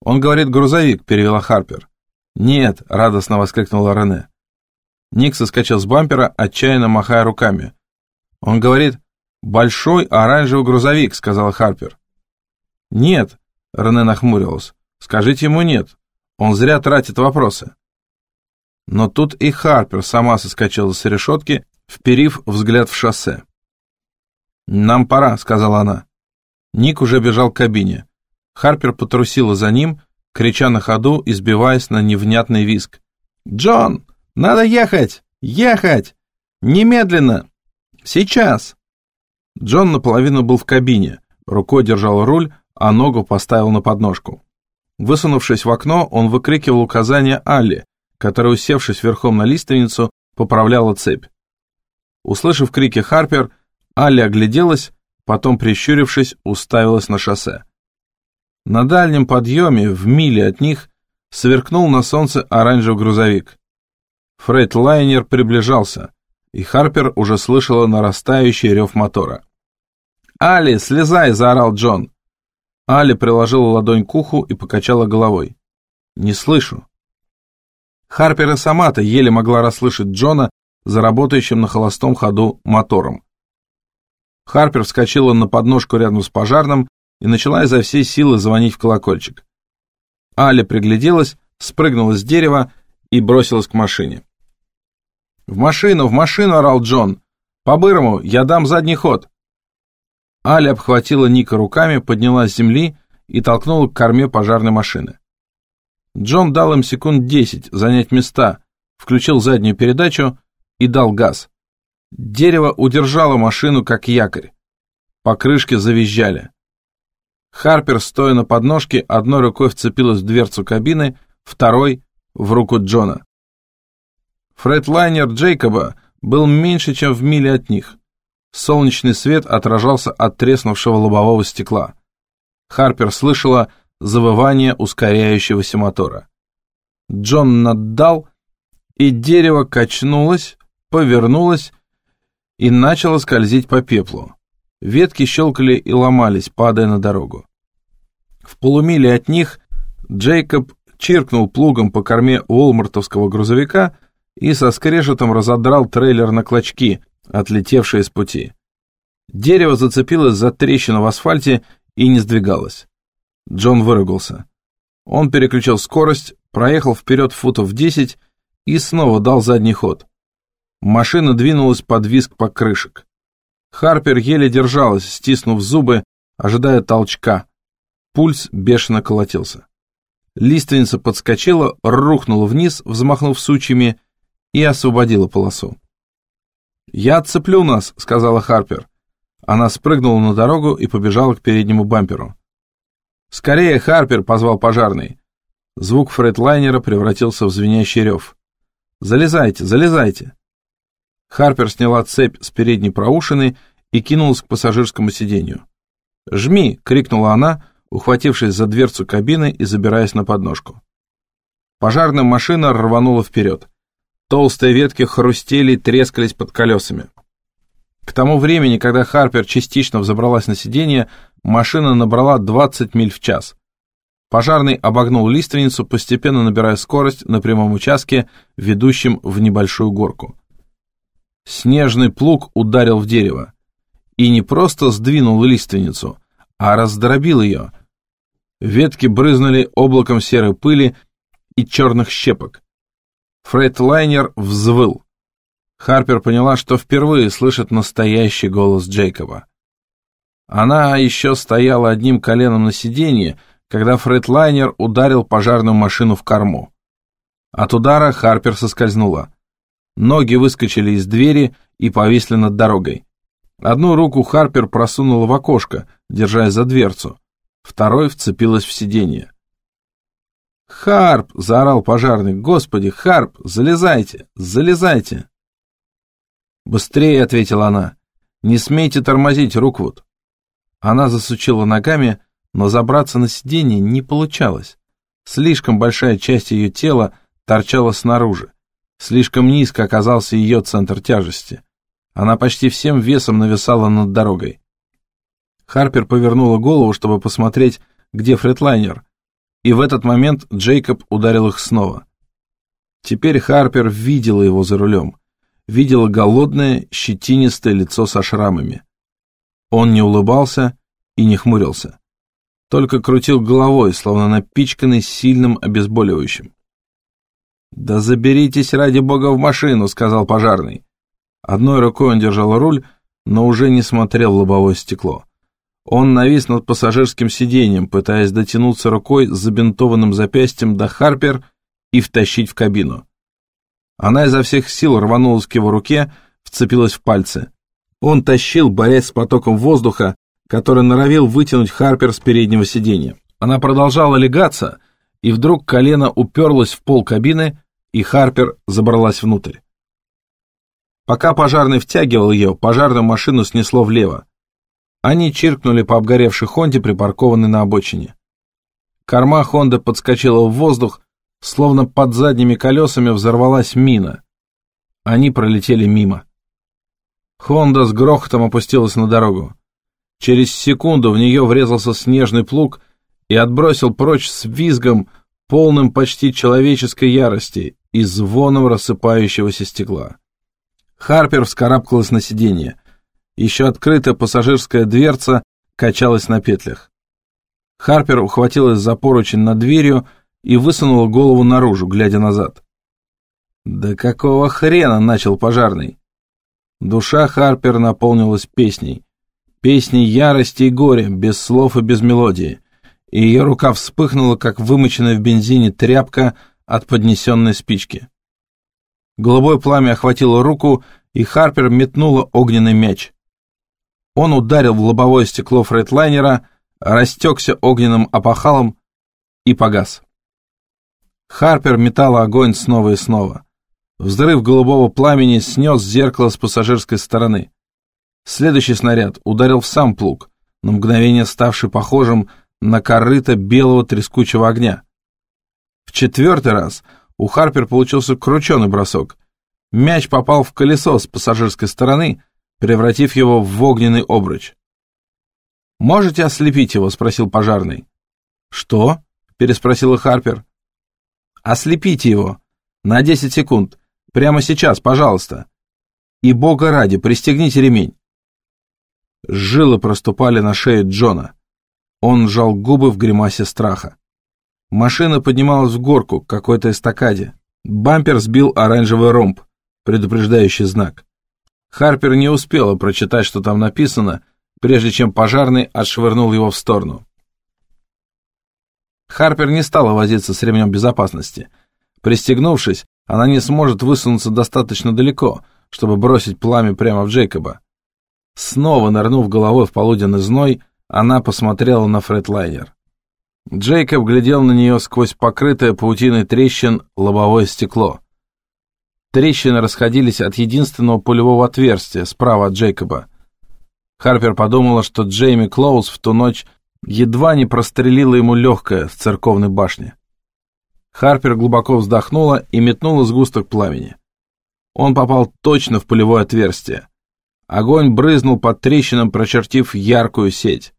«Он говорит, грузовик», — перевела Харпер. «Нет», — радостно воскликнула Рене. Ник соскочил с бампера, отчаянно махая руками. «Он говорит, большой оранжевый грузовик», — сказала Харпер. «Нет», — Рене нахмурилась, — «скажите ему нет. Он зря тратит вопросы». Но тут и Харпер сама соскочила с решетки, вперив взгляд в шоссе. «Нам пора», — сказала она. Ник уже бежал к кабине. Харпер потрусила за ним, крича на ходу и сбиваясь на невнятный визг. «Джон, надо ехать! Ехать! Немедленно! Сейчас!» Джон наполовину был в кабине, рукой держал руль, а ногу поставил на подножку. Высунувшись в окно, он выкрикивал указания Алле, которая, усевшись верхом на лиственницу, поправляла цепь. Услышав крики Харпер, Алли огляделась, потом, прищурившись, уставилась на шоссе. На дальнем подъеме, в миле от них, сверкнул на солнце оранжевый грузовик. Фрейд Лайнер приближался, и Харпер уже слышала нарастающий рев мотора. «Али, слезай!» — заорал Джон. Али приложила ладонь к уху и покачала головой. «Не слышу». Харпер и сама-то еле могла расслышать Джона за работающим на холостом ходу мотором. Харпер вскочила на подножку рядом с пожарным и начала изо всей силы звонить в колокольчик. Аля пригляделась, спрыгнула с дерева и бросилась к машине. «В машину, в машину!» — орал Джон. «По-бырому, я дам задний ход!» Аля обхватила Ника руками, подняла с земли и толкнула к корме пожарной машины. Джон дал им секунд десять занять места, включил заднюю передачу и дал газ. Дерево удержало машину как якорь. Покрышки завизжали. Харпер, стоя на подножке, одной рукой вцепилась в дверцу кабины, второй — в руку Джона. Фредлайнер Джейкоба был меньше, чем в миле от них. Солнечный свет отражался от треснувшего лобового стекла. Харпер слышала завывание ускоряющегося мотора. Джон наддал, и дерево качнулось, повернулось и начало скользить по пеплу. Ветки щелкали и ломались, падая на дорогу. В полумиле от них Джейкоб чиркнул плугом по корме уолмартовского грузовика и со скрежетом разодрал трейлер на клочки, отлетевшие с пути. Дерево зацепилось за трещину в асфальте и не сдвигалось. Джон выругался. Он переключил скорость, проехал вперед футов 10 и снова дал задний ход. Машина двинулась под визг покрышек. Харпер еле держалась, стиснув зубы, ожидая толчка. Пульс бешено колотился. Лиственница подскочила, рухнула вниз, взмахнув сучьями, и освободила полосу. «Я отцеплю нас», — сказала Харпер. Она спрыгнула на дорогу и побежала к переднему бамперу. «Скорее, Харпер!» — позвал пожарный. Звук фрейдлайнера превратился в звенящий рев. «Залезайте, залезайте!» Харпер сняла цепь с передней проушины и кинулась к пассажирскому сиденью. «Жми!» — крикнула она, ухватившись за дверцу кабины и забираясь на подножку. Пожарная машина рванула вперед. Толстые ветки хрустели и трескались под колесами. К тому времени, когда Харпер частично взобралась на сиденье, машина набрала 20 миль в час. Пожарный обогнул лиственницу, постепенно набирая скорость на прямом участке, ведущем в небольшую горку. Снежный плуг ударил в дерево. И не просто сдвинул лиственницу, а раздробил ее. Ветки брызнули облаком серой пыли и черных щепок. Фрейдлайнер взвыл. Харпер поняла, что впервые слышит настоящий голос Джейкоба. Она еще стояла одним коленом на сиденье, когда Фрейдлайнер ударил пожарную машину в корму. От удара Харпер соскользнула. Ноги выскочили из двери и повисли над дорогой. Одну руку Харпер просунула в окошко, держась за дверцу, второй вцепилась в сиденье. «Харп!» — заорал пожарный. «Господи, Харп, залезайте, залезайте!» «Быстрее!» — ответила она. «Не смейте тормозить, Руквуд!» Она засучила ногами, но забраться на сиденье не получалось. Слишком большая часть ее тела торчала снаружи. Слишком низко оказался ее центр тяжести. Она почти всем весом нависала над дорогой. Харпер повернула голову, чтобы посмотреть, где фредлайнер, и в этот момент Джейкоб ударил их снова. Теперь Харпер видела его за рулем, видела голодное, щетинистое лицо со шрамами. Он не улыбался и не хмурился, только крутил головой, словно напичканный сильным обезболивающим. «Да заберитесь ради бога в машину», — сказал пожарный. Одной рукой он держал руль, но уже не смотрел в лобовое стекло. Он навис над пассажирским сиденьем, пытаясь дотянуться рукой с забинтованным запястьем до Харпер и втащить в кабину. Она изо всех сил рванулась к его руке, вцепилась в пальцы. Он тащил, борясь с потоком воздуха, который норовил вытянуть Харпер с переднего сиденья. Она продолжала легаться, и вдруг колено уперлось в пол кабины, и Харпер забралась внутрь. Пока пожарный втягивал ее, пожарную машину снесло влево. Они чиркнули по обгоревшей Хонде, припаркованной на обочине. Корма Хонды подскочила в воздух, словно под задними колесами взорвалась мина. Они пролетели мимо. Хонда с грохотом опустилась на дорогу. Через секунду в нее врезался снежный плуг и отбросил прочь с визгом, полным почти человеческой ярости и звоном рассыпающегося стекла. Харпер вскарабкалась на сиденье. Еще открытая пассажирская дверца качалась на петлях. Харпер ухватилась за поручень над дверью и высунула голову наружу, глядя назад. «Да какого хрена?» — начал пожарный. Душа Харпер наполнилась песней. Песней ярости и горя, без слов и без мелодии. И ее рука вспыхнула, как вымоченная в бензине тряпка от поднесенной спички. Голубое пламя охватило руку, и Харпер метнула огненный мяч. Он ударил в лобовое стекло фрейдлайнера, растекся огненным опахалом и погас. Харпер метала огонь снова и снова. Взрыв голубого пламени снес зеркало с пассажирской стороны. Следующий снаряд ударил в сам плуг, на мгновение ставший похожим на корыто белого трескучего огня. В четвертый раз у Харпер получился крученый бросок. Мяч попал в колесо с пассажирской стороны, превратив его в огненный обруч. «Можете ослепить его?» — спросил пожарный. «Что?» — переспросила Харпер. «Ослепите его. На десять секунд. Прямо сейчас, пожалуйста. И бога ради, пристегните ремень. Жилы проступали на шее Джона. Он сжал губы в гримасе страха. Машина поднималась в горку к какой-то эстакаде. Бампер сбил оранжевый ромб, предупреждающий знак. Харпер не успела прочитать, что там написано, прежде чем пожарный отшвырнул его в сторону. Харпер не стала возиться с ремнем безопасности. Пристегнувшись, она не сможет высунуться достаточно далеко, чтобы бросить пламя прямо в Джейкоба. Снова нырнув головой в полуденный зной, она посмотрела на фредлайнер. Джейкоб глядел на нее сквозь покрытое паутиной трещин лобовое стекло. Трещины расходились от единственного пулевого отверстия справа от Джейкоба. Харпер подумала, что Джейми Клоуз в ту ночь едва не прострелила ему легкое в церковной башне. Харпер глубоко вздохнула и метнула сгусток пламени. Он попал точно в пулевое отверстие. Огонь брызнул под трещинам, прочертив яркую сеть.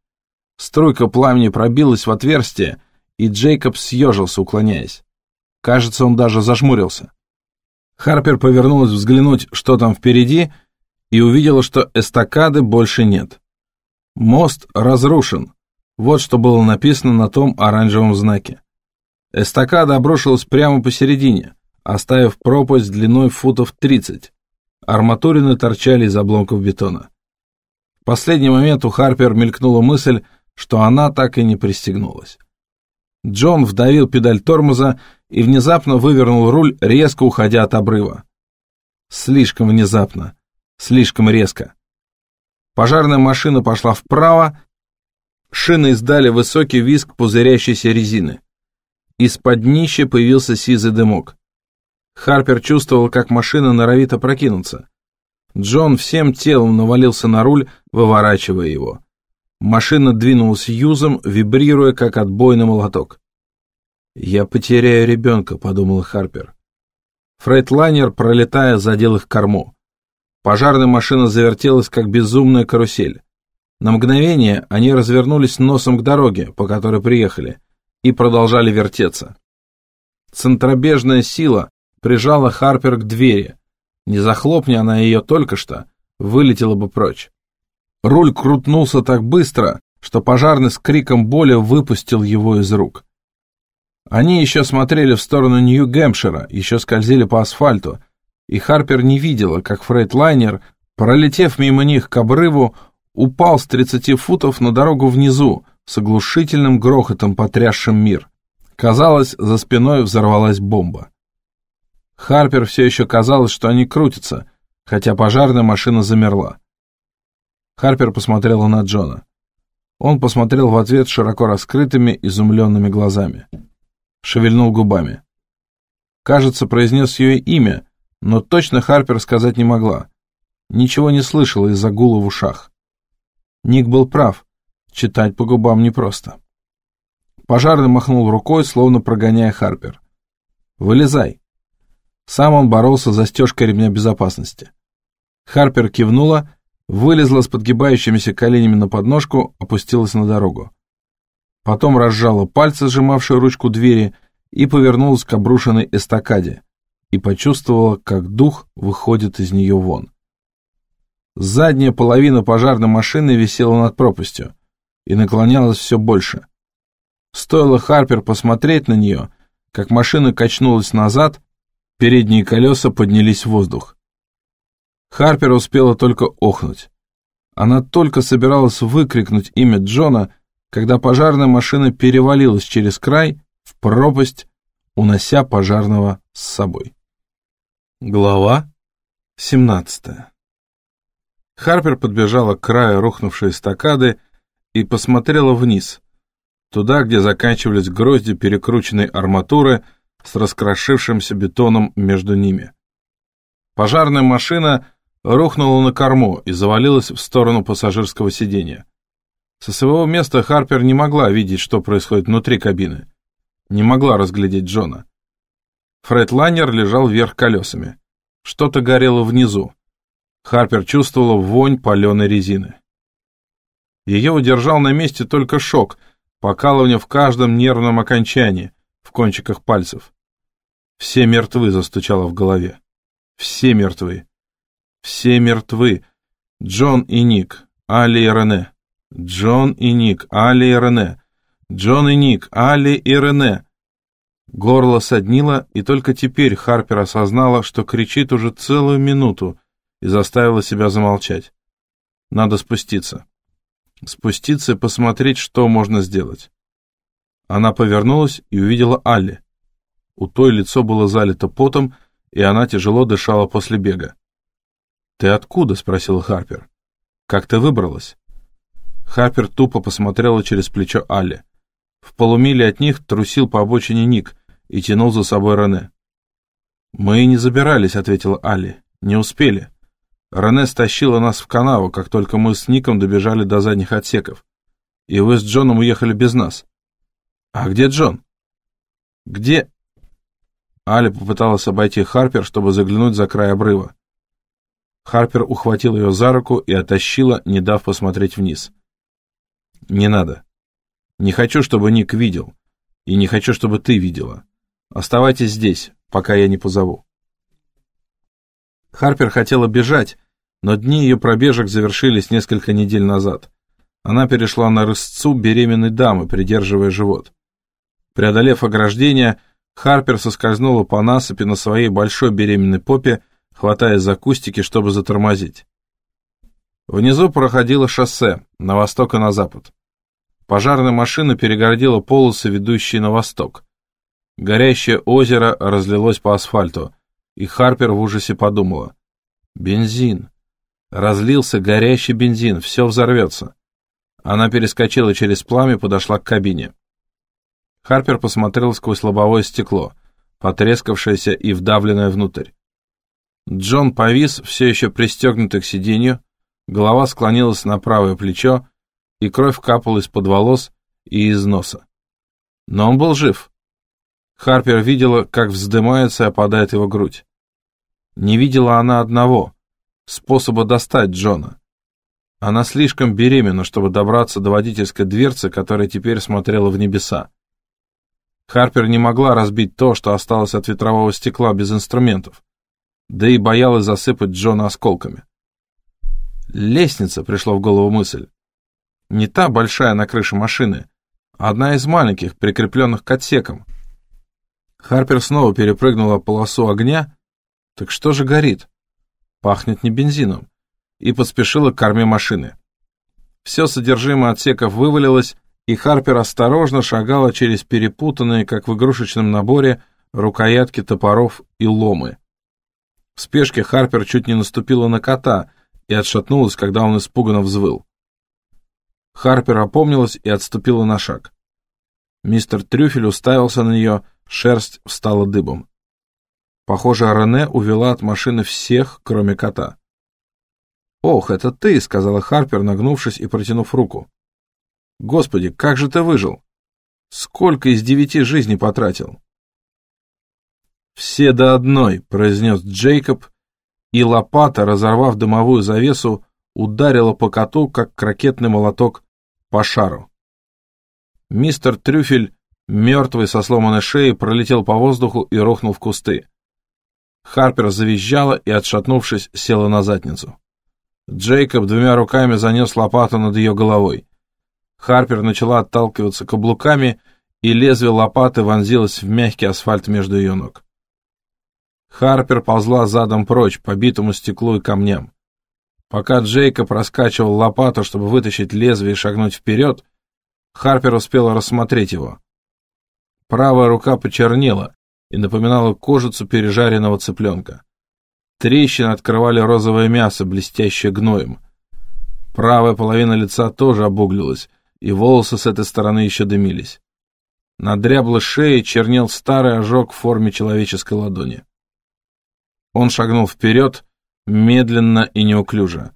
Струйка пламени пробилась в отверстие, и Джейкоб съежился, уклоняясь. Кажется, он даже зажмурился. Харпер повернулась взглянуть, что там впереди, и увидела, что эстакады больше нет. Мост разрушен. Вот что было написано на том оранжевом знаке. Эстакада обрушилась прямо посередине, оставив пропасть длиной футов 30. Арматурины торчали из обломков бетона. В последний момент у Харпер мелькнула мысль, что она так и не пристегнулась. Джон вдавил педаль тормоза и внезапно вывернул руль, резко уходя от обрыва. Слишком внезапно, слишком резко. Пожарная машина пошла вправо, шины издали высокий визг пузырящейся резины. Из-под днища появился сизый дымок. Харпер чувствовал, как машина норовит опрокинуться. Джон всем телом навалился на руль, выворачивая его. Машина двинулась юзом, вибрируя, как отбойный молоток. «Я потеряю ребенка», — подумал Харпер. Фрейдлайнер, пролетая, задел их корму. Пожарная машина завертелась, как безумная карусель. На мгновение они развернулись носом к дороге, по которой приехали, и продолжали вертеться. Центробежная сила прижала Харпер к двери. Не захлопни она ее только что, вылетела бы прочь. Руль крутнулся так быстро, что пожарный с криком боли выпустил его из рук. Они еще смотрели в сторону Нью-Гэмпшира, еще скользили по асфальту, и Харпер не видела, как фрейдлайнер, пролетев мимо них к обрыву, упал с 30 футов на дорогу внизу, с оглушительным грохотом потрясшим мир. Казалось, за спиной взорвалась бомба. Харпер все еще казалось, что они крутятся, хотя пожарная машина замерла. Харпер посмотрела на Джона. Он посмотрел в ответ широко раскрытыми, изумленными глазами. Шевельнул губами. Кажется, произнес ее имя, но точно Харпер сказать не могла. Ничего не слышала из-за гула в ушах. Ник был прав. Читать по губам непросто. Пожарный махнул рукой, словно прогоняя Харпер. «Вылезай!» Сам он боролся за застежкой ремня безопасности. Харпер кивнула, вылезла с подгибающимися коленями на подножку, опустилась на дорогу. Потом разжала пальцы, сжимавшие ручку двери, и повернулась к обрушенной эстакаде, и почувствовала, как дух выходит из нее вон. Задняя половина пожарной машины висела над пропастью и наклонялась все больше. Стоило Харпер посмотреть на нее, как машина качнулась назад, передние колеса поднялись в воздух. Харпер успела только охнуть. Она только собиралась выкрикнуть имя Джона, когда пожарная машина перевалилась через край в пропасть, унося пожарного с собой. Глава 17 Харпер подбежала к краю рухнувшей эстакады и посмотрела вниз, туда, где заканчивались грозди перекрученной арматуры с раскрошившимся бетоном между ними. Пожарная машина рухнула на корму и завалилась в сторону пассажирского сиденья. Со своего места Харпер не могла видеть, что происходит внутри кабины. Не могла разглядеть Джона. Фред Лайнер лежал вверх колесами. Что-то горело внизу. Харпер чувствовала вонь паленой резины. Ее удержал на месте только шок — покалывание в каждом нервном окончании, в кончиках пальцев. Все мертвы, застучало в голове. Все мертвы. Все мертвы. Джон и Ник, Али и Рене. Джон и Ник, Али и Рене. Джон и Ник, Али и Рене. Горло соднило, и только теперь Харпер осознала, что кричит уже целую минуту, и заставила себя замолчать. Надо спуститься спуститься и посмотреть, что можно сделать. Она повернулась и увидела Алли. У той лицо было залито потом, и она тяжело дышала после бега. «Ты откуда?» — спросил Харпер. «Как ты выбралась?» Харпер тупо посмотрела через плечо Алли. В полумиле от них трусил по обочине Ник и тянул за собой Рене. «Мы и не забирались», — ответила Алли. «Не успели». Рене стащила нас в канаву, как только мы с Ником добежали до задних отсеков. И вы с Джоном уехали без нас. А где Джон? Где? Али попыталась обойти Харпер, чтобы заглянуть за край обрыва. Харпер ухватил ее за руку и оттащила, не дав посмотреть вниз. «Не надо. Не хочу, чтобы Ник видел. И не хочу, чтобы ты видела. Оставайтесь здесь, пока я не позову». Харпер хотела бежать, но дни ее пробежек завершились несколько недель назад. Она перешла на рысцу беременной дамы, придерживая живот. Преодолев ограждение, Харпер соскользнула по насыпи на своей большой беременной попе, хватаясь за кустики, чтобы затормозить. Внизу проходило шоссе, на восток и на запад. Пожарная машина перегородила полосы, ведущие на восток. Горящее озеро разлилось по асфальту, и Харпер в ужасе подумала. «Бензин! Разлился горящий бензин, все взорвется. Она перескочила через пламя, подошла к кабине. Харпер посмотрел сквозь лобовое стекло, потрескавшееся и вдавленное внутрь. Джон повис, все еще пристегнутый к сиденью, голова склонилась на правое плечо, и кровь капала из-под волос и из носа. Но он был жив. Харпер видела, как вздымается и опадает его грудь. Не видела она одного, способа достать Джона. Она слишком беременна, чтобы добраться до водительской дверцы, которая теперь смотрела в небеса. Харпер не могла разбить то, что осталось от ветрового стекла без инструментов, да и боялась засыпать Джона осколками. Лестница, пришла в голову мысль. Не та большая на крыше машины, а одна из маленьких, прикрепленных к отсекам. Харпер снова перепрыгнула полосу огня. Так что же горит? пахнет не бензином, и поспешила к корме машины. Все содержимое отсеков вывалилось, и Харпер осторожно шагала через перепутанные, как в игрушечном наборе, рукоятки топоров и ломы. В спешке Харпер чуть не наступила на кота и отшатнулась, когда он испуганно взвыл. Харпер опомнилась и отступила на шаг. Мистер Трюфель уставился на нее, шерсть встала дыбом. Похоже, Рене увела от машины всех, кроме кота. «Ох, это ты!» — сказала Харпер, нагнувшись и протянув руку. «Господи, как же ты выжил? Сколько из девяти жизней потратил?» «Все до одной», — произнес Джейкоб, и лопата, разорвав дымовую завесу, ударила по коту, как ракетный молоток, по шару. Мистер Трюфель, мертвый со сломанной шеей, пролетел по воздуху и рухнул в кусты. Харпер завизжала и, отшатнувшись, села на задницу. Джейкоб двумя руками занес лопату над ее головой. Харпер начала отталкиваться каблуками, и лезвие лопаты вонзилось в мягкий асфальт между ее ног. Харпер ползла задом прочь по битому стеклу и камням. Пока Джейкоб раскачивал лопату, чтобы вытащить лезвие и шагнуть вперед, Харпер успела рассмотреть его. Правая рука почернела и напоминала кожицу пережаренного цыпленка. Трещины открывали розовое мясо, блестящее гноем. Правая половина лица тоже обуглилась, и волосы с этой стороны еще дымились. На дряблой шее чернел старый ожог в форме человеческой ладони. Он шагнул вперед, медленно и неуклюже.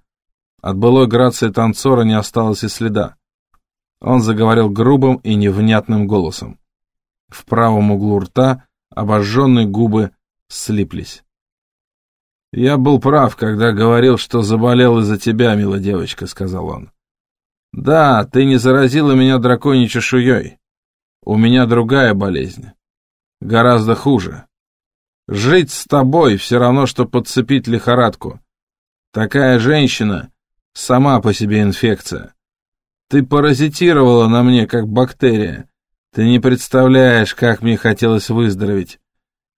От былой грации танцора не осталось и следа. Он заговорил грубым и невнятным голосом. В правом углу рта обожженные губы слиплись. «Я был прав, когда говорил, что заболел из-за тебя, милая девочка», — сказал он. «Да, ты не заразила меня драконьей чешуей. У меня другая болезнь. Гораздо хуже. Жить с тобой все равно, что подцепить лихорадку. Такая женщина — сама по себе инфекция. Ты паразитировала на мне, как бактерия. Ты не представляешь, как мне хотелось выздороветь,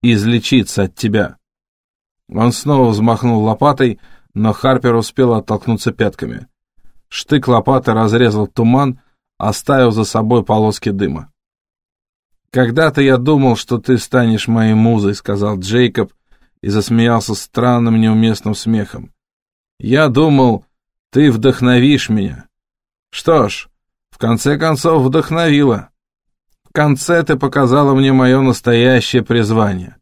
излечиться от тебя. Он снова взмахнул лопатой, но Харпер успел оттолкнуться пятками. Штык лопаты разрезал туман, оставив за собой полоски дыма. «Когда-то я думал, что ты станешь моей музой», — сказал Джейкоб и засмеялся странным неуместным смехом. «Я думал, ты вдохновишь меня. Что ж, в конце концов вдохновила. В конце ты показала мне мое настоящее призвание.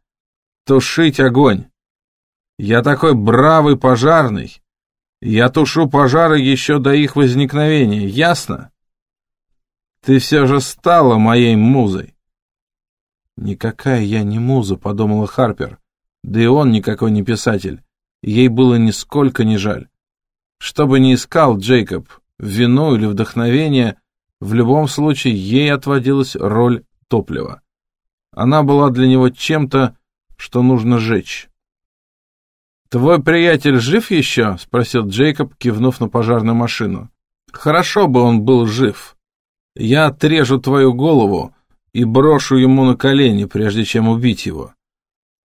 Тушить огонь. Я такой бравый пожарный. Я тушу пожары еще до их возникновения, ясно? Ты все же стала моей музой. Никакая я не муза, подумала Харпер. Да и он никакой не писатель. Ей было нисколько не жаль. Что бы ни искал Джейкоб, вину или вдохновение, в любом случае ей отводилась роль топлива. Она была для него чем-то, что нужно жечь. «Твой приятель жив еще?» — спросил Джейкоб, кивнув на пожарную машину. «Хорошо бы он был жив. Я отрежу твою голову и брошу ему на колени, прежде чем убить его.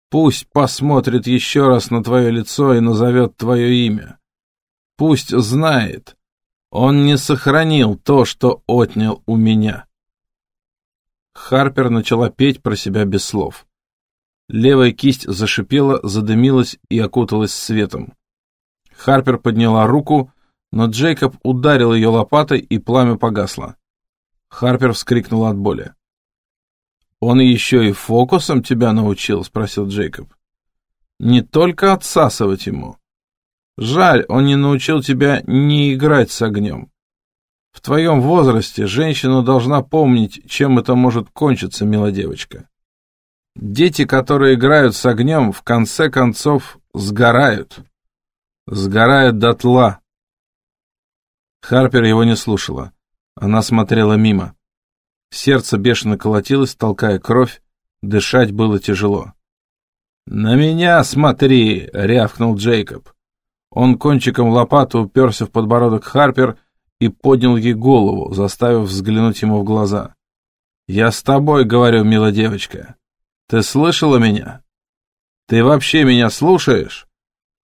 Пусть посмотрит еще раз на твое лицо и назовет твое имя. Пусть знает, он не сохранил то, что отнял у меня. Харпер начала петь про себя без слов. Левая кисть зашипела, задымилась и окуталась светом. Харпер подняла руку, но Джейкоб ударил ее лопатой, и пламя погасло. Харпер вскрикнула от боли. «Он еще и фокусом тебя научил?» — спросил Джейкоб. «Не только отсасывать ему. Жаль, он не научил тебя не играть с огнем. В твоем возрасте женщина должна помнить, чем это может кончиться, милая девочка. Дети, которые играют с огнем, в конце концов сгорают. Сгорают дотла. Харпер его не слушала. Она смотрела мимо. Сердце бешено колотилось, толкая кровь, дышать было тяжело. «На меня смотри!» — рявкнул Джейкоб. Он кончиком лопаты уперся в подбородок Харпер и поднял ей голову, заставив взглянуть ему в глаза. «Я с тобой говорю, милая девочка. Ты слышала меня? Ты вообще меня слушаешь?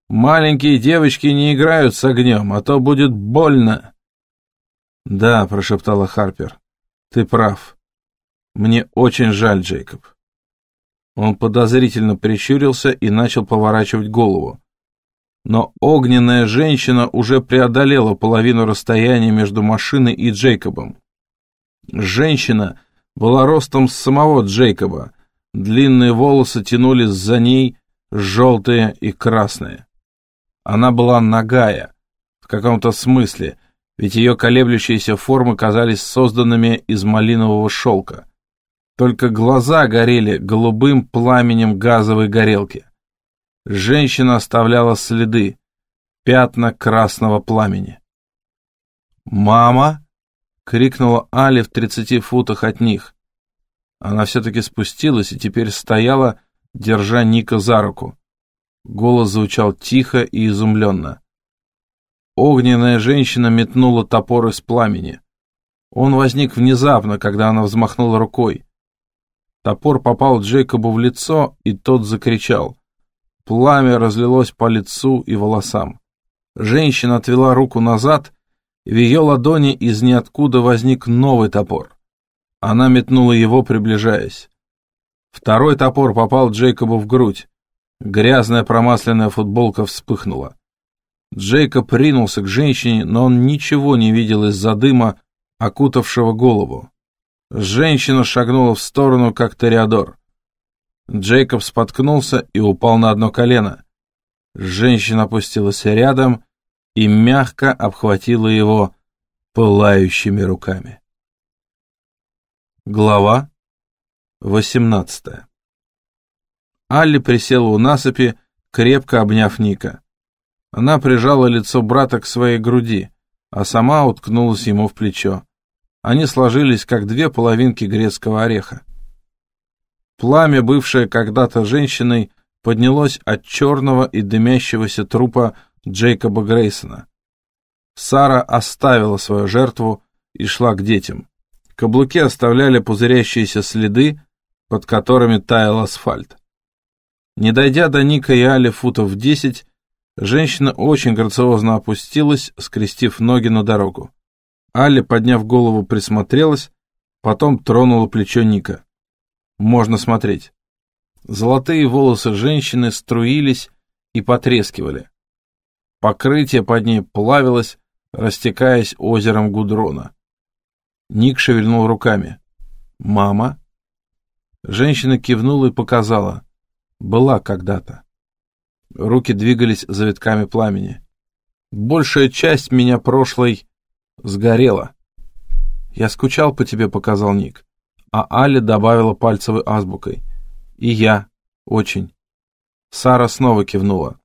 Маленькие девочки не играют с огнем, а то будет больно». «Да», — прошептала Харпер, — «ты прав. Мне очень жаль, Джейкоб». Он подозрительно прищурился и начал поворачивать голову но огненная женщина уже преодолела половину расстояния между машиной и Джейкобом. Женщина была ростом с самого Джейкоба, длинные волосы тянулись за ней, желтые и красные. Она была нагая, в каком-то смысле, ведь ее колеблющиеся формы казались созданными из малинового шелка. Только глаза горели голубым пламенем газовой горелки. Женщина оставляла следы, пятна красного пламени. «Мама!» — крикнула Али в тридцати футах от них. Она все-таки спустилась и теперь стояла, держа Ника за руку. Голос звучал тихо и изумленно. Огненная женщина метнула топор из пламени. Он возник внезапно, когда она взмахнула рукой. Топор попал Джейкобу в лицо, и тот закричал. Пламя разлилось по лицу и волосам. Женщина отвела руку назад, и в ее ладони из ниоткуда возник новый топор. Она метнула его, приближаясь. Второй топор попал Джейкобу в грудь. Грязная промасленная футболка вспыхнула. Джейкоб ринулся к женщине, но он ничего не видел из-за дыма, окутавшего голову. Женщина шагнула в сторону, как Тореадор. Джейкоб споткнулся и упал на одно колено. Женщина опустилась рядом и мягко обхватила его пылающими руками. Глава 18 Алли присела у насыпи, крепко обняв Ника. Она прижала лицо брата к своей груди, а сама уткнулась ему в плечо. Они сложились, как две половинки грецкого ореха. Пламя, бывшее когда-то женщиной, поднялось от черного и дымящегося трупа Джейкоба Грейсона. Сара оставила свою жертву и шла к детям. Каблуки оставляли пузырящиеся следы, под которыми таял асфальт. Не дойдя до Ника и Али футов десять, женщина очень грациозно опустилась, скрестив ноги на дорогу. Али, подняв голову, присмотрелась, потом тронула плечо Ника. Можно смотреть. Золотые волосы женщины струились и потрескивали. Покрытие под ней плавилось, растекаясь озером гудрона. Ник шевельнул руками. «Мама?» Женщина кивнула и показала. «Была когда-то». Руки двигались завитками пламени. «Большая часть меня прошлой сгорела». «Я скучал по тебе», — показал Ник. А Али добавила пальцевой азбукой. «И я. Очень». Сара снова кивнула.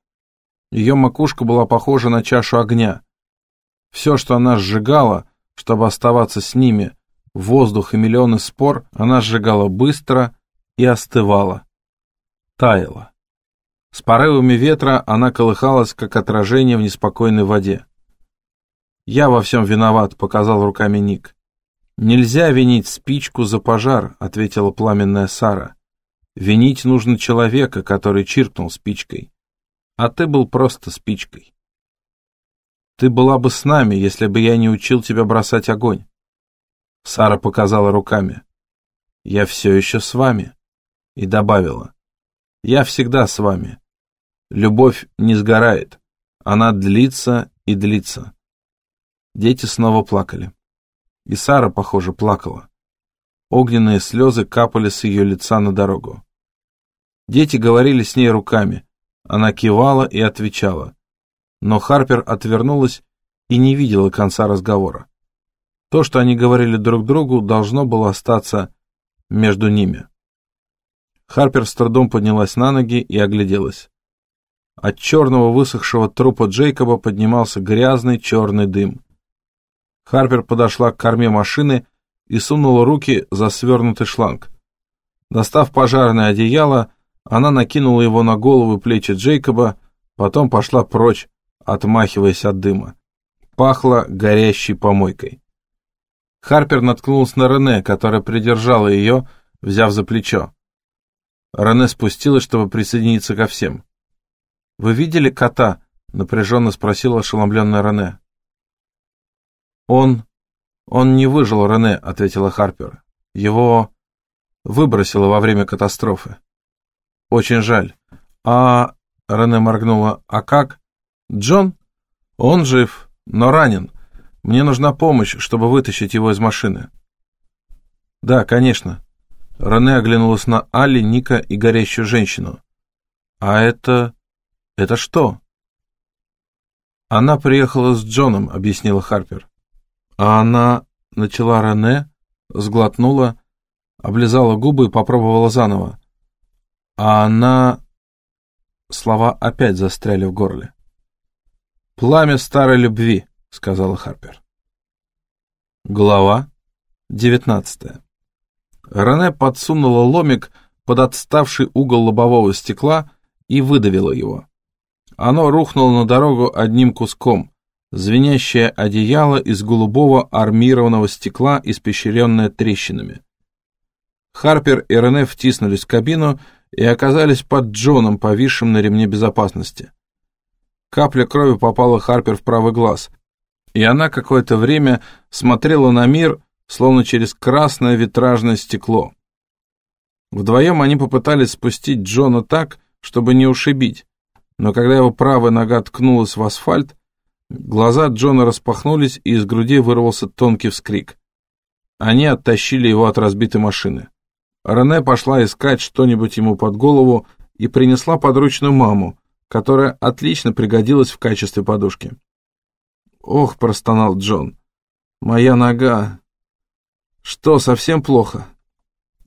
Ее макушка была похожа на чашу огня. Все, что она сжигала, чтобы оставаться с ними, воздух и миллионы спор, она сжигала быстро и остывала. Таяла. С порывами ветра она колыхалась, как отражение в неспокойной воде. «Я во всем виноват», — показал руками Ник. «Нельзя винить спичку за пожар», — ответила пламенная Сара. «Винить нужно человека, который чиркнул спичкой. А ты был просто спичкой». Ты была бы с нами, если бы я не учил тебя бросать огонь. Сара показала руками. Я все еще с вами. И добавила. Я всегда с вами. Любовь не сгорает. Она длится и длится. Дети снова плакали. И Сара, похоже, плакала. Огненные слезы капали с ее лица на дорогу. Дети говорили с ней руками. Она кивала и отвечала но Харпер отвернулась и не видела конца разговора. То, что они говорили друг другу, должно было остаться между ними. Харпер с трудом поднялась на ноги и огляделась. От черного высохшего трупа Джейкоба поднимался грязный черный дым. Харпер подошла к корме машины и сунула руки за свернутый шланг. Достав пожарное одеяло, она накинула его на голову и плечи Джейкоба, потом пошла прочь, отмахиваясь от дыма. Пахло горящей помойкой. Харпер наткнулась на Рене, которая придержала ее, взяв за плечо. Рене спустилась, чтобы присоединиться ко всем. «Вы видели кота?» — напряженно спросила ошеломленная Рене. «Он... он не выжил, Рене», — ответила Харпер. «Его выбросило во время катастрофы. Очень жаль. А...» — Рене моргнула. «А как?» Джон? Он жив, но ранен. Мне нужна помощь, чтобы вытащить его из машины. Да, конечно. Рене оглянулась на Али, Ника и горящую женщину. А это... это что? Она приехала с Джоном, объяснила Харпер. А она... начала Рене, сглотнула, облизала губы и попробовала заново. А она... Слова опять застряли в горле. «Пламя старой любви», — сказала Харпер. Глава девятнадцатая. Рене подсунула ломик под отставший угол лобового стекла и выдавила его. Оно рухнуло на дорогу одним куском, звенящее одеяло из голубого армированного стекла, испещренное трещинами. Харпер и Рене втиснулись в кабину и оказались под Джоном, повисшим на ремне безопасности. Капля крови попала Харпер в правый глаз, и она какое-то время смотрела на мир, словно через красное витражное стекло. Вдвоем они попытались спустить Джона так, чтобы не ушибить, но когда его правая нога ткнулась в асфальт, глаза Джона распахнулись, и из груди вырвался тонкий вскрик. Они оттащили его от разбитой машины. Рене пошла искать что-нибудь ему под голову и принесла подручную маму, которая отлично пригодилась в качестве подушки. «Ох», — простонал Джон, — «моя нога...» «Что, совсем плохо?»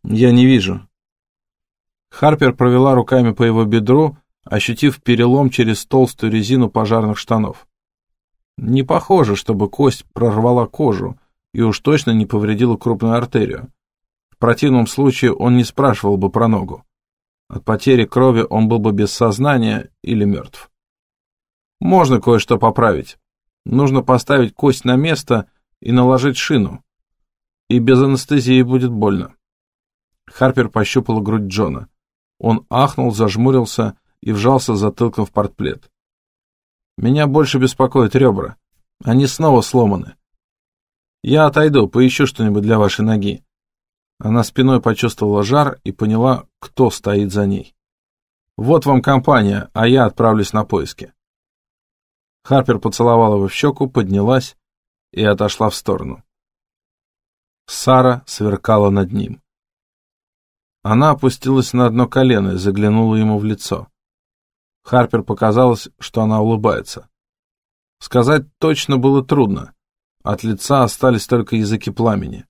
«Я не вижу». Харпер провела руками по его бедру, ощутив перелом через толстую резину пожарных штанов. Не похоже, чтобы кость прорвала кожу и уж точно не повредила крупную артерию. В противном случае он не спрашивал бы про ногу. От потери крови он был бы без сознания или мертв. Можно кое-что поправить. Нужно поставить кость на место и наложить шину. И без анестезии будет больно. Харпер пощупал грудь Джона. Он ахнул, зажмурился и вжался затылком в портплет. Меня больше беспокоят ребра. Они снова сломаны. Я отойду, поищу что-нибудь для вашей ноги. Она спиной почувствовала жар и поняла, кто стоит за ней. «Вот вам компания, а я отправлюсь на поиски». Харпер поцеловала его в щеку, поднялась и отошла в сторону. Сара сверкала над ним. Она опустилась на одно колено и заглянула ему в лицо. Харпер показалось, что она улыбается. Сказать точно было трудно. От лица остались только языки пламени.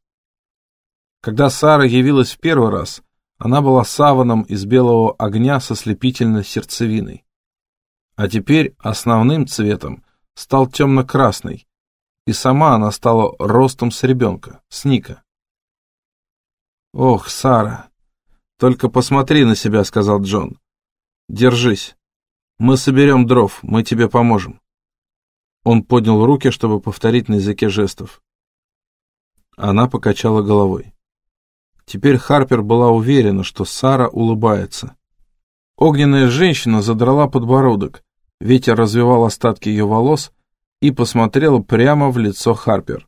Когда Сара явилась в первый раз, она была саваном из белого огня со слепительной сердцевиной. А теперь основным цветом стал темно-красный, и сама она стала ростом с ребенка, с Ника. «Ох, Сара, только посмотри на себя», — сказал Джон. «Держись. Мы соберем дров, мы тебе поможем». Он поднял руки, чтобы повторить на языке жестов. Она покачала головой. Теперь Харпер была уверена, что Сара улыбается. Огненная женщина задрала подбородок, ветер развивал остатки ее волос и посмотрела прямо в лицо Харпер.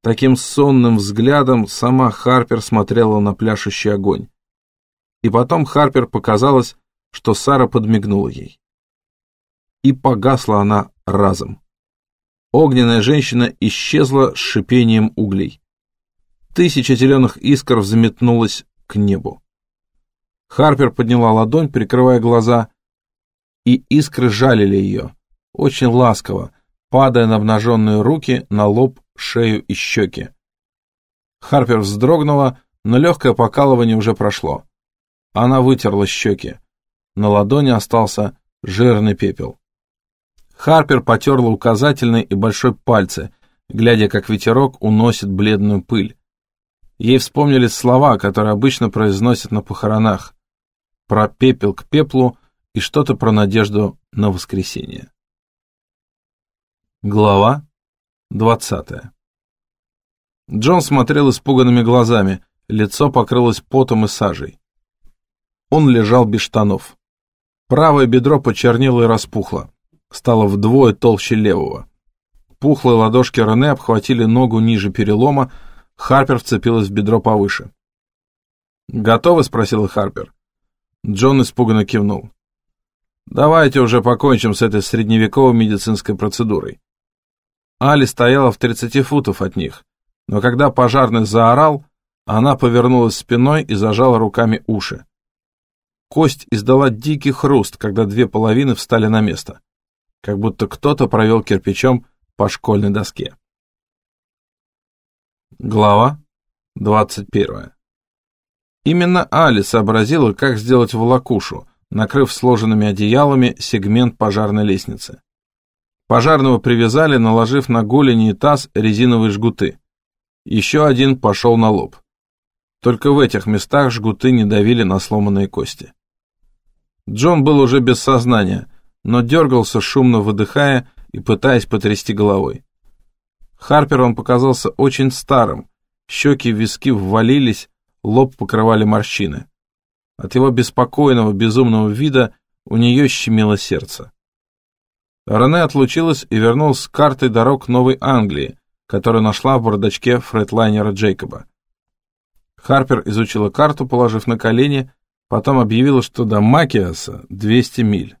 Таким сонным взглядом сама Харпер смотрела на пляшущий огонь. И потом Харпер показалось, что Сара подмигнула ей. И погасла она разом. Огненная женщина исчезла с шипением углей. Тысяча зеленых искр взметнулась к небу. Харпер подняла ладонь, прикрывая глаза, и искры жалили ее, очень ласково, падая на обнаженные руки, на лоб, шею и щеки. Харпер вздрогнула, но легкое покалывание уже прошло. Она вытерла щеки. На ладони остался жирный пепел. Харпер потерла указательный и большой пальцы, глядя, как ветерок уносит бледную пыль. Ей вспомнились слова, которые обычно произносят на похоронах. Про пепел к пеплу и что-то про надежду на воскресение. Глава двадцатая. Джон смотрел испуганными глазами, лицо покрылось потом и сажей. Он лежал без штанов. Правое бедро почернело и распухло, стало вдвое толще левого. Пухлые ладошки Рене обхватили ногу ниже перелома, Харпер вцепилась в бедро повыше. «Готовы?» — спросила Харпер. Джон испуганно кивнул. Давайте уже покончим с этой средневековой медицинской процедурой. Али стояла в 30 футов от них, но когда пожарный заорал, она повернулась спиной и зажала руками уши. Кость издала дикий хруст, когда две половины встали на место, как будто кто-то провел кирпичом по школьной доске. Глава 21. Именно Али сообразила, как сделать волокушу, накрыв сложенными одеялами сегмент пожарной лестницы. Пожарного привязали, наложив на голени и таз резиновые жгуты. Еще один пошел на лоб. Только в этих местах жгуты не давили на сломанные кости. Джон был уже без сознания, но дергался, шумно выдыхая и пытаясь потрясти головой. Харпер он показался очень старым, щеки в виски ввалились, лоб покрывали морщины. От его беспокойного, безумного вида у нее щемило сердце. Рене отлучилась и вернулась с картой дорог Новой Англии, которую нашла в бардачке фредлайнера Джейкоба. Харпер изучила карту, положив на колени, потом объявила, что до Макиаса 200 миль.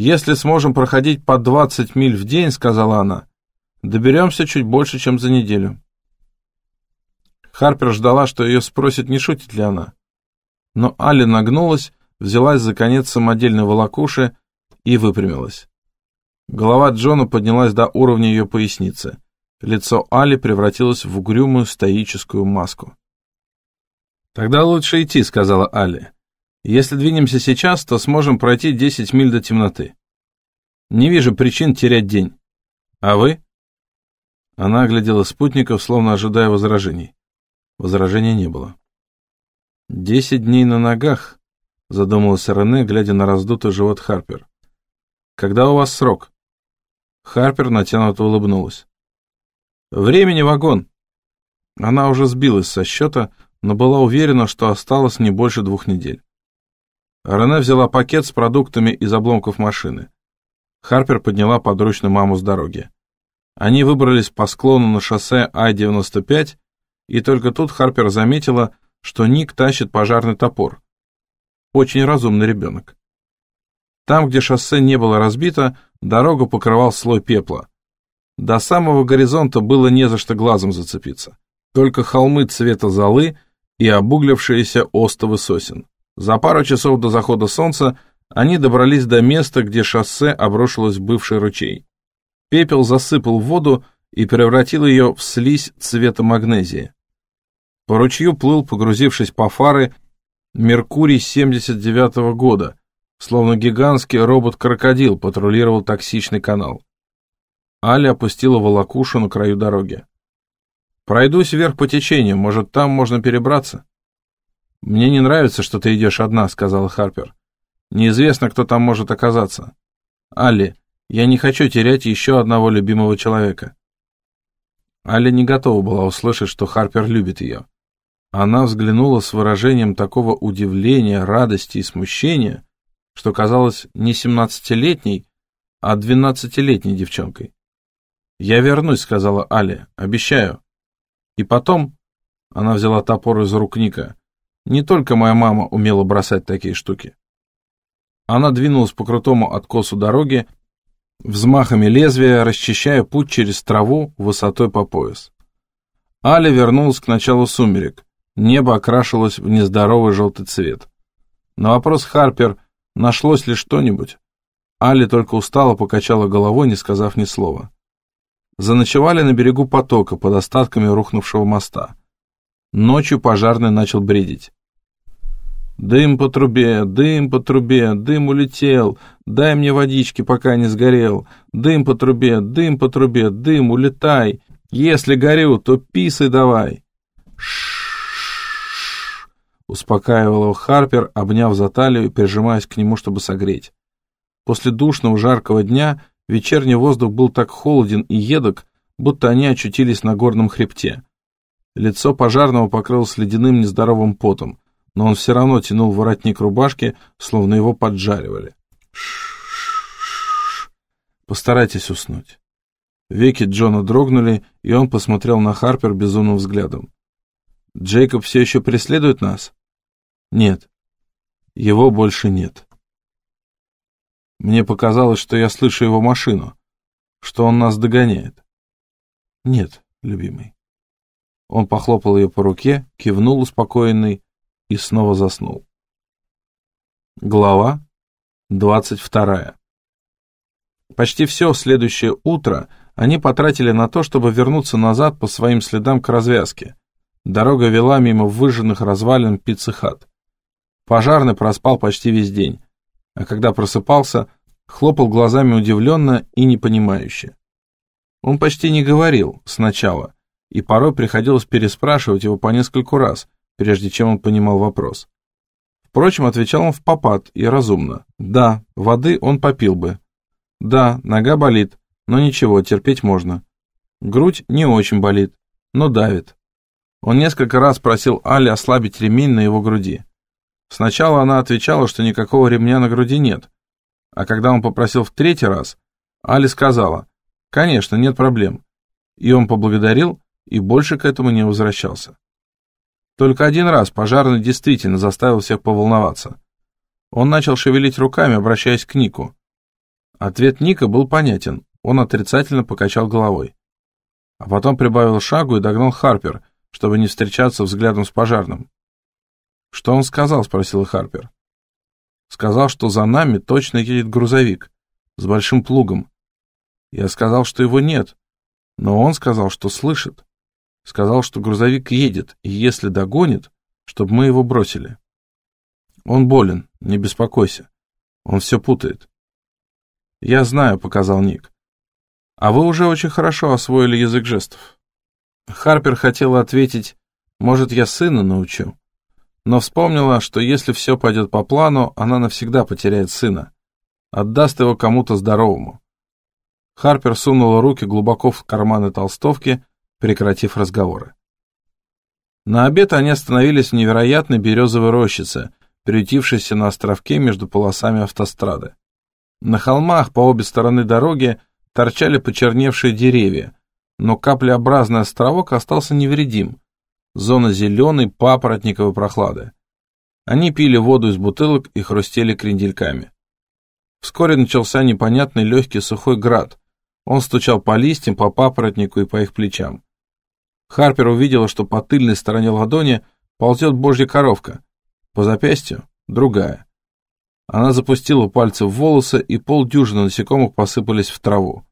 «Если сможем проходить по 20 миль в день, — сказала она, — доберемся чуть больше, чем за неделю». Харпер ждала, что ее спросят, не шутит ли она. Но Али нагнулась, взялась за конец самодельной волокуши и выпрямилась. Голова Джона поднялась до уровня ее поясницы. Лицо Али превратилось в угрюмую стоическую маску. «Тогда лучше идти», — сказала Али. «Если двинемся сейчас, то сможем пройти 10 миль до темноты. Не вижу причин терять день. А вы?» Она оглядела спутников, словно ожидая возражений. Возражения не было. «Десять дней на ногах», — задумался Рене, глядя на раздутый живот Харпер. «Когда у вас срок?» Харпер натянуто улыбнулась. «Времени вагон». Она уже сбилась со счета, но была уверена, что осталось не больше двух недель. Рене взяла пакет с продуктами из обломков машины. Харпер подняла подручную маму с дороги. Они выбрались по склону на шоссе А-95 и только тут Харпер заметила, что Ник тащит пожарный топор. Очень разумный ребенок. Там, где шоссе не было разбито, дорогу покрывал слой пепла. До самого горизонта было не за что глазом зацепиться. Только холмы цвета золы и обуглившиеся остовы сосен. За пару часов до захода солнца они добрались до места, где шоссе обрушилось бывший ручей. Пепел засыпал воду и превратил ее в слизь цвета магнезии. По ручью плыл, погрузившись по фары, Меркурий 79-го года, словно гигантский робот-крокодил патрулировал токсичный канал. Аля опустила волокушу на краю дороги. «Пройдусь вверх по течению, может, там можно перебраться?» «Мне не нравится, что ты идешь одна», — сказала Харпер. «Неизвестно, кто там может оказаться. Алли, я не хочу терять еще одного любимого человека». Аля не готова была услышать, что Харпер любит ее. Она взглянула с выражением такого удивления, радости и смущения, что казалось не семнадцатилетней, а двенадцатилетней девчонкой. «Я вернусь», — сказала Аля, — «обещаю». И потом, она взяла топор из рук Ника, не только моя мама умела бросать такие штуки. Она двинулась по крутому откосу дороги, взмахами лезвия расчищая путь через траву высотой по пояс. Аля вернулась к началу сумерек, Небо окрашивалось в нездоровый желтый цвет. На вопрос Харпер, нашлось ли что-нибудь, Али только устало покачала головой, не сказав ни слова. Заночевали на берегу потока под остатками рухнувшего моста. Ночью пожарный начал бредить. «Дым по трубе, дым по трубе, дым улетел, дай мне водички, пока не сгорел, дым по трубе, дым по трубе, дым, улетай, если горю, то писай давай». Ш Успокаивал его Харпер, обняв за талию и прижимаясь к нему, чтобы согреть. После душного жаркого дня вечерний воздух был так холоден и едок, будто они очутились на горном хребте. Лицо пожарного покрылось ледяным нездоровым потом, но он все равно тянул воротник рубашки, словно его поджаривали. Постарайтесь уснуть. Веки Джона дрогнули, и он посмотрел на Харпер безумным взглядом. «Джейкоб все еще преследует нас?» Нет, его больше нет. Мне показалось, что я слышу его машину, что он нас догоняет. Нет, любимый. Он похлопал ее по руке, кивнул успокоенный и снова заснул. Глава двадцать вторая. Почти все следующее утро они потратили на то, чтобы вернуться назад по своим следам к развязке. Дорога вела мимо выжженных развалин пиццехат. Пожарный проспал почти весь день, а когда просыпался, хлопал глазами удивленно и непонимающе. Он почти не говорил сначала, и порой приходилось переспрашивать его по нескольку раз, прежде чем он понимал вопрос. Впрочем, отвечал он в попад и разумно. Да, воды он попил бы. Да, нога болит, но ничего, терпеть можно. Грудь не очень болит, но давит. Он несколько раз просил Али ослабить ремень на его груди. Сначала она отвечала, что никакого ремня на груди нет, а когда он попросил в третий раз, Али сказала, «Конечно, нет проблем». И он поблагодарил и больше к этому не возвращался. Только один раз пожарный действительно заставил всех поволноваться. Он начал шевелить руками, обращаясь к Нику. Ответ Ника был понятен, он отрицательно покачал головой. А потом прибавил шагу и догнал Харпер, чтобы не встречаться взглядом с пожарным. «Что он сказал?» — спросила Харпер. «Сказал, что за нами точно едет грузовик с большим плугом. Я сказал, что его нет, но он сказал, что слышит. Сказал, что грузовик едет, и если догонит, чтобы мы его бросили. Он болен, не беспокойся. Он все путает. Я знаю, показал Ник. А вы уже очень хорошо освоили язык жестов. Харпер хотела ответить, может, я сына научу, но вспомнила, что если все пойдет по плану, она навсегда потеряет сына, отдаст его кому-то здоровому. Харпер сунула руки глубоко в карманы толстовки, прекратив разговоры. На обед они остановились в невероятной березовой рощице, приютившейся на островке между полосами автострады. На холмах по обе стороны дороги торчали почерневшие деревья, но каплеобразный островок остался невредим. Зона зеленой папоротниковой прохлады. Они пили воду из бутылок и хрустели крендельками. Вскоре начался непонятный легкий сухой град. Он стучал по листьям, по папоротнику и по их плечам. Харпер увидела, что по тыльной стороне ладони ползет божья коровка, по запястью — другая. Она запустила пальцы в волосы, и полдюжины насекомых посыпались в траву.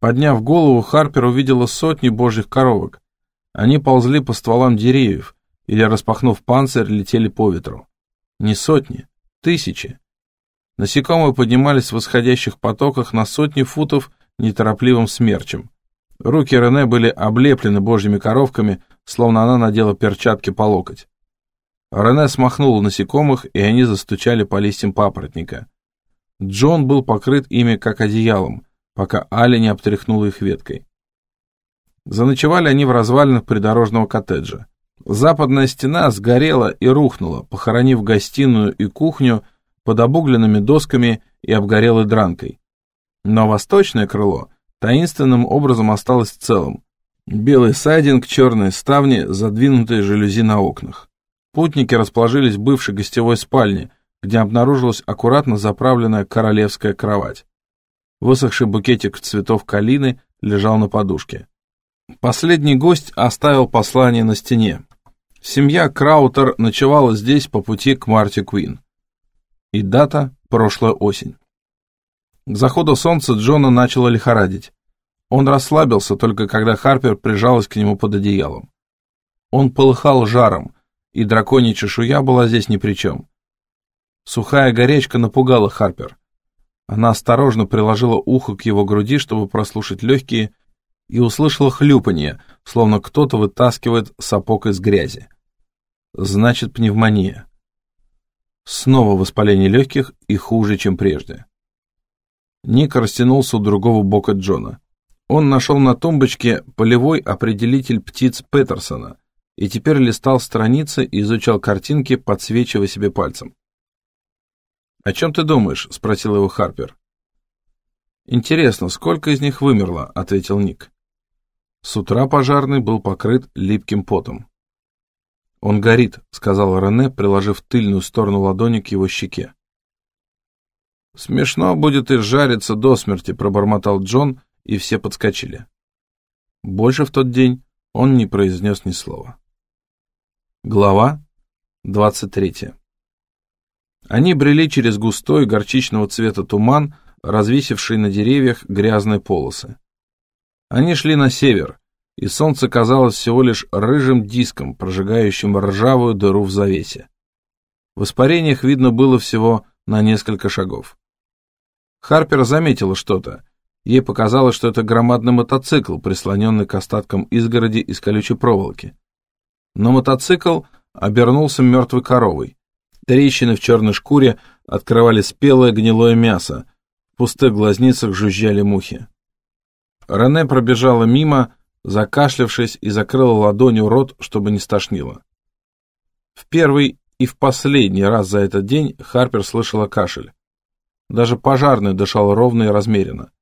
Подняв голову, Харпер увидела сотни божьих коровок. Они ползли по стволам деревьев, или, распахнув панцирь, летели по ветру. Не сотни, тысячи. Насекомые поднимались в восходящих потоках на сотни футов неторопливым смерчем. Руки Рене были облеплены божьими коровками, словно она надела перчатки по локоть. Рене смахнула насекомых, и они застучали по листьям папоротника. Джон был покрыт ими как одеялом, пока Али не обтряхнула их веткой. Заночевали они в развалинах придорожного коттеджа. Западная стена сгорела и рухнула, похоронив гостиную и кухню под обугленными досками и обгорелой дранкой. Но восточное крыло таинственным образом осталось целым. Белый сайдинг, черные ставни, задвинутые жалюзи на окнах. Путники расположились в бывшей гостевой спальне, где обнаружилась аккуратно заправленная королевская кровать. Высохший букетик цветов калины лежал на подушке. Последний гость оставил послание на стене. Семья Краутер ночевала здесь по пути к Марти Куин. И дата – прошлая осень. К заходу солнца Джона начало лихорадить. Он расслабился только когда Харпер прижалась к нему под одеялом. Он полыхал жаром, и драконья чешуя была здесь ни при чем. Сухая горячка напугала Харпер. Она осторожно приложила ухо к его груди, чтобы прослушать легкие, и услышала хлюпанье, словно кто-то вытаскивает сапог из грязи. Значит, пневмония. Снова воспаление легких и хуже, чем прежде. Ник растянулся у другого бока Джона. Он нашел на тумбочке полевой определитель птиц Петерсона, и теперь листал страницы и изучал картинки, подсвечивая себе пальцем. «О чем ты думаешь?» — спросил его Харпер. «Интересно, сколько из них вымерло?» — ответил Ник. С утра пожарный был покрыт липким потом. «Он горит», — сказал Рене, приложив тыльную сторону ладони к его щеке. «Смешно будет и жариться до смерти», — пробормотал Джон, и все подскочили. Больше в тот день он не произнес ни слова. Глава 23 Они брели через густой горчичного цвета туман, развесивший на деревьях грязные полосы. Они шли на север, и солнце казалось всего лишь рыжим диском, прожигающим ржавую дыру в завесе. В испарениях видно было всего на несколько шагов. Харпер заметила что-то. Ей показалось, что это громадный мотоцикл, прислоненный к остаткам изгороди из колючей проволоки. Но мотоцикл обернулся мертвой коровой. Трещины в черной шкуре открывали спелое гнилое мясо, в пустых глазницах жужжали мухи. Рене пробежала мимо, закашлявшись и закрыла ладонью рот, чтобы не стошнило. В первый и в последний раз за этот день Харпер слышала кашель. Даже пожарный дышал ровно и размеренно.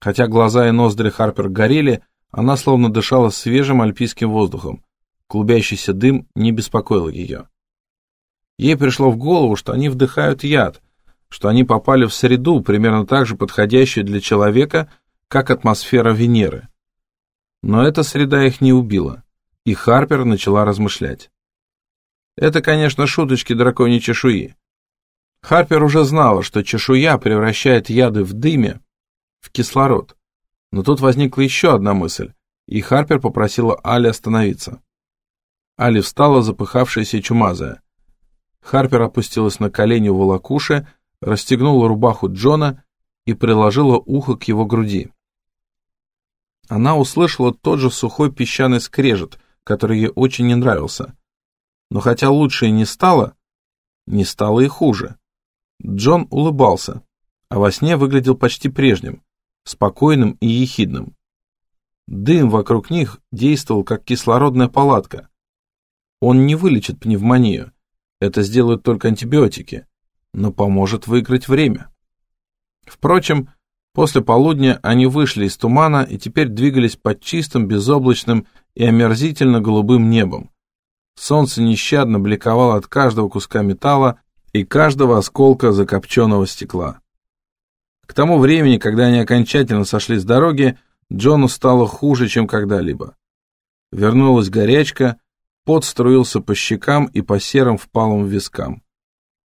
Хотя глаза и ноздри Харпер горели, она словно дышала свежим альпийским воздухом. Клубящийся дым не беспокоил ее. Ей пришло в голову, что они вдыхают яд, что они попали в среду, примерно так же подходящую для человека, как атмосфера Венеры. Но эта среда их не убила, и Харпер начала размышлять. Это, конечно, шуточки драконьей чешуи. Харпер уже знала, что чешуя превращает яды в дыме в кислород. Но тут возникла еще одна мысль, и Харпер попросила Али остановиться. Али встала, запыхавшаяся и чумазая. Харпер опустилась на колени у волокуши, расстегнула рубаху Джона и приложила ухо к его груди. Она услышала тот же сухой песчаный скрежет, который ей очень не нравился. Но хотя лучше и не стало, не стало и хуже. Джон улыбался, а во сне выглядел почти прежним, спокойным и ехидным. Дым вокруг них действовал как кислородная палатка. Он не вылечит пневмонию, это сделают только антибиотики, но поможет выиграть время. Впрочем, после полудня они вышли из тумана и теперь двигались под чистым, безоблачным и омерзительно голубым небом. Солнце нещадно бликовало от каждого куска металла и каждого осколка закопченного стекла. К тому времени, когда они окончательно сошли с дороги, Джону стало хуже, чем когда-либо. Вернулась горячка, пот струился по щекам и по серым впалым вискам.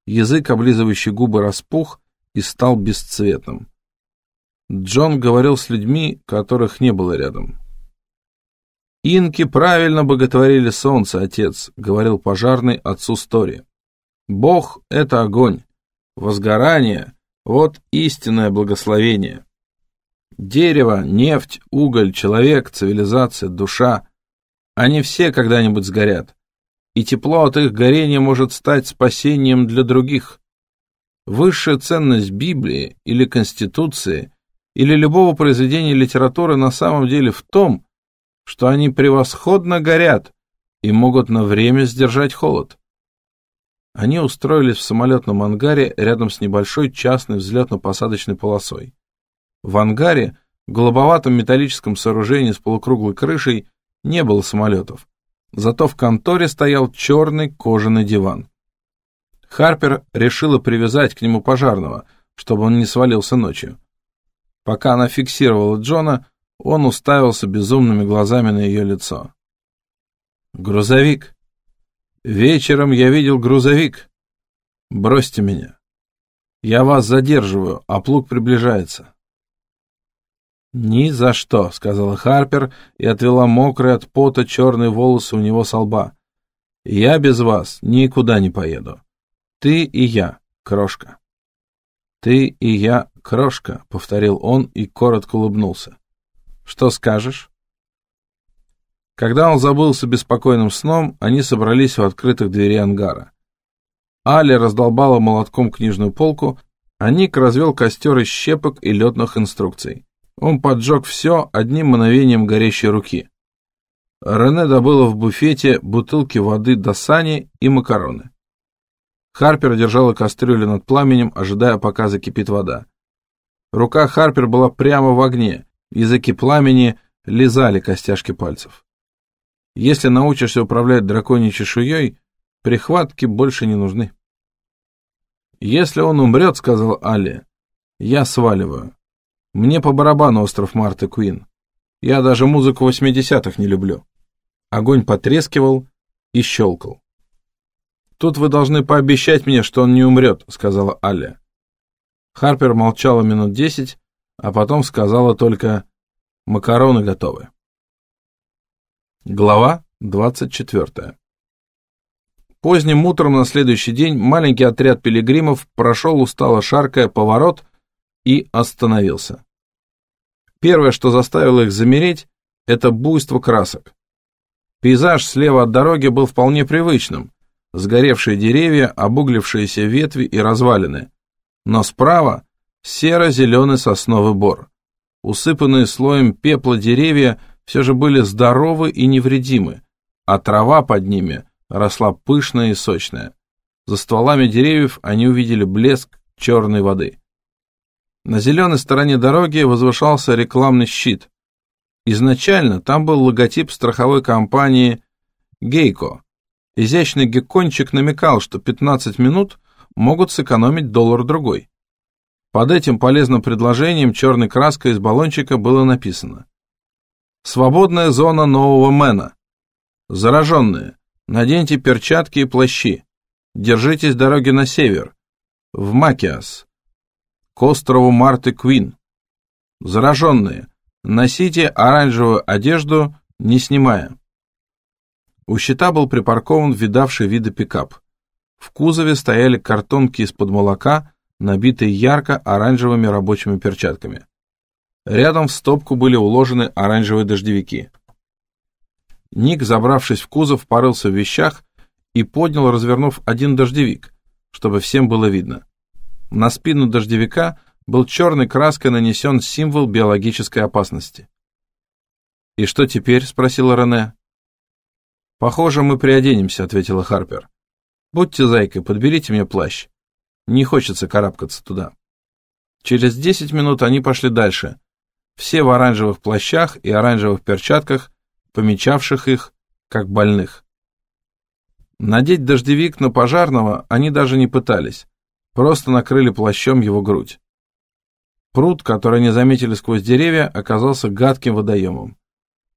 Язык, облизывающий губы, распух и стал бесцветным. Джон говорил с людьми, которых не было рядом. «Инки правильно боготворили солнце, отец», — говорил пожарный отцу Стори. «Бог — это огонь, возгорание — вот истинное благословение. Дерево, нефть, уголь, человек, цивилизация, душа — они все когда-нибудь сгорят, и тепло от их горения может стать спасением для других. Высшая ценность Библии или Конституции или любого произведения литературы на самом деле в том, что они превосходно горят и могут на время сдержать холод. Они устроились в самолетном ангаре рядом с небольшой частной взлетно-посадочной полосой. В ангаре, голубоватом металлическом сооружении с полукруглой крышей, не было самолетов. Зато в конторе стоял черный кожаный диван. Харпер решила привязать к нему пожарного, чтобы он не свалился ночью. Пока она фиксировала Джона, он уставился безумными глазами на ее лицо. «Грузовик», Вечером я видел грузовик. Бросьте меня. Я вас задерживаю, а плуг приближается. «Ни за что», — сказала Харпер и отвела мокрые от пота черные волосы у него со лба. «Я без вас никуда не поеду. Ты и я, крошка». «Ты и я, крошка», — повторил он и коротко улыбнулся. «Что скажешь?» Когда он забылся беспокойным сном, они собрались у открытых дверей ангара. Али раздолбала молотком книжную полку, а Ник развел костер из щепок и летных инструкций. Он поджег все одним мгновением горящей руки. Рене добыла в буфете бутылки воды до сани и макароны. Харпер держала кастрюлю над пламенем, ожидая, пока закипит вода. Рука Харпер была прямо в огне, языки пламени лизали костяшки пальцев. Если научишься управлять драконьей чешуей, прихватки больше не нужны. «Если он умрет, — сказал Алли, — я сваливаю. Мне по барабану остров Марты Куин. Я даже музыку восьмидесятых не люблю». Огонь потрескивал и щелкал. «Тут вы должны пообещать мне, что он не умрет», — сказала Алли. Харпер молчала минут десять, а потом сказала только «макароны готовы». Глава двадцать четвертая. Поздним утром на следующий день маленький отряд пилигримов прошел устало шаркая поворот и остановился. Первое, что заставило их замереть, это буйство красок. Пейзаж слева от дороги был вполне привычным. Сгоревшие деревья, обуглившиеся ветви и развалины. Но справа серо-зеленый сосновый бор. Усыпанные слоем пепла деревья все же были здоровы и невредимы, а трава под ними росла пышная и сочная. За стволами деревьев они увидели блеск черной воды. На зеленой стороне дороги возвышался рекламный щит, Изначально там был логотип страховой компании «Гейко». Изящный геккончик намекал, что 15 минут могут сэкономить доллар-другой. Под этим полезным предложением черной краской из баллончика было написано «Свободная зона нового Мэна. Зараженные, наденьте перчатки и плащи. Держитесь дороги на север, в Макиас, к острову Марты Квин. Зараженные, Носите оранжевую одежду, не снимая. У щита был припаркован видавший виды пикап. В кузове стояли картонки из-под молока, набитые ярко-оранжевыми рабочими перчатками. Рядом в стопку были уложены оранжевые дождевики. Ник, забравшись в кузов, порылся в вещах и поднял, развернув один дождевик, чтобы всем было видно. На спину дождевика был черной краской нанесен символ биологической опасности. «И что теперь?» — спросила Рене. «Похоже, мы приоденемся», — ответила Харпер. «Будьте зайкой, подберите мне плащ. Не хочется карабкаться туда». Через десять минут они пошли дальше, все в оранжевых плащах и оранжевых перчатках, помечавших их, как больных. Надеть дождевик на пожарного они даже не пытались, просто накрыли плащом его грудь. Пруд, который они заметили сквозь деревья, оказался гадким водоемом.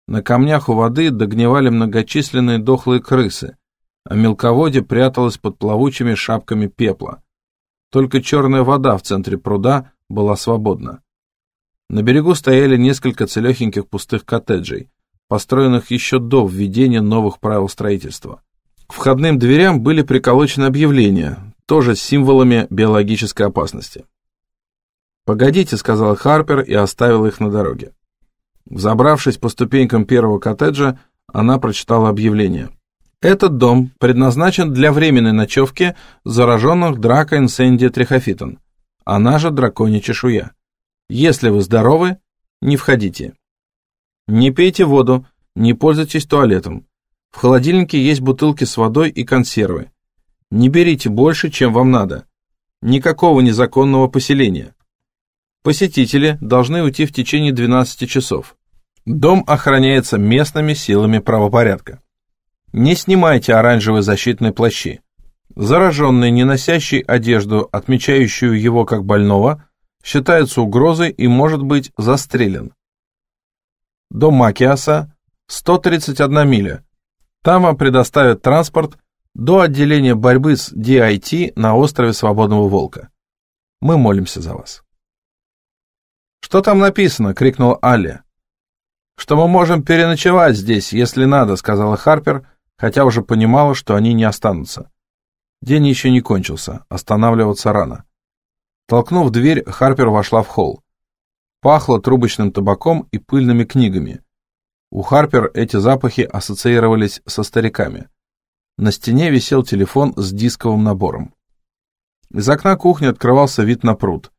На камнях у воды догнивали многочисленные дохлые крысы, а мелководье пряталось под плавучими шапками пепла. Только черная вода в центре пруда была свободна. На берегу стояли несколько целехеньких пустых коттеджей, построенных еще до введения новых правил строительства. К входным дверям были приколочены объявления, тоже с символами биологической опасности. «Погодите», — сказал Харпер и оставил их на дороге. Взобравшись по ступенькам первого коттеджа, она прочитала объявление. «Этот дом предназначен для временной ночевки зараженных драка инсендия трихофитон, она же драконья чешуя. Если вы здоровы, не входите. Не пейте воду, не пользуйтесь туалетом. В холодильнике есть бутылки с водой и консервы. Не берите больше, чем вам надо. Никакого незаконного поселения. Посетители должны уйти в течение 12 часов. Дом охраняется местными силами правопорядка. Не снимайте оранжевые защитные плащи. Зараженный, не носящий одежду, отмечающую его как больного, считается угрозой и может быть застрелен. До Макиаса 131 миля. Там вам предоставят транспорт до отделения борьбы с DIT на острове Свободного Волка. Мы молимся за вас. «Что там написано?» — крикнул Алли. «Что мы можем переночевать здесь, если надо», — сказала Харпер, хотя уже понимала, что они не останутся. День еще не кончился, останавливаться рано. Толкнув дверь, Харпер вошла в холл. Пахло трубочным табаком и пыльными книгами. У Харпер эти запахи ассоциировались со стариками. На стене висел телефон с дисковым набором. Из окна кухни открывался вид на пруд.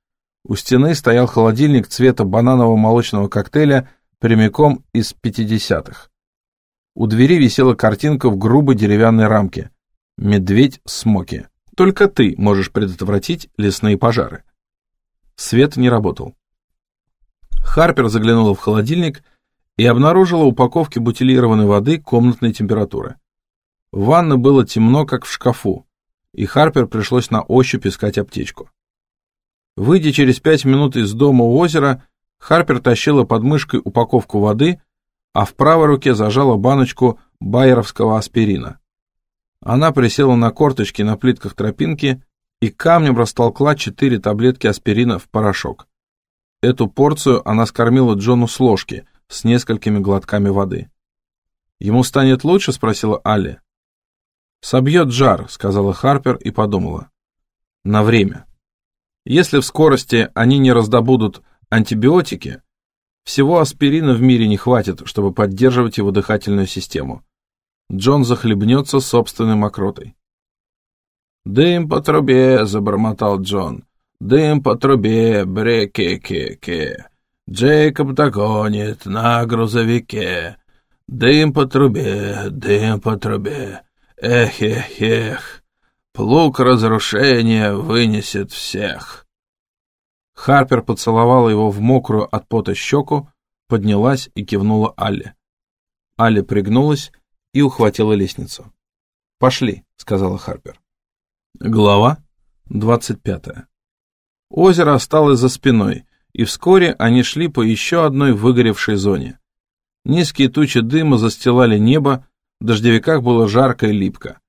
У стены стоял холодильник цвета бананового молочного коктейля прямиком из 50-х. У двери висела картинка в грубой деревянной рамке. Медведь Смоки. Только ты можешь предотвратить лесные пожары. Свет не работал. Харпер заглянула в холодильник и обнаружила упаковки бутилированной воды комнатной температуры. В ванной было темно, как в шкафу. и Харпер пришлось на ощупь искать аптечку. Выйдя через пять минут из дома у озера, Харпер тащила под мышкой упаковку воды, а в правой руке зажала баночку байеровского аспирина. Она присела на корточки на плитках тропинки и камнем растолкла четыре таблетки аспирина в порошок. Эту порцию она скормила Джону с ложки с несколькими глотками воды. «Ему станет лучше?» — спросила Алли. «Собьет жар», — сказала Харпер и подумала. «На время. Если в скорости они не раздобудут антибиотики, всего аспирина в мире не хватит, чтобы поддерживать его дыхательную систему. Джон захлебнется собственной мокротой. «Дым по трубе», — забормотал Джон. «Дым по трубе, бре-ке-ке-ке. Джейкоб догонит на грузовике. Дым по трубе, дым по трубе. Эх-эх-эх. Плуг разрушения вынесет всех». Харпер поцеловала его в мокрую от пота щеку, поднялась и кивнула Алле. Алле пригнулась и ухватила лестницу. «Пошли», — сказала Харпер. Глава 25. Озеро осталось за спиной, и вскоре они шли по еще одной выгоревшей зоне. Низкие тучи дыма застилали небо, в дождевиках было жарко и липко.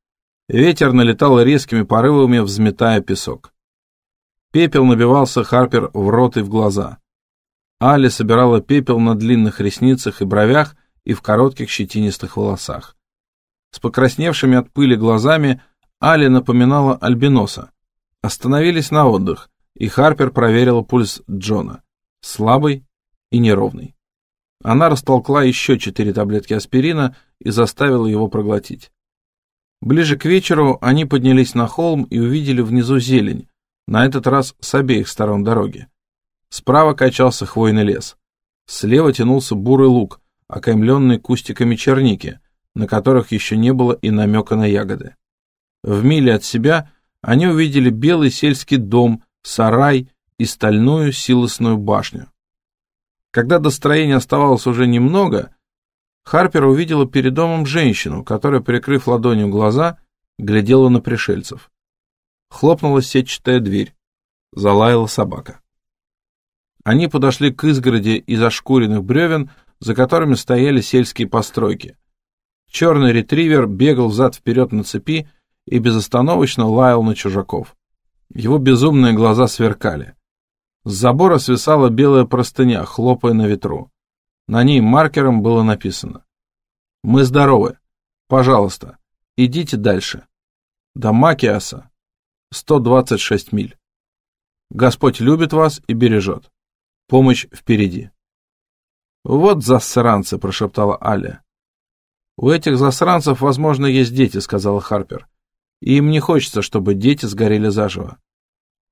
Ветер налетал резкими порывами, взметая песок. Пепел набивался Харпер в рот и в глаза. Али собирала пепел на длинных ресницах и бровях и в коротких щетинистых волосах. С покрасневшими от пыли глазами Али напоминала альбиноса. Остановились на отдых, и Харпер проверила пульс Джона. Слабый и неровный. Она растолкла еще четыре таблетки аспирина и заставила его проглотить. Ближе к вечеру они поднялись на холм и увидели внизу зелень, на этот раз с обеих сторон дороги. Справа качался хвойный лес. Слева тянулся бурый луг, окаймленный кустиками черники, на которых еще не было и намека на ягоды. В миле от себя они увидели белый сельский дом, сарай и стальную силосную башню. Когда до строения оставалось уже немного, Харпер увидела перед домом женщину, которая, прикрыв ладонью глаза, глядела на пришельцев. Хлопнула сетчатая дверь. Залаяла собака. Они подошли к изгороди из ошкуренных бревен, за которыми стояли сельские постройки. Черный ретривер бегал взад-вперед на цепи и безостановочно лаял на чужаков. Его безумные глаза сверкали. С забора свисала белая простыня, хлопая на ветру. На ней маркером было написано «Мы здоровы. Пожалуйста, идите дальше. До Макиаса 126 миль. Господь любит вас и бережет. Помощь впереди». «Вот засранцы», — прошептала Аля. «У этих засранцев, возможно, есть дети», — сказала Харпер. «И им не хочется, чтобы дети сгорели заживо».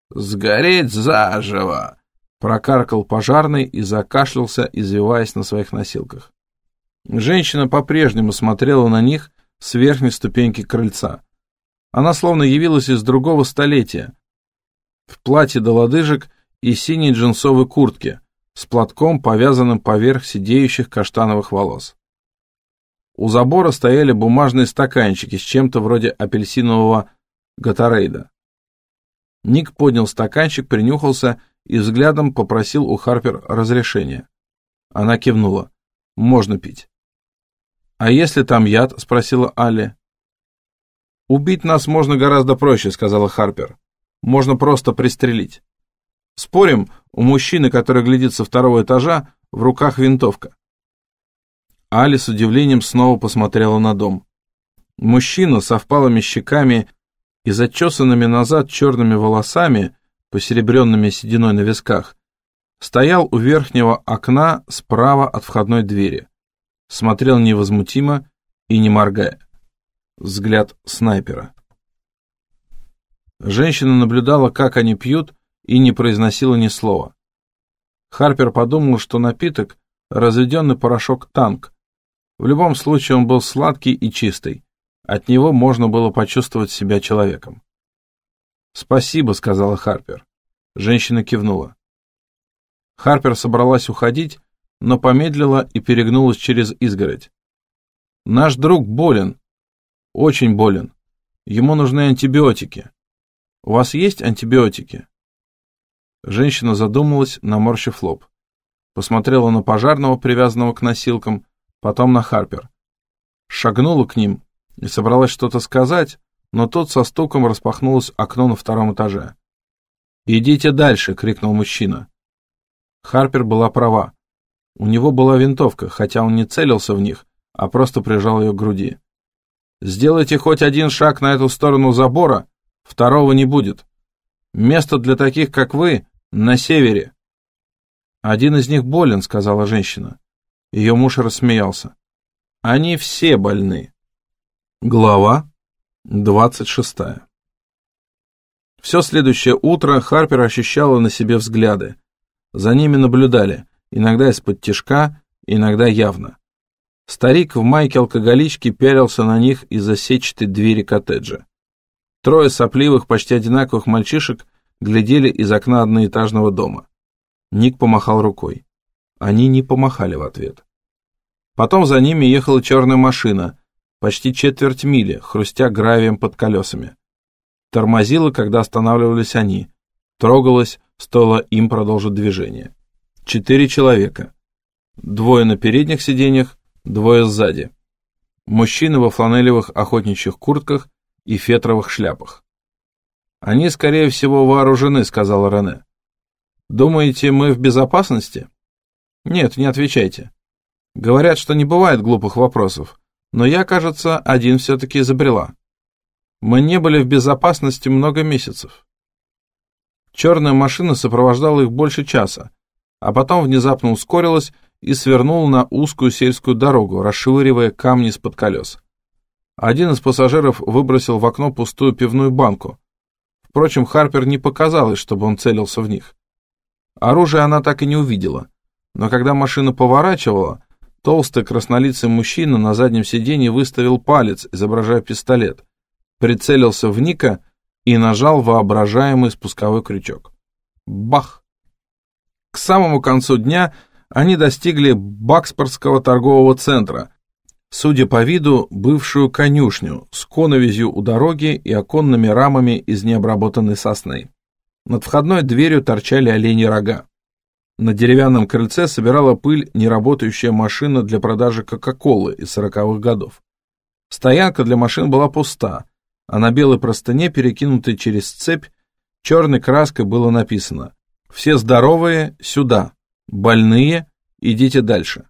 «Сгореть заживо!» — прокаркал пожарный и закашлялся, извиваясь на своих носилках. Женщина по-прежнему смотрела на них с верхней ступеньки крыльца. Она словно явилась из другого столетия, в платье до лодыжек и синей джинсовой куртке, с платком, повязанным поверх сидеющих каштановых волос. У забора стояли бумажные стаканчики с чем-то вроде апельсинового гатарейда. Ник поднял стаканчик, принюхался и взглядом попросил у Харпер разрешения. Она кивнула. «Можно пить». «А если там яд?» — спросила Алли. «Убить нас можно гораздо проще», — сказала Харпер. «Можно просто пристрелить. Спорим, у мужчины, который глядит со второго этажа, в руках винтовка. Али с удивлением снова посмотрела на дом. Мужчина со впалыми щеками и зачесанными назад черными волосами, посеребренными сединой на висках, стоял у верхнего окна справа от входной двери. Смотрел невозмутимо и не моргая. Взгляд снайпера. Женщина наблюдала, как они пьют, и не произносила ни слова. Харпер подумал, что напиток — разведенный порошок-танк, в любом случае он был сладкий и чистый. От него можно было почувствовать себя человеком. «Спасибо», — сказала Харпер. Женщина кивнула. Харпер собралась уходить, но помедлила и перегнулась через изгородь. «Наш друг болен. Очень болен. Ему нужны антибиотики. У вас есть антибиотики?» Женщина задумалась, наморщив лоб. Посмотрела на пожарного, привязанного к носилкам, потом на Харпер. Шагнула к ним и собралась что-то сказать, но тут со стуком распахнулось окно на втором этаже. «Идите дальше!» — крикнул мужчина. Харпер была права. У него была винтовка, хотя он не целился в них, а просто прижал ее к груди. «Сделайте хоть один шаг на эту сторону забора, второго не будет. Место для таких, как вы, на севере». «Один из них болен», — сказала женщина. Ее муж рассмеялся. «Они все больны». Глава двадцать шестая. Все следующее утро Харпер ощущала на себе взгляды. За ними наблюдали, иногда из-под тишка, иногда явно. Старик в майке алкоголички пялился на них из-за сетчатой двери коттеджа. Трое сопливых, почти одинаковых мальчишек глядели из окна одноэтажного дома. Ник помахал рукой. Они не помахали в ответ. Потом за ними ехала черная машина, почти четверть мили, хрустя гравием под колесами. Тормозила, когда останавливались они. Трогалась, стоило им продолжить движение. Четыре человека. Двое на передних сиденьях, двое сзади. Мужчины во фланелевых охотничьих куртках и фетровых шляпах. «Они, скорее всего, вооружены», — сказала Рене. «Думаете, мы в безопасности?» «Нет, не отвечайте. Говорят, что не бывает глупых вопросов, но я, кажется, один все-таки изобрела. Мы не были в безопасности много месяцев. Черная машина сопровождала их больше часа, а потом внезапно ускорилась и свернула на узкую сельскую дорогу, расшвыривая камни из-под колес. Один из пассажиров выбросил в окно пустую пивную банку. Впрочем, Харпер не показалось, чтобы он целился в них. Оружие она так и не увидела, но когда машина поворачивала, толстый краснолицый мужчина на заднем сиденье выставил палец, изображая пистолет, прицелился в Ника и нажал воображаемый спусковой крючок. Бах! К самому концу дня они достигли Бакспорского торгового центра, судя по виду, бывшую конюшню с коновизью у дороги и оконными рамами из необработанной сосны. Над входной дверью торчали олени рога. На деревянном крыльце собирала пыль неработающая машина для продажи Кока-Колы из сороковых годов. Стоянка для машин была пуста, а на белой простыне, перекинутой через цепь, черной краской было написано «Все здоровые сюда, больные идите дальше».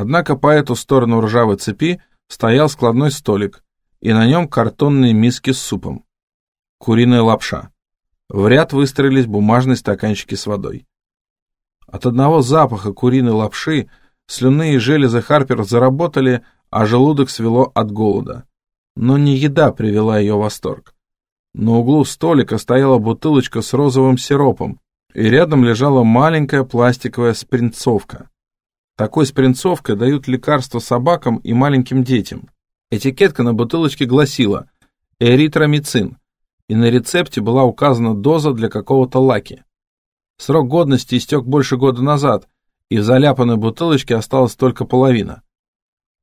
Однако по эту сторону ржавой цепи стоял складной столик, и на нем картонные миски с супом. Куриная лапша. В ряд выстроились бумажные стаканчики с водой. От одного запаха куриной лапши слюнные железы Харпер заработали, а желудок свело от голода но не еда привела ее в восторг. На углу столика стояла бутылочка с розовым сиропом, и рядом лежала маленькая пластиковая спринцовка. Такой спринцовкой дают лекарства собакам и маленьким детям. Этикетка на бутылочке гласила «эритромицин», и на рецепте была указана доза для какого-то лаки. Срок годности истек больше года назад, и в заляпанной бутылочке осталась только половина.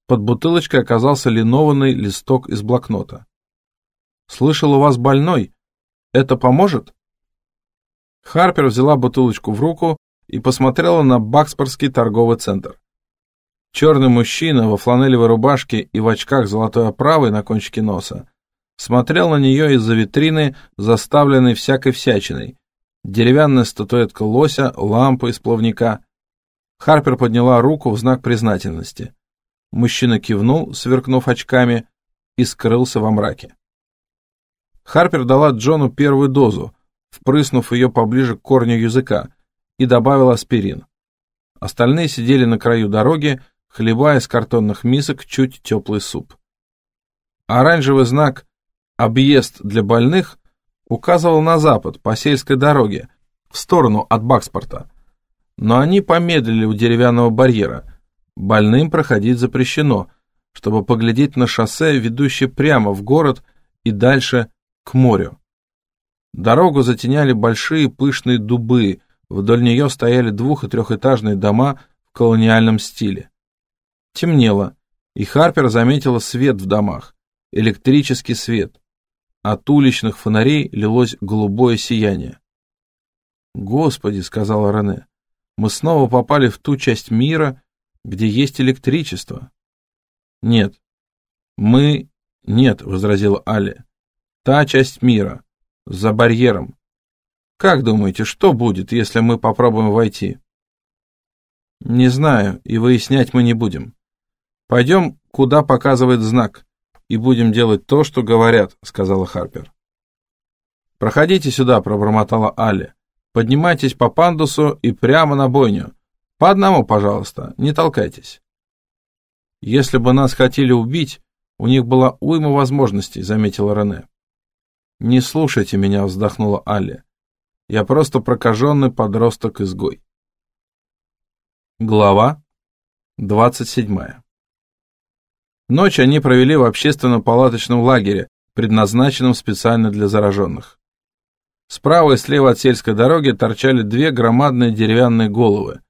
Под бутылочкой оказался линованный листок из блокнота. «Слышал, у вас больной. Это поможет?» Харпер взяла бутылочку в руку и посмотрела на Бакспорский торговый центр. Черный мужчина во фланелевой рубашке и в очках золотой оправой на кончике носа смотрел на нее из-за витрины, заставленной всякой всячиной. Деревянная статуэтка лося, лампа из плавника. Харпер подняла руку в знак признательности. Мужчина кивнул, сверкнув очками, и скрылся во мраке. Харпер дала Джону первую дозу, впрыснув ее поближе к корню языка, и добавила аспирин. Остальные сидели на краю дороги, хлебая из картонных мисок чуть теплый суп. Оранжевый знак «Объезд для больных» указывал на запад, по сельской дороге, в сторону от Бакспорта. Но они помедлили у деревянного барьера — Больным проходить запрещено, чтобы поглядеть на шоссе, ведущее прямо в город и дальше к морю. Дорогу затеняли большие пышные дубы, вдоль нее стояли двух- и трехэтажные дома в колониальном стиле. Темнело, и Харпер заметила свет в домах, электрический свет. От уличных фонарей лилось голубое сияние. «Господи», — сказала Рене, — «мы снова попали в ту часть мира, где есть электричество». «Нет, мы...» «Нет», — возразила Али. «Та часть мира, за барьером. Как думаете, что будет, если мы попробуем войти?» «Не знаю, и выяснять мы не будем. Пойдем, куда показывает знак, и будем делать то, что говорят», — сказала Харпер. «Проходите сюда», — пробормотала Али. «Поднимайтесь по пандусу и прямо на бойню. По одному, пожалуйста, не толкайтесь». «Если бы нас хотели убить, у них была уйма возможностей», — заметила Рене. «Не слушайте меня», — вздохнула Алли. «Я просто прокаженный подросток-изгой». Глава двадцать седьмая. Ночь они провели в общественном палаточном лагере, предназначенном специально для зараженных. Справа и слева от сельской дороги торчали две громадные деревянные головы.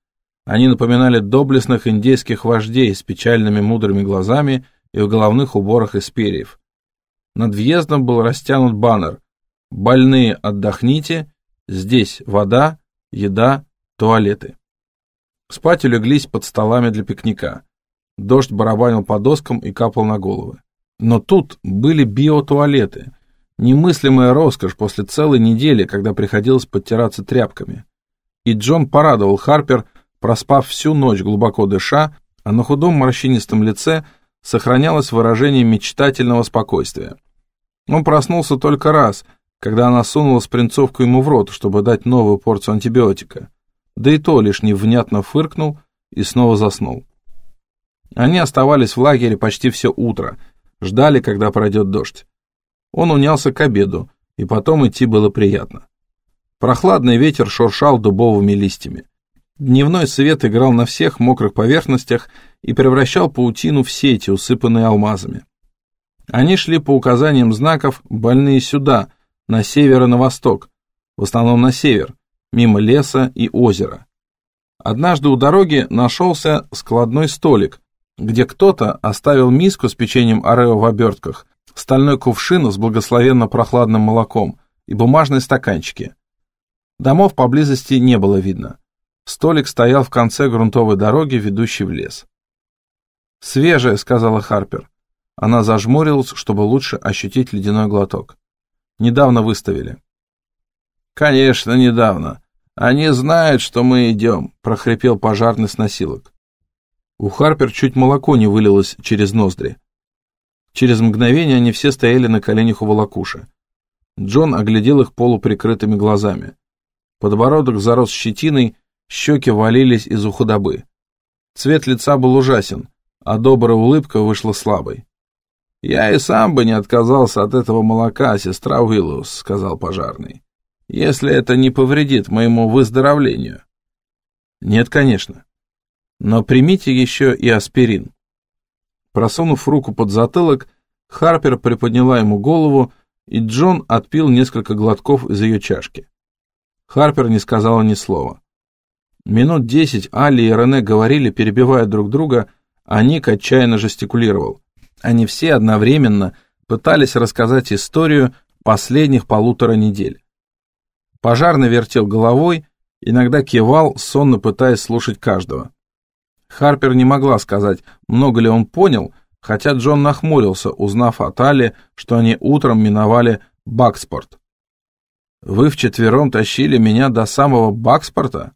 Они напоминали доблестных индейских вождей с печальными мудрыми глазами и в головных уборах из перьев. Над въездом был растянут баннер «Больные, отдохните, здесь вода, еда, туалеты». Спать улеглись под столами для пикника. Дождь барабанил по доскам и капал на головы. Но тут были биотуалеты. Немыслимая роскошь после целой недели, когда приходилось подтираться тряпками. И Джон порадовал Харпер, проспав всю ночь глубоко дыша, а на худом морщинистом лице сохранялось выражение мечтательного спокойствия. Он проснулся только раз, когда она сунула спринцовку ему в рот, чтобы дать новую порцию антибиотика да и то лишь невнятно фыркнул и снова заснул. Они оставались в лагере почти все утро, ждали, когда пройдет дождь. Он унялся к обеду, и потом идти было приятно. Прохладный ветер шуршал дубовыми листьями. Дневной свет играл на всех мокрых поверхностях и превращал паутину в сети, усыпанные алмазами. Они шли по указаниям знаков «больные сюда», на север и на восток, в основном на север, мимо леса и озера. Однажды у дороги нашелся складной столик, где кто-то оставил миску с печеньем орео в обертках, стальной кувшин с благословенно прохладным молоком и бумажные стаканчики. Домов поблизости не было видно. Столик стоял в конце грунтовой дороги, ведущей в лес. «Свежее», — сказала Харпер. Она зажмурилась, чтобы лучше ощутить ледяной глоток. «Недавно выставили». «Конечно, недавно. Они знают, что мы идем», — прохрипел пожарный с носилок. У Харпер чуть молоко не вылилось через ноздри. Через мгновение они все стояли на коленях у волокуши. Джон оглядел их полуприкрытыми глазами. Подбородок зарос щетиной, щеки валились из ухудобы. Цвет лица был ужасен, а добрая улыбка вышла слабой. «Я и сам бы не отказался от этого молока, сестра Уиллус», — сказал пожарный если это не повредит моему выздоровлению. Нет, конечно. Но примите еще и аспирин. Просунув руку под затылок, Харпер приподняла ему голову, и Джон отпил несколько глотков из ее чашки. Харпер не сказала ни слова. Минут десять Али и Рене говорили, перебивая друг друга, а Ник отчаянно жестикулировал. Они все одновременно пытались рассказать историю последних полутора недель. Пожарный вертел головой, иногда кивал, сонно пытаясь слушать каждого. Харпер не могла сказать, много ли он понял, хотя Джон нахмурился, узнав от Али, что они утром миновали Бакспорт. «Вы вчетвером тащили меня до самого Бакспорта?»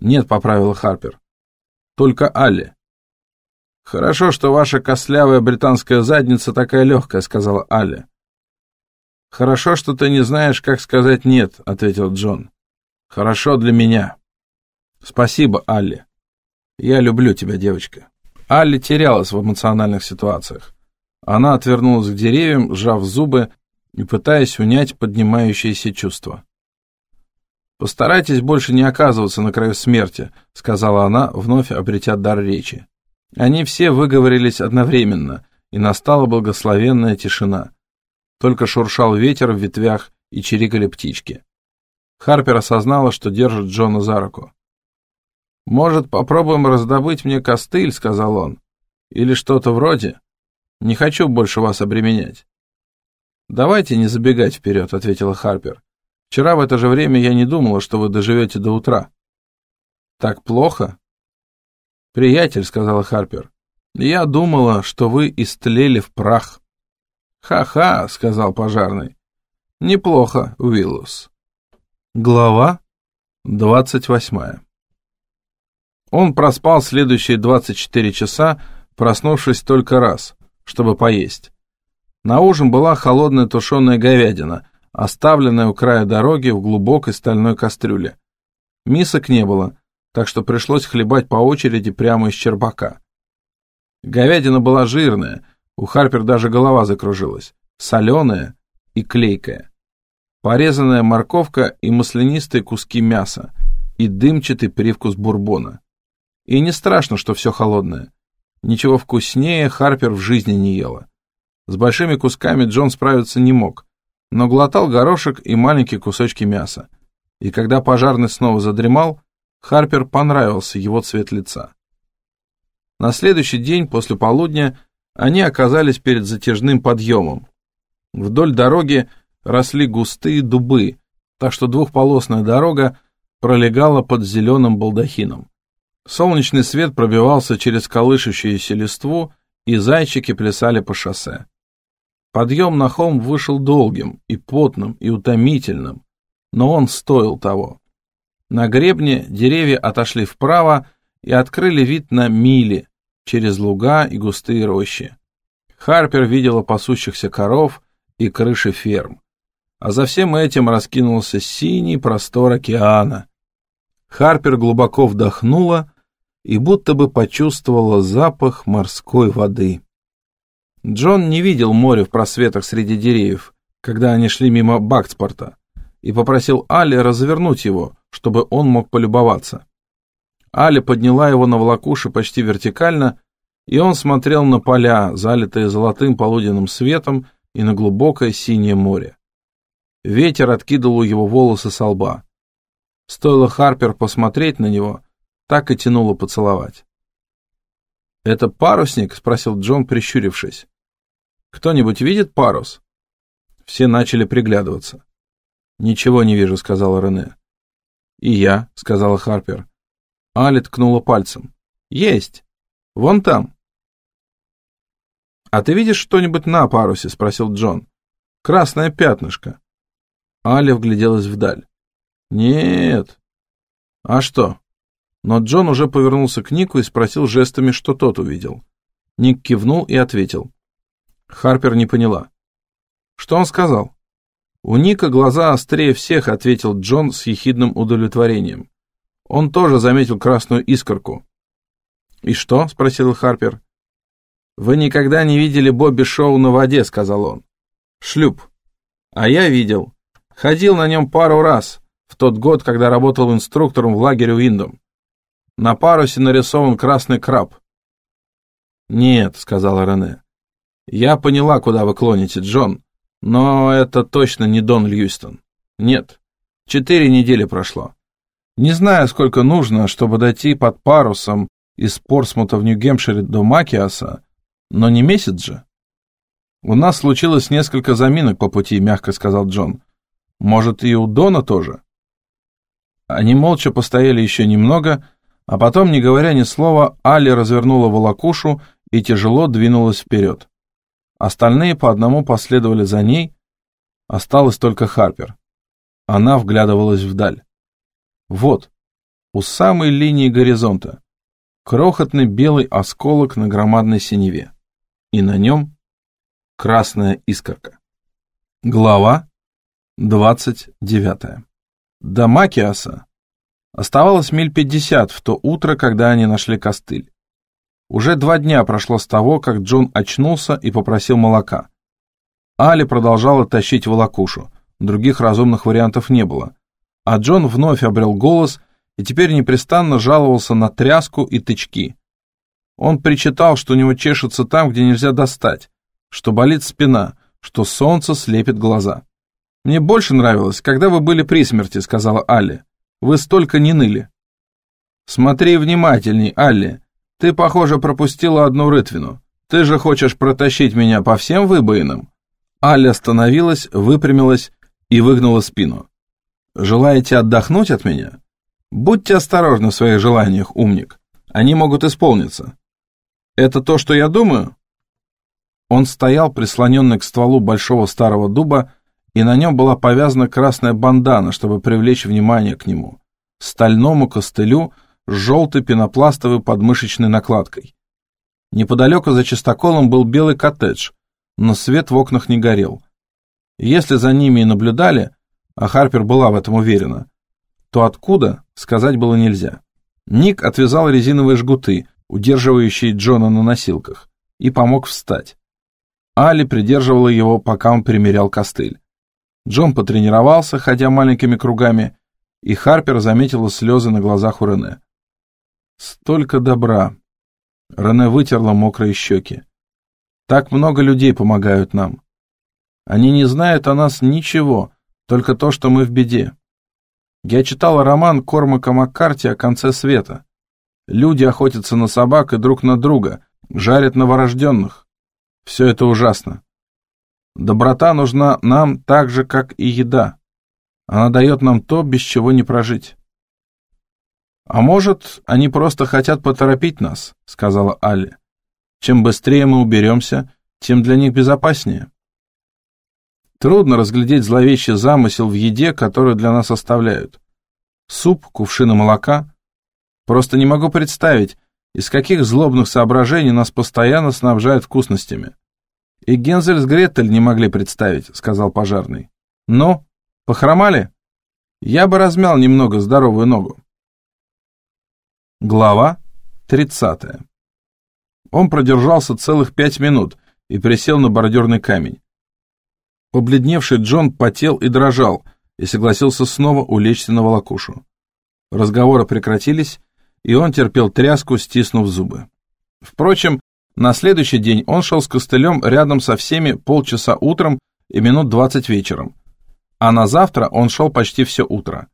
«Нет», — поправила Харпер. «Только Алли». «Хорошо, что ваша костлявая британская задница такая легкая», — сказала Алли. «Хорошо, что ты не знаешь, как сказать «нет», — ответил Джон. «Хорошо для меня». «Спасибо, Алли. Я люблю тебя, девочка». Алли терялась в эмоциональных ситуациях. Она отвернулась к деревьям, сжав зубы и пытаясь унять поднимающиеся чувства. «Постарайтесь больше не оказываться на краю смерти», — сказала она, вновь обретя дар речи. Они все выговорились одновременно, и настала благословенная тишина. Только шуршал ветер в ветвях и чирикали птички. Харпер осознала, что держит Джона за руку. «Может, попробуем раздобыть мне костыль?» — сказал он. «Или что-то вроде?» Не хочу больше вас обременять. Давайте не забегать вперед, ответила Харпер. Вчера в это же время я не думала, что вы доживете до утра. Так плохо? Приятель, сказала Харпер, я думала, что вы истлели в прах. Ха-ха, сказал пожарный. Неплохо, Уиллус. Глава двадцать восьмая. Он проспал следующие 24 часа, проснувшись только раз, чтобы поесть. На ужин была холодная тушеная говядина, оставленная у края дороги в глубокой стальной кастрюле. Мисок не было, так что пришлось хлебать по очереди прямо из черпака. Говядина была жирная, у Харпер даже голова закружилась, соленая и клейкая. Порезанная морковка и маслянистые куски мяса, и дымчатый привкус бурбона. И не страшно, что все холодное. Ничего вкуснее Харпер в жизни не ела. С большими кусками Джон справиться не мог, но глотал горошек и маленькие кусочки мяса. И когда пожарный снова задремал, Харпер понравился его цвет лица. На следующий день после полудня они оказались перед затяжным подъемом. Вдоль дороги росли густые дубы, так что двухполосная дорога пролегала под зеленым балдахином. Солнечный свет пробивался через колышущуюся листву, и зайчики плясали по шоссе. Подъем на холм вышел долгим, и потным, и утомительным, но он стоил того. На гребне деревья отошли вправо и открыли вид на мили через луга и густые рощи. Харпер видела пасущихся коров и крыши ферм. А за всем этим раскинулся синий простор океана. Харпер глубоко вдохнула и будто бы почувствовала запах морской воды. Джон не видел море в просветах среди деревьев, когда они шли мимо Бактспорта, и попросил Али развернуть его, чтобы он мог полюбоваться. Али подняла его на волокуши почти вертикально, и он смотрел на поля, залитые золотым полуденным светом, и на глубокое синее море. Ветер откидывал его волосы со лба. Стоило Харпер посмотреть на него, так и тянуло поцеловать. «Это парусник?» — спросил Джон, прищурившись. «Кто-нибудь видит парус?» Все начали приглядываться. «Ничего не вижу», — сказала Рене. «И я», — сказала Харпер. Али ткнула пальцем. «Есть! Вон там!» «А ты видишь что-нибудь на парусе?» — спросил Джон. «Красное пятнышко». Али вгляделась вдаль. «Нет». «А что?» Но Джон уже повернулся к Нику и спросил жестами, что тот увидел. Ник кивнул и ответил. Харпер не поняла. «Что он сказал?» «У Ника глаза острее всех», — ответил Джон с ехидным удовлетворением. Он тоже заметил красную искорку. «И что?» — спросил Харпер. «Вы никогда не видели Бобби Шоу на воде», — сказал он. «Шлюп. А я видел. Ходил на нем пару раз, в тот год, когда работал инструктором в лагере Уиндом. На парусе нарисован красный краб. «Нет», — сказала Рене. «Я поняла, куда вы клоните, Джон, но это точно не Дон Льюистон. Нет, четыре недели прошло. Не знаю, сколько нужно, чтобы дойти под парусом из Портсмута в Нью-Гемпшире до Макиаса, но не месяц же». «У нас случилось несколько заминок по пути», — мягко сказал Джон. «Может, и у Дона тоже?» Они молча постояли еще немного, — а потом, не говоря ни слова, Али развернула волокушу и тяжело двинулась вперед. Остальные по одному последовали за ней, осталась только Харпер. Она вглядывалась вдаль. Вот, у самой линии горизонта, крохотный белый осколок на громадной синеве, и на нем красная искорка. Глава 29. До Макиаса Оставалось миль пятьдесят в то утро, когда они нашли костыль. Уже два дня прошло с того, как Джон очнулся и попросил молока. Али продолжала тащить волокушу, других разумных вариантов не было. А Джон вновь обрел голос и теперь непрестанно жаловался на тряску и тычки. Он причитал, что у него чешется там, где нельзя достать, что болит спина, что солнце слепит глаза. «Мне больше нравилось, когда вы были при смерти», — сказала Алли. Вы столько не ныли. Смотри внимательней, Алли. Ты, похоже, пропустила одну рытвину. Ты же хочешь протащить меня по всем выбоинам?» Аля остановилась, выпрямилась и выгнула спину. «Желаете отдохнуть от меня? Будьте осторожны в своих желаниях, умник. Они могут исполниться. Это то, что я думаю?» Он стоял, прислоненный к стволу большого старого дуба, и на нем была повязана красная бандана, чтобы привлечь внимание к нему, стальному костылю с желтой пенопластовой подмышечной накладкой. Неподалеку за чистоколом был белый коттедж, но свет в окнах не горел. Если за ними и наблюдали, а Харпер была в этом уверена, то откуда, сказать было нельзя. Ник отвязал резиновые жгуты, удерживающие Джона на носилках, и помог встать. Али придерживала его, пока он примерял костыль. Джон потренировался, ходя маленькими кругами, и Харпер заметила слезы на глазах у Рене. Столько добра. Рене вытерла мокрые щеки. Так много людей помогают нам. Они не знают о нас ничего, только то, что мы в беде. Я читала роман Кормака Маккарти о конце света. Люди охотятся на собак и друг на друга, жарят новорожденных. Все это ужасно. Доброта нужна нам так же, как и еда. Она дает нам то, без чего не прожить. «А может, они просто хотят поторопить нас», — сказала Алли. «Чем быстрее мы уберемся, тем для них безопаснее». Трудно разглядеть зловещий замысел в еде, которую для нас оставляют. Суп, кувшины молока. Просто не могу представить, из каких злобных соображений нас постоянно снабжают вкусностями. И Гензель с Гретель не могли представить, сказал пожарный. Ну, похромали? Я бы размял немного здоровую ногу. Глава 30. Он продержался целых пять минут и присел на бордюрный камень. Побледневший Джон потел и дрожал, и согласился снова улечься на волокушу. Разговоры прекратились, и он терпел тряску, стиснув зубы. Впрочем, на следующий день он шел с костылем рядом со всеми полчаса утром и минут двадцать вечером, а на завтра он шел почти все утро.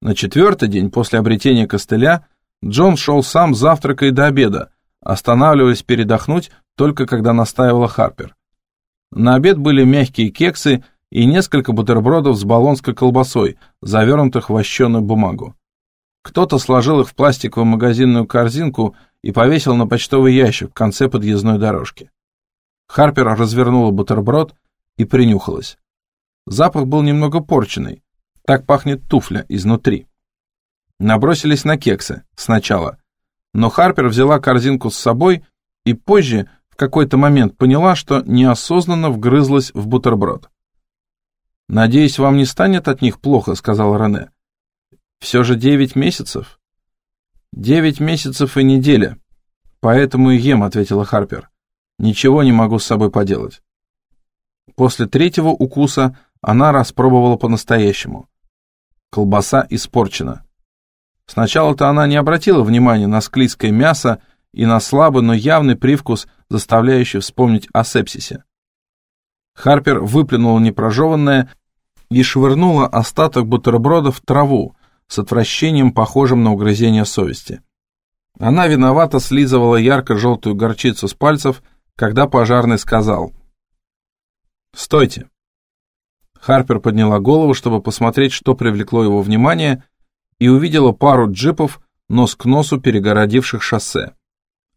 На четвертый день после обретения костыля Джон шел сам завтракой до обеда, останавливаясь передохнуть только когда настаивала Харпер. На обед были мягкие кексы и несколько бутербродов с болонской колбасой, завернутых в вощеную бумагу. Кто-то сложил их в пластиковую магазинную корзинку и повесил на почтовый ящик в конце подъездной дорожки. Харпер развернула бутерброд и принюхалась. Запах был немного порченный. Так пахнет туфля изнутри. Набросились на кексы сначала, но Харпер взяла корзинку с собой и позже в какой-то момент поняла, что неосознанно вгрызлась в бутерброд. «Надеюсь, вам не станет от них плохо», — сказал Рене. «Все же девять месяцев». «Девять месяцев и неделя. Поэтому и ем», — ответила Харпер. «Ничего не могу с собой поделать». После третьего укуса она распробовала по-настоящему. Колбаса испорчена. Сначала-то она не обратила внимания на склизкое мясо и на слабый, но явный привкус, заставляющий вспомнить о сепсисе. Харпер выплюнула непрожеванное и швырнула остаток бутерброда в траву с отвращением, похожим на угрызение совести. Она виновато слизывала ярко-желтую горчицу с пальцев, когда пожарный сказал «Стойте!». Харпер подняла голову, чтобы посмотреть, что привлекло его внимание, и увидела пару джипов, нос к носу перегородивших шоссе.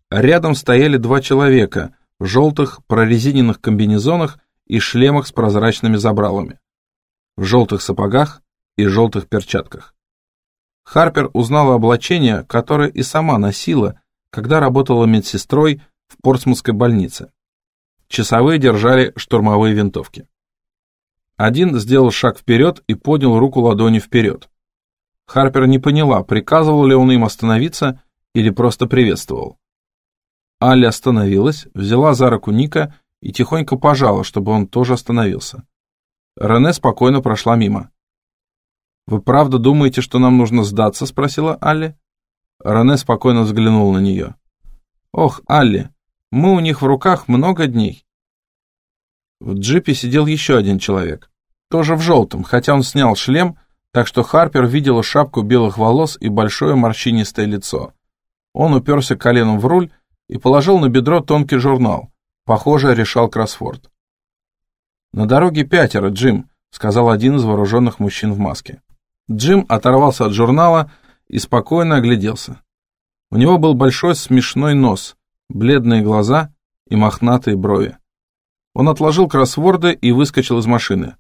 Рядом стояли два человека в желтых прорезиненных комбинезонах и шлемах с прозрачными забралами, в желтых сапогах и желтых перчатках. Харпер узнала облачение, которое и сама носила, когда работала медсестрой в Портсмутской больнице. Часовые держали штурмовые винтовки. Один сделал шаг вперед и поднял руку ладонью вперед. Харпер не поняла, приказывал ли он им остановиться или просто приветствовал. Алли остановилась, взяла за руку Ника и тихонько пожала, чтобы он тоже остановился. Рене спокойно прошла мимо. «Вы правда думаете, что нам нужно сдаться?» — спросила Алли. Рене спокойно взглянул на нее. «Ох, Алли, мы у них в руках много дней». В джипе сидел еще один человек, тоже в желтом, хотя он снял шлем — так что Харпер видела шапку белых волос и большое морщинистое лицо. Он уперся коленом в руль и положил на бедро тонкий журнал. Похоже, решал кроссворд. «На дороге пятеро, Джим», — сказал один из вооруженных мужчин в маске. Джим оторвался от журнала и спокойно огляделся. У него был большой смешной нос, бледные глаза и мохнатые брови. Он отложил кроссворды и выскочил из машины.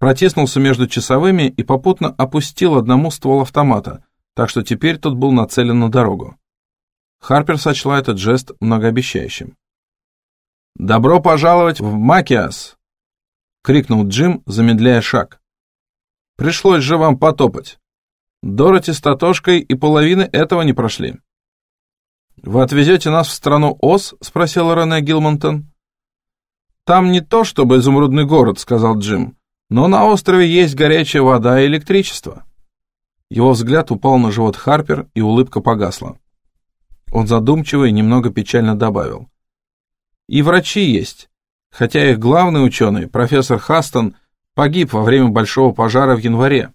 Протиснулся между часовыми и попутно опустил одному ствол автомата, так что теперь тот был нацелен на дорогу. Харпер сочла этот жест многообещающим. «Добро пожаловать в Макиас!» — крикнул Джим, замедляя шаг. «Пришлось же вам потопать. Дороти с Татошкой и половины этого не прошли». «Вы отвезете нас в страну Оз?» — спросила Рене Гилмонтон. «Там не то чтобы изумрудный город», — сказал Джим, «но на острове есть горячая вода и электричество». Его взгляд упал на живот Харпер, и улыбка погасла. Он задумчиво и немного печально добавил. «И врачи есть, хотя их главный ученый, профессор Хастон, погиб во время большого пожара в январе».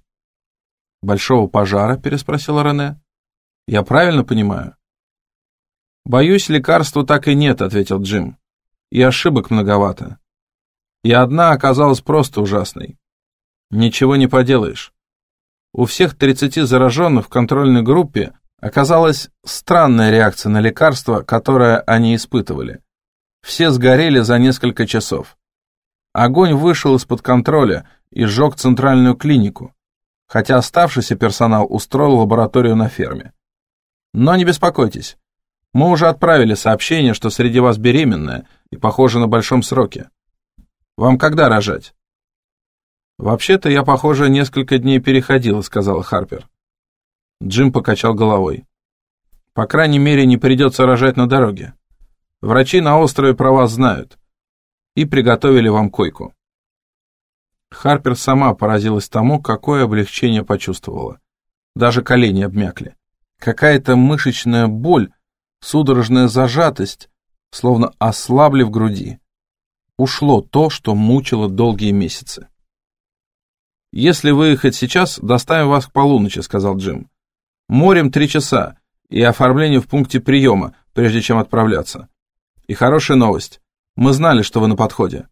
«Большого пожара?» — переспросила Рене. «Я правильно понимаю?» «Боюсь, лекарства так и нет», — ответил Джим. «И ошибок многовато. И одна оказалась просто ужасной. Ничего не поделаешь. У всех 30 зараженных в контрольной группе оказалась странная реакция на лекарство, которое они испытывали. Все сгорели за несколько часов. Огонь вышел из-под контроля и сжег центральную клинику, хотя оставшийся персонал устроил лабораторию на ферме. Но не беспокойтесь, мы уже отправили сообщение, что среди вас беременная и похоже на большом сроке. Вам когда рожать? Вообще-то я, похоже, несколько дней переходила, сказала Харпер. Джим покачал головой. По крайней мере, не придется рожать на дороге. Врачи на острове про вас знают. И приготовили вам койку. Харпер сама поразилась тому, какое облегчение почувствовала. Даже колени обмякли. Какая-то мышечная боль судорожная зажатость, словно ослабли в груди. Ушло то, что мучило долгие месяцы. «Если выехать сейчас, доставим вас к полуночи», — сказал Джим. «Морем три часа и оформление в пункте приема, прежде чем отправляться. И хорошая новость. Мы знали, что вы на подходе.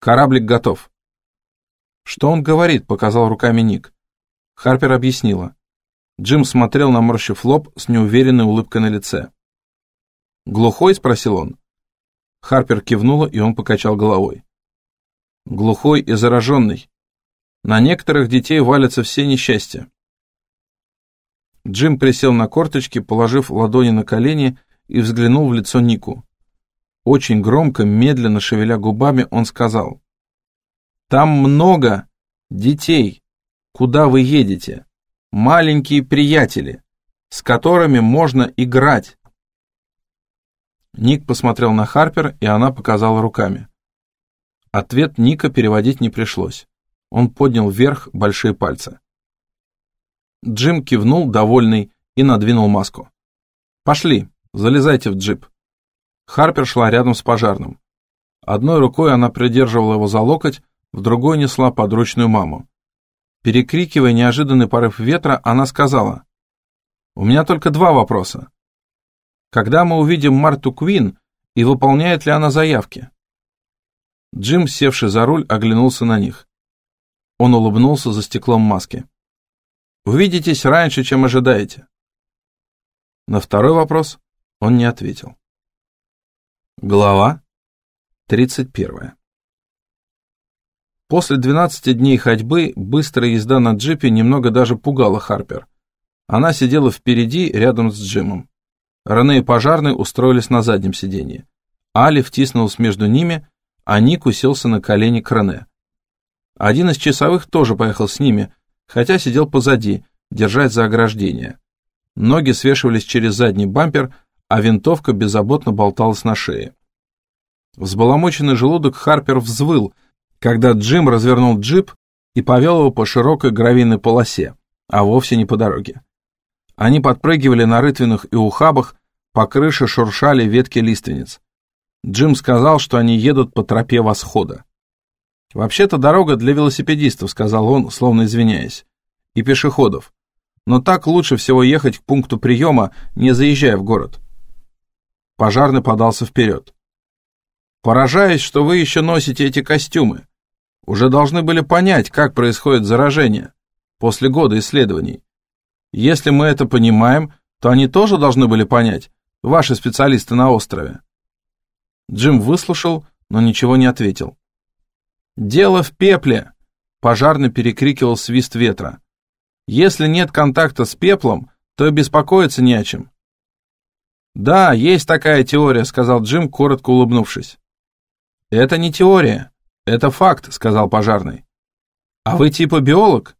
Кораблик готов». «Что он говорит?» — показал руками Ник. Харпер объяснила. Джим смотрел на морщив лоб с неуверенной улыбкой на лице. «Глухой?» — спросил он. Харпер кивнула, и он покачал головой. «Глухой и зараженный. На некоторых детей валятся все несчастья». Джим присел на корточки, положив ладони на колени, и взглянул в лицо Нику. Очень громко, медленно шевеля губами, он сказал. «Там много детей. Куда вы едете? Маленькие приятели, с которыми можно играть. Ник посмотрел на Харпер, и она показала руками. Ответ Ника переводить не пришлось. Он поднял вверх большие пальцы. Джим кивнул, довольный, и надвинул маску. «Пошли, залезайте в джип». Харпер шла рядом с пожарным. Одной рукой она придерживала его за локоть, в другой несла подручную маму. Перекрикивая неожиданный порыв ветра, она сказала, «У меня только два вопроса. Когда мы увидим Марту Квин и выполняет ли она заявки? Джим, севший за руль, оглянулся на них. Он улыбнулся за стеклом маски. Увидитесь раньше, чем ожидаете. На второй вопрос он не ответил. Глава 31. После 12 дней ходьбы быстрая езда на джипе немного даже пугала Харпер. Она сидела впереди, рядом с Джимом. Рене и пожарный устроились на заднем сиденье. Али втиснулась между ними, а Ник уселся на колени к Рене. Один из часовых тоже поехал с ними, хотя сидел позади, держась за ограждение. Ноги свешивались через задний бампер, а винтовка беззаботно болталась на шее. Взбаламученный желудок Харпер взвыл, когда Джим развернул джип и повел его по широкой гравийной полосе, а вовсе не по дороге. Они подпрыгивали на рытвинах и ухабах, по крыше шуршали ветки лиственниц. Джим сказал, что они едут по тропе восхода. «Вообще-то дорога для велосипедистов», — сказал он, словно извиняясь, — «и пешеходов. Но так лучше всего ехать к пункту приема, не заезжая в город». Пожарный подался вперед. Поражаюсь, что вы еще носите эти костюмы. Уже должны были понять, как происходит заражение после года исследований. Если мы это понимаем, то они тоже должны были понять, ваши специалисты на острове. Джим выслушал, но ничего не ответил. «Дело в пепле!» – пожарный перекрикивал свист ветра. «Если нет контакта с пеплом, то и беспокоиться не о чем». «Да, есть такая теория», – сказал Джим, коротко улыбнувшись. «Это не теория, это факт», – сказал пожарный. «А вы типа биолог?»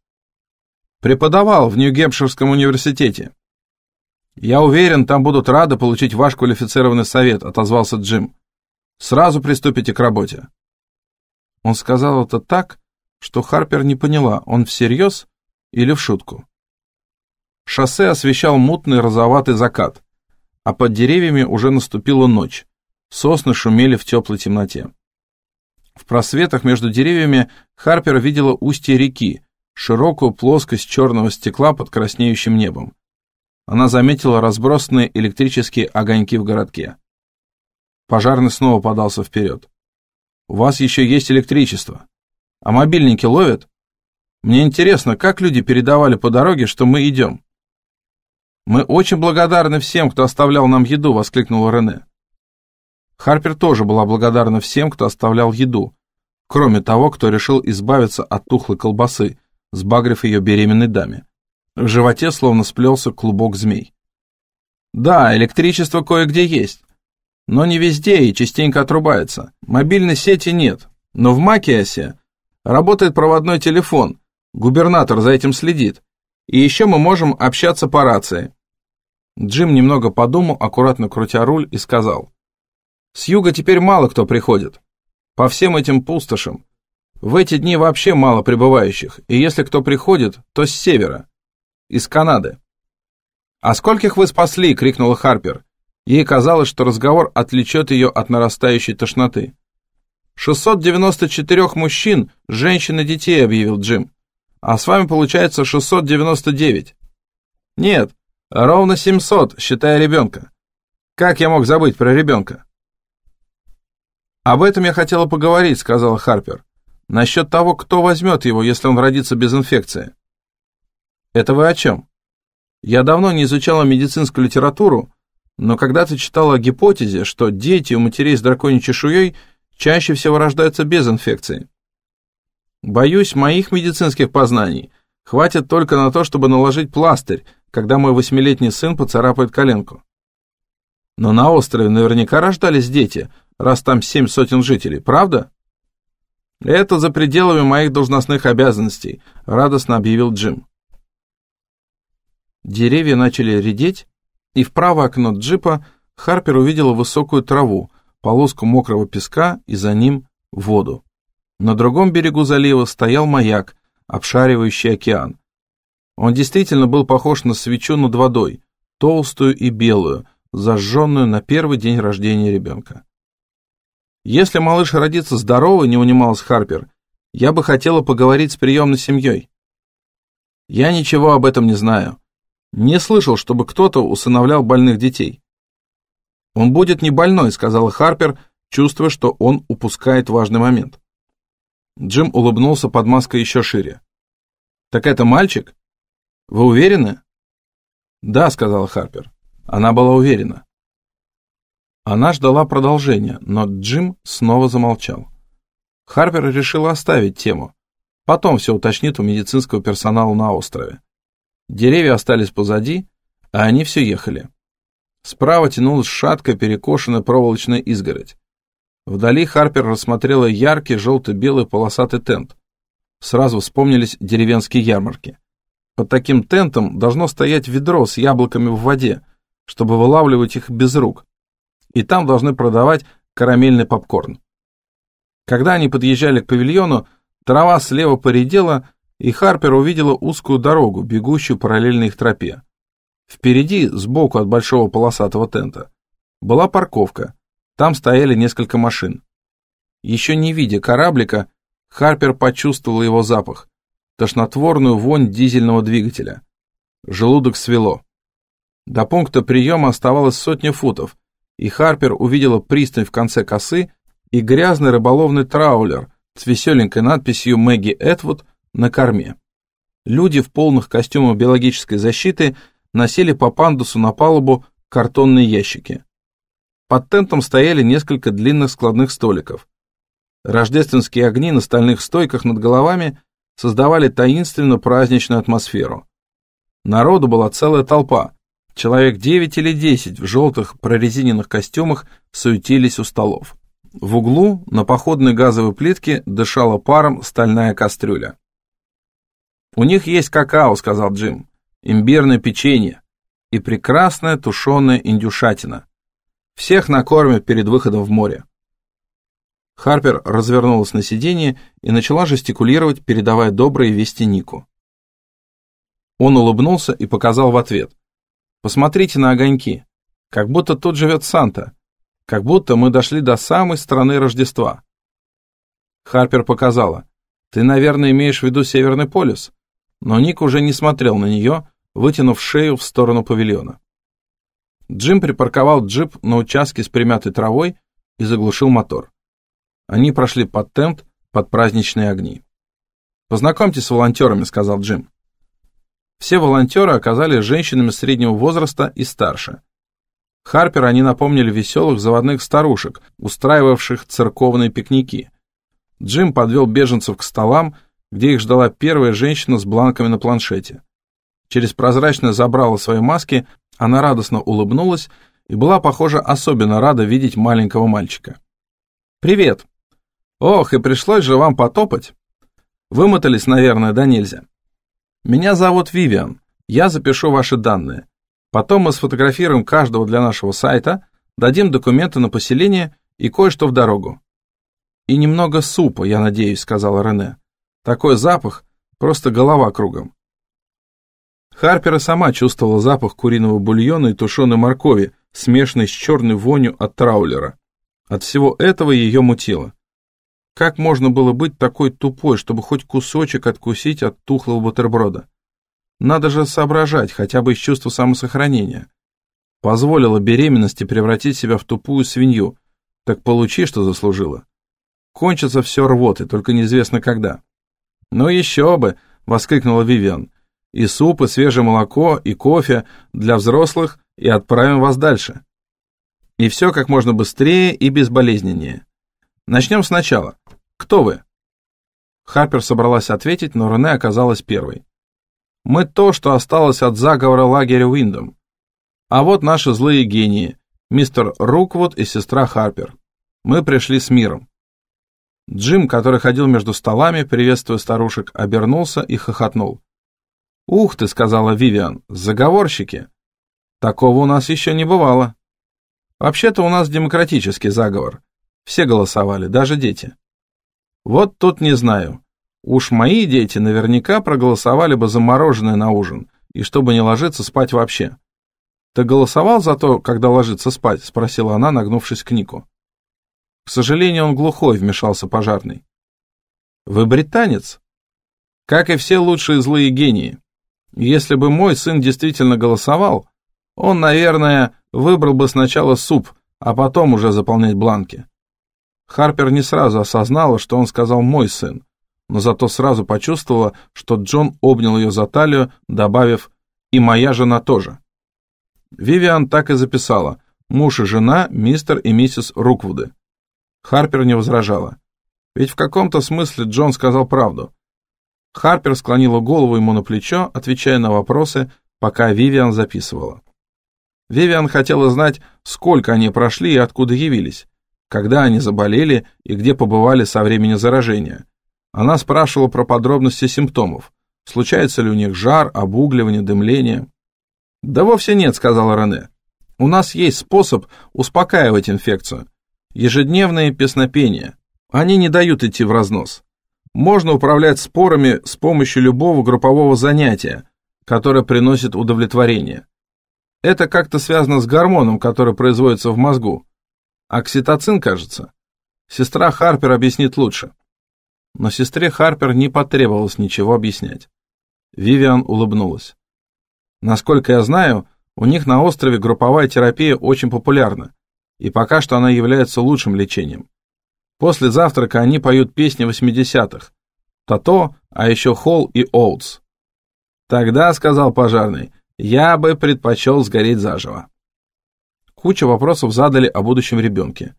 «Преподавал в Нью-Гемпширском университете». «Я уверен, там будут рады получить ваш квалифицированный совет», – отозвался Джим. «Сразу приступите к работе». Он сказал это так, что Харпер не поняла, он всерьез или в шутку. Шоссе освещал мутный розоватый закат, а под деревьями уже наступила ночь. Сосны шумели в теплой темноте. В просветах между деревьями Харпер видела устье реки, широкую плоскость черного стекла под краснеющим небом. Она заметила разбросанные электрические огоньки в городке. Пожарный снова подался вперед. У вас еще есть электричество. А мобильники ловят? Мне интересно, как люди передавали по дороге, что мы идем?» «Мы очень благодарны всем, кто оставлял нам еду», — воскликнула Рене. Харпер тоже была благодарна всем, кто оставлял еду, кроме того, кто решил избавиться от тухлой колбасы, сбагрив ее беременной даме. В животе словно сплелся клубок змей. «Да, электричество кое-где есть. Но не везде и частенько отрубается. Мобильной сети нет. Но в Макиасе работает проводной телефон. Губернатор за этим следит. И еще мы можем общаться по рации. Джим немного подумал, аккуратно крутя руль, и сказал. С юга теперь мало кто приходит. По всем этим пустошам. В эти дни вообще мало прибывающих, и если кто приходит, то с севера. Из Канады. «А скольких вы спасли?» — крикнула Харпер. Ей казалось, что разговор отвлечет ее от нарастающей тошноты. «694 мужчин, женщин и детей», — объявил Джим. «А с вами получается 699». «Нет, ровно 700, считая ребенка. Как я мог забыть про ребенка?» «Об этом я хотела поговорить», — сказала Харпер. «Насчет того, кто возьмет его, если он родится без инфекции». «Это вы о чем?» «Я давно не изучала медицинскую литературу, но когда-то читала о гипотезе, что дети у матерей с драконьей чешуей чаще всего рождаются без инфекции. Боюсь, моих медицинских познаний хватит только на то, чтобы наложить пластырь, когда мой восьмилетний сын поцарапает коленку. Но на острове наверняка рождались дети, раз там семь сотен жителей, правда? Это за пределами моих должностных обязанностей, радостно объявил Джим. Деревья начали редеть, и в правое окно джипа Харпер увидела высокую траву, полоску мокрого песка и за ним воду. На другом берегу залива стоял маяк, обшаривающий океан. Он действительно был похож на свечу над водой, толстую и белую, зажженную на первый день рождения ребенка. «Если малыш родится здоровый», — не унималась Харпер, — «я бы хотела поговорить с приемной семьей». «Я ничего об этом не знаю. Не слышал, чтобы кто-то усыновлял больных детей. Он будет не больной, сказала Харпер, чувствуя, что он упускает важный момент. Джим улыбнулся под маской еще шире. Так это мальчик? Вы уверены? Да, сказала Харпер. Она была уверена. Она ждала продолжения, но Джим снова замолчал. Харпер решила оставить тему. Потом все уточнит у медицинского персонала на острове. Деревья остались позади, а они все ехали. Справа тянулась шаткая перекошенная проволочная изгородь. Вдали Харпер рассмотрела яркий желто-белый полосатый тент. Сразу вспомнились деревенские ярмарки. Под таким тентом должно стоять ведро с яблоками в воде, чтобы вылавливать их без рук. И там должны продавать карамельный попкорн. Когда они подъезжали к павильону, трава слева поредела, и Харпер увидела узкую дорогу, бегущую параллельно их тропе. Впереди, сбоку от большого полосатого тента, была парковка. Там стояли несколько машин. Еще не видя кораблика, Харпер почувствовал его запах, тошнотворную вонь дизельного двигателя. Желудок свело. До пункта приема оставалось сотня футов, и Харпер увидела пристань в конце косы и грязный рыболовный траулер с веселенькой надписью «Мэгги Этвуд» на корме. Люди в полных костюмах биологической защиты носили по пандусу на палубу картонные ящики. Под тентом стояли несколько длинных складных столиков. Рождественские огни на стальных стойках над головами создавали таинственно праздничную атмосферу. Народу была целая толпа. Человек девять или десять в желтых прорезиненных костюмах суетились у столов. В углу на походной газовой плитке дышала паром стальная кастрюля. «У них есть какао», — сказал Джим, — «имбирное печенье и прекрасная тушеная индюшатина. Всех накормят перед выходом в море». Харпер развернулась на сиденье и начала жестикулировать, передавая добрые вести Нику. Он улыбнулся и показал в ответ. «Посмотрите на огоньки. Как будто тут живет Санта. Как будто мы дошли до самой страны Рождества». Харпер показала. «Ты, наверное, имеешь в виду Северный полюс?» Но Ник уже не смотрел на нее, вытянув шею в сторону павильона. Джим припарковал джип на участке с примятой травой и заглушил мотор. Они прошли под тент, под праздничные огни. «Познакомьтесь с волонтерами», — сказал Джим. Все волонтеры оказались женщинами среднего возраста и старше. Харпер они напомнили веселых заводных старушек, устраивавших церковные пикники. Джим подвел беженцев к столам, где их ждала первая женщина с бланками на планшете. Через прозрачное забрало свои маски, она радостно улыбнулась и была, похоже, особенно рада видеть маленького мальчика. «Привет!» «Ох, и пришлось же вам потопать!» «Вымотались, наверное, да нельзя!» Меня зовут Вивиан. Я запишу ваши данные. Потом мы сфотографируем каждого для нашего сайта, дадим документы на поселение и кое-что в дорогу. И немного супа, я надеюсь, сказала Рене. Такой запах, просто голова кругом. Харпер сама чувствовала запах куриного бульона и тушеной моркови, смешанный с черной вонью от траулера. От всего этого ее мутило. Как можно было быть такой тупой, чтобы хоть кусочек откусить от тухлого бутерброда? Надо же соображать, хотя бы из чувства самосохранения. Позволила беременности превратить себя в тупую свинью. Так получи, что заслужила. Кончится все рвоты, только неизвестно когда. «Ну еще бы!» — воскликнула Вивиан. «И суп, и свежее молоко, и кофе для взрослых, и отправим вас дальше. И все как можно быстрее и безболезненнее. Начнем сначала. Кто вы?» Харпер собралась ответить, но Рене оказалась первой. «Мы то, что осталось от заговора лагеря Уиндом. А вот наши злые гении, мистер Руквуд и сестра Харпер. Мы пришли с миром». Джим, который ходил между столами, приветствуя старушек, обернулся и хохотнул. «Ух ты», — сказала Вивиан, — «заговорщики! Такого у нас еще не бывало. Вообще-то у нас демократический заговор. Все голосовали, даже дети. Вот тут не знаю. Уж мои дети наверняка проголосовали бы за мороженое на ужин, и чтобы не ложиться спать вообще. Ты голосовал за то, когда ложиться спать? Спросила она, нагнувшись к Нику. К сожалению, он глухой, вмешался пожарный. Вы британец? Как и все лучшие злые гении. Если бы мой сын действительно голосовал, он, наверное, выбрал бы сначала суп, а потом уже заполнять бланки. Харпер не сразу осознала, что он сказал «мой сын», но зато сразу почувствовала, что Джон обнял ее за талию, добавив «и моя жена тоже». Вивиан так и записала «муж и жена, мистер и миссис Руквуды». Харпер не возражала. Ведь в каком-то смысле Джон сказал правду. Харпер склонила голову ему на плечо, отвечая на вопросы, пока Вивиан записывала. Вивиан хотела знать, сколько они прошли и откуда явились когда они заболели и где побывали со времени заражения. Она спрашивала про подробности симптомов. Случается ли у них жар, обугливание, дымление? «Да вовсе нет», — сказала Рене. «У нас есть способ успокаивать инфекцию. Ежедневные песнопения. Они не дают идти в разнос. Можно управлять спорами с помощью любого группового занятия, которое приносит удовлетворение. Это как-то связано с гормоном, который производится в мозгу. Окситоцин, кажется. Сестра Харпер объяснит лучше. Но сестре Харпер не потребовалось ничего объяснять. Вивиан улыбнулась. Насколько я знаю, у них на острове групповая терапия очень популярна. и пока что она является лучшим лечением. После завтрака они поют песни 80-х. Тато, а еще Холл и Оутс. Тогда, сказал пожарный, я бы предпочел сгореть заживо. Куча вопросов задали о будущем ребенке.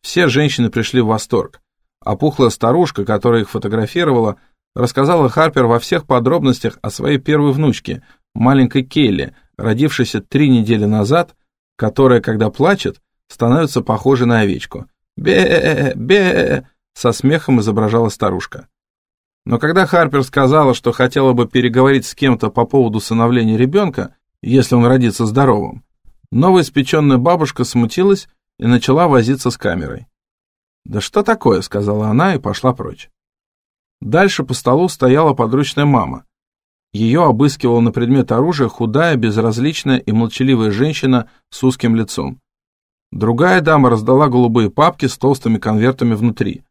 Все женщины пришли в восторг, а пухлая старушка, которая их фотографировала, рассказала Харпер во всех подробностях о своей первой внучке, маленькой Келли, родившейся три недели назад, которая, когда плачет, становится похожей на овечку. бе бе со смехом изображала старушка. Но когда Харпер сказала, что хотела бы переговорить с кем-то по поводу усыновления ребенка, если он родится здоровым, новоиспеченная бабушка смутилась и начала возиться с камерой. «Да что такое?» — сказала она и пошла прочь. Дальше по столу стояла подручная мама. Ее обыскивала на предмет оружия худая, безразличная и молчаливая женщина с узким лицом. Другая дама раздала голубые папки с толстыми конвертами внутри.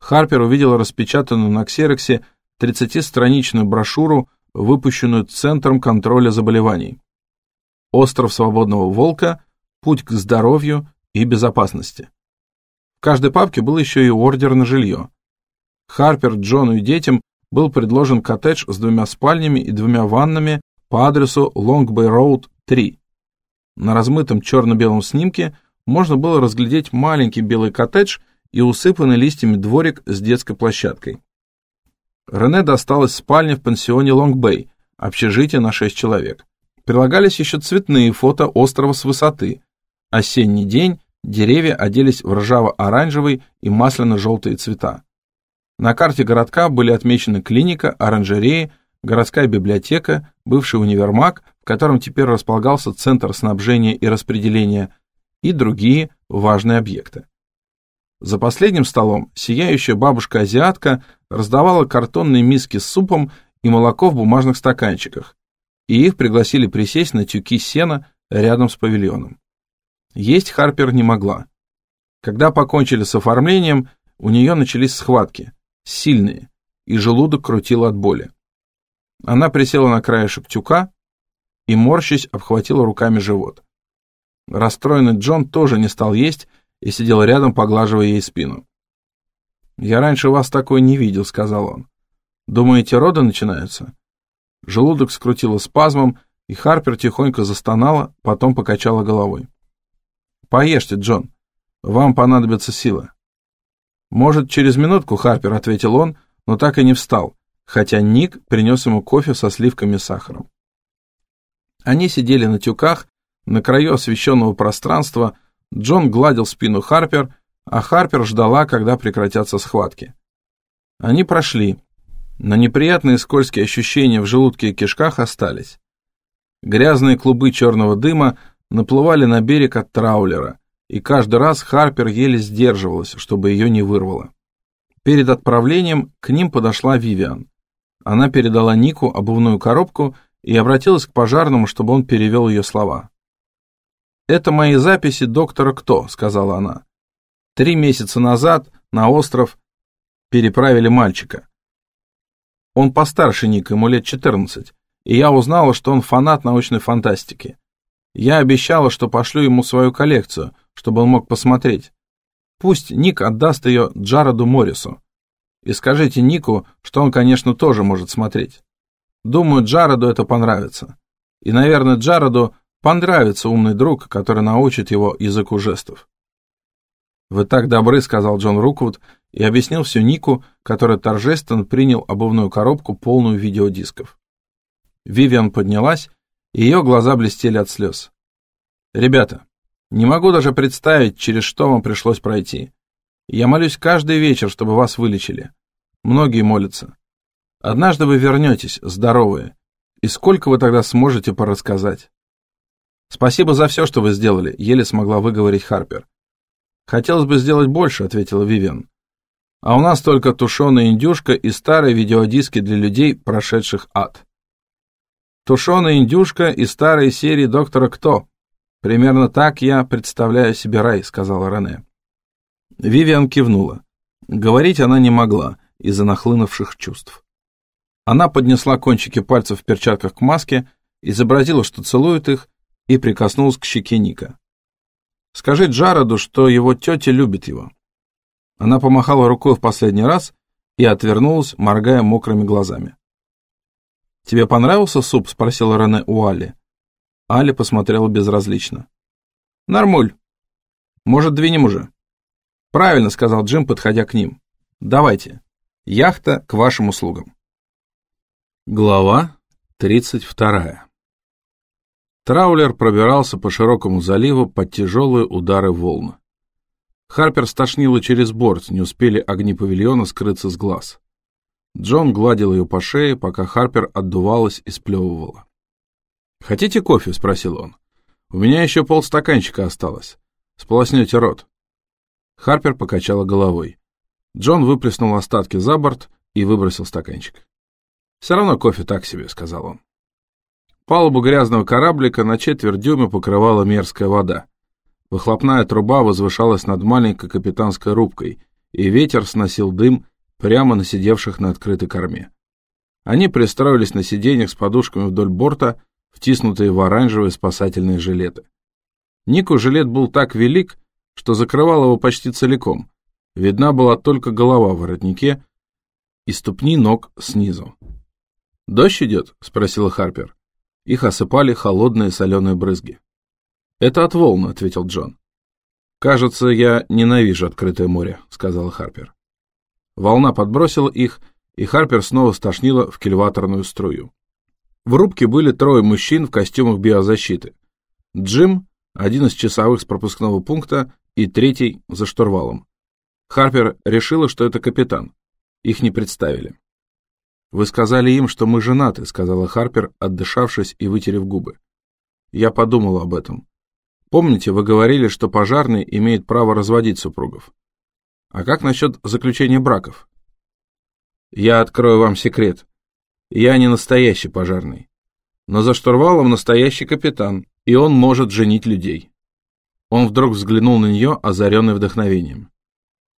Харпер увидела распечатанную на ксероксе 30-страничную брошюру, выпущенную Центром контроля заболеваний. «Остров свободного волка. Путь к здоровью и безопасности». В каждой папке был еще и ордер на жилье. Харпер, Джону и детям был предложен коттедж с двумя спальнями и двумя ваннами по адресу Лонг-Бэй-Роуд 3. На размытом черно-белом снимке можно было разглядеть маленький белый коттедж и усыпанный листьями дворик с детской площадкой. Рене досталась спальня в пансионе Лонг-Бэй, общежитие на 6 человек. Прилагались еще цветные фото острова с высоты. Осенний день, деревья оделись в ржаво-оранжевый и масляно-желтые цвета. На карте городка были отмечены клиника, оранжереи, городская библиотека, бывший универмаг, в котором теперь располагался центр снабжения и распределения, и другие важные объекты. За последним столом сияющая бабушка-азиатка раздавала картонные миски с супом и молоко в бумажных стаканчиках, и их пригласили присесть на тюки сена рядом с павильоном. Есть Харпер не могла. Когда покончили с оформлением, у нее начались схватки, сильные, и желудок крутило от боли. Она присела на краешек тюка и, морщись, обхватила руками живот. Расстроенный Джон тоже не стал есть и сидел рядом, поглаживая ей спину. «Я раньше вас такой не видел», — сказал он. «Думаете, роды начинаются?» Желудок скрутило спазмом, и Харпер тихонько застонала, потом покачала головой. «Поешьте, Джон. Вам понадобится сила». «Может, через минутку, Харпер», — ответил он, но так и не встал, хотя Ник принес ему кофе со сливками и сахаром. Они сидели на тюках, на краю освещенного пространства, Джон гладил спину Харпер, а Харпер ждала, когда прекратятся схватки. Они прошли, но неприятные скользкие ощущения в желудке и кишках остались. Грязные клубы черного дыма наплывали на берег от траулера, и каждый раз Харпер еле сдерживалась, чтобы ее не вырвало. Перед отправлением к ним подошла Вивиан. Она передала Нику обувную коробку и обратилась к пожарному, чтобы он перевел ее слова. «Это мои записи доктора Кто», — сказала она. «Три месяца назад на остров переправили мальчика. Он постарше Ника, ему лет 14, и я узнала, что он фанат научной фантастики. Я обещала, что пошлю ему свою коллекцию, чтобы он мог посмотреть. Пусть Ник отдаст ее Джароду Моррису. И скажите Нику, что он, конечно, тоже может смотреть. Думаю, Джароду это понравится. И, наверное, Джароду Понравится умный друг, который научит его языку жестов. «Вы так добры», — сказал Джон Руквуд и объяснил всю Нику, который торжественно принял обувную коробку, полную видеодисков. Вивиан поднялась, и ее глаза блестели от слез. «Ребята, не могу даже представить, через что вам пришлось пройти. Я молюсь каждый вечер, чтобы вас вылечили. Многие молятся. Однажды вы вернетесь, здоровые, и сколько вы тогда сможете порассказать?» «Спасибо за все, что вы сделали», — еле смогла выговорить Харпер. «Хотелось бы сделать больше», — ответила Вивиан. «А у нас только тушеная индюшка и старые видеодиски для людей, прошедших ад». «Тушеная индюшка и старые серии «Доктора Кто». Примерно так я представляю себе рай», — сказала Рене. Вивиан кивнула. Говорить она не могла из-за нахлынувших чувств. Она поднесла кончики пальцев в перчатках к маске, изобразила, что целует их, и прикоснулась к щеке Ника. Скажи Джароду, что его тетя любит его». Она помахала рукой в последний раз и отвернулась, моргая мокрыми глазами. «Тебе понравился суп?» — спросила Рене у Али. Али посмотрела безразлично. «Нормуль. Может, двинем уже?» «Правильно», — сказал Джим, подходя к ним. «Давайте. Яхта к вашим услугам». Глава тридцать вторая. Траулер пробирался по широкому заливу под тяжелые удары волн. Харпер стошнило через борт, не успели огни павильона скрыться с глаз. Джон гладил ее по шее, пока Харпер отдувалась и сплевывала. «Хотите кофе?» — спросил он. «У меня еще полстаканчика осталось. Сполоснете рот». Харпер покачала головой. Джон выплеснул остатки за борт и выбросил стаканчик. «Все равно кофе так себе», — сказал он. Палубу грязного кораблика на четверть дюйма покрывала мерзкая вода. Выхлопная труба возвышалась над маленькой капитанской рубкой, и ветер сносил дым прямо на сидевших на открытой корме. Они пристроились на сиденьях с подушками вдоль борта, втиснутые в оранжевые спасательные жилеты. Нику жилет был так велик, что закрывал его почти целиком. Видна была только голова в воротнике и ступни ног снизу. «Дождь идет?» — спросила Харпер. Их осыпали холодные соленые брызги. «Это от волн», — ответил Джон. «Кажется, я ненавижу открытое море», — сказала Харпер. Волна подбросила их, и Харпер снова стошнила в кильваторную струю. В рубке были трое мужчин в костюмах биозащиты. Джим, один из часовых с пропускного пункта, и третий за штурвалом. Харпер решила, что это капитан. Их не представили. «Вы сказали им, что мы женаты», — сказала Харпер, отдышавшись и вытерев губы. «Я подумал об этом. Помните, вы говорили, что пожарный имеет право разводить супругов? А как насчет заключения браков? Я открою вам секрет. Я не настоящий пожарный. Но за штурвалом настоящий капитан, и он может женить людей. Он вдруг взглянул на нее, озаренный вдохновением.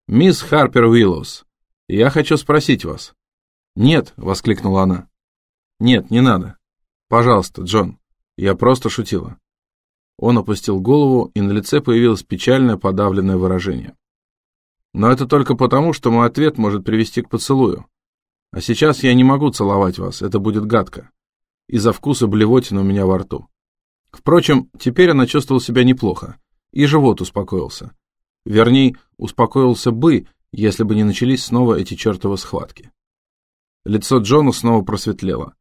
«Мисс Харпер Уиллоус, я хочу спросить вас». «Нет», — воскликнула она. «Нет, не надо. Пожалуйста, Джон. Я просто шутила». Он опустил голову, и на лице появилось печальное подавленное выражение. Но это только потому, что мой ответ может привести к поцелую. А сейчас я не могу целовать вас, это будет гадко. Из-за вкуса блевотина у меня во рту. Впрочем, теперь она чувствовала себя неплохо, и живот успокоился. Вернее, успокоился бы, если бы не начались снова эти чертовы схватки. Лицо Джона снова просветлело.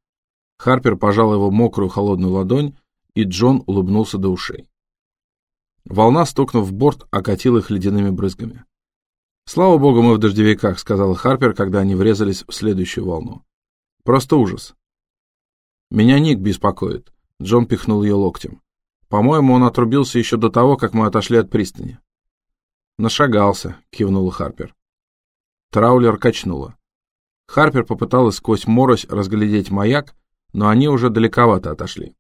Харпер пожал его мокрую холодную ладонь, и Джон улыбнулся до ушей. Волна, стукнув в борт, окатила их ледяными брызгами. «Слава богу, мы в дождевиках», — сказал Харпер, когда они врезались в следующую волну. «Просто ужас». «Меня Ник беспокоит», — Джон пихнул ее локтем. «По-моему, он отрубился еще до того, как мы отошли от пристани». «Нашагался», — кивнула Харпер. Траулер качнула. Харпер попыталась сквозь морось разглядеть маяк, но они уже далековато отошли.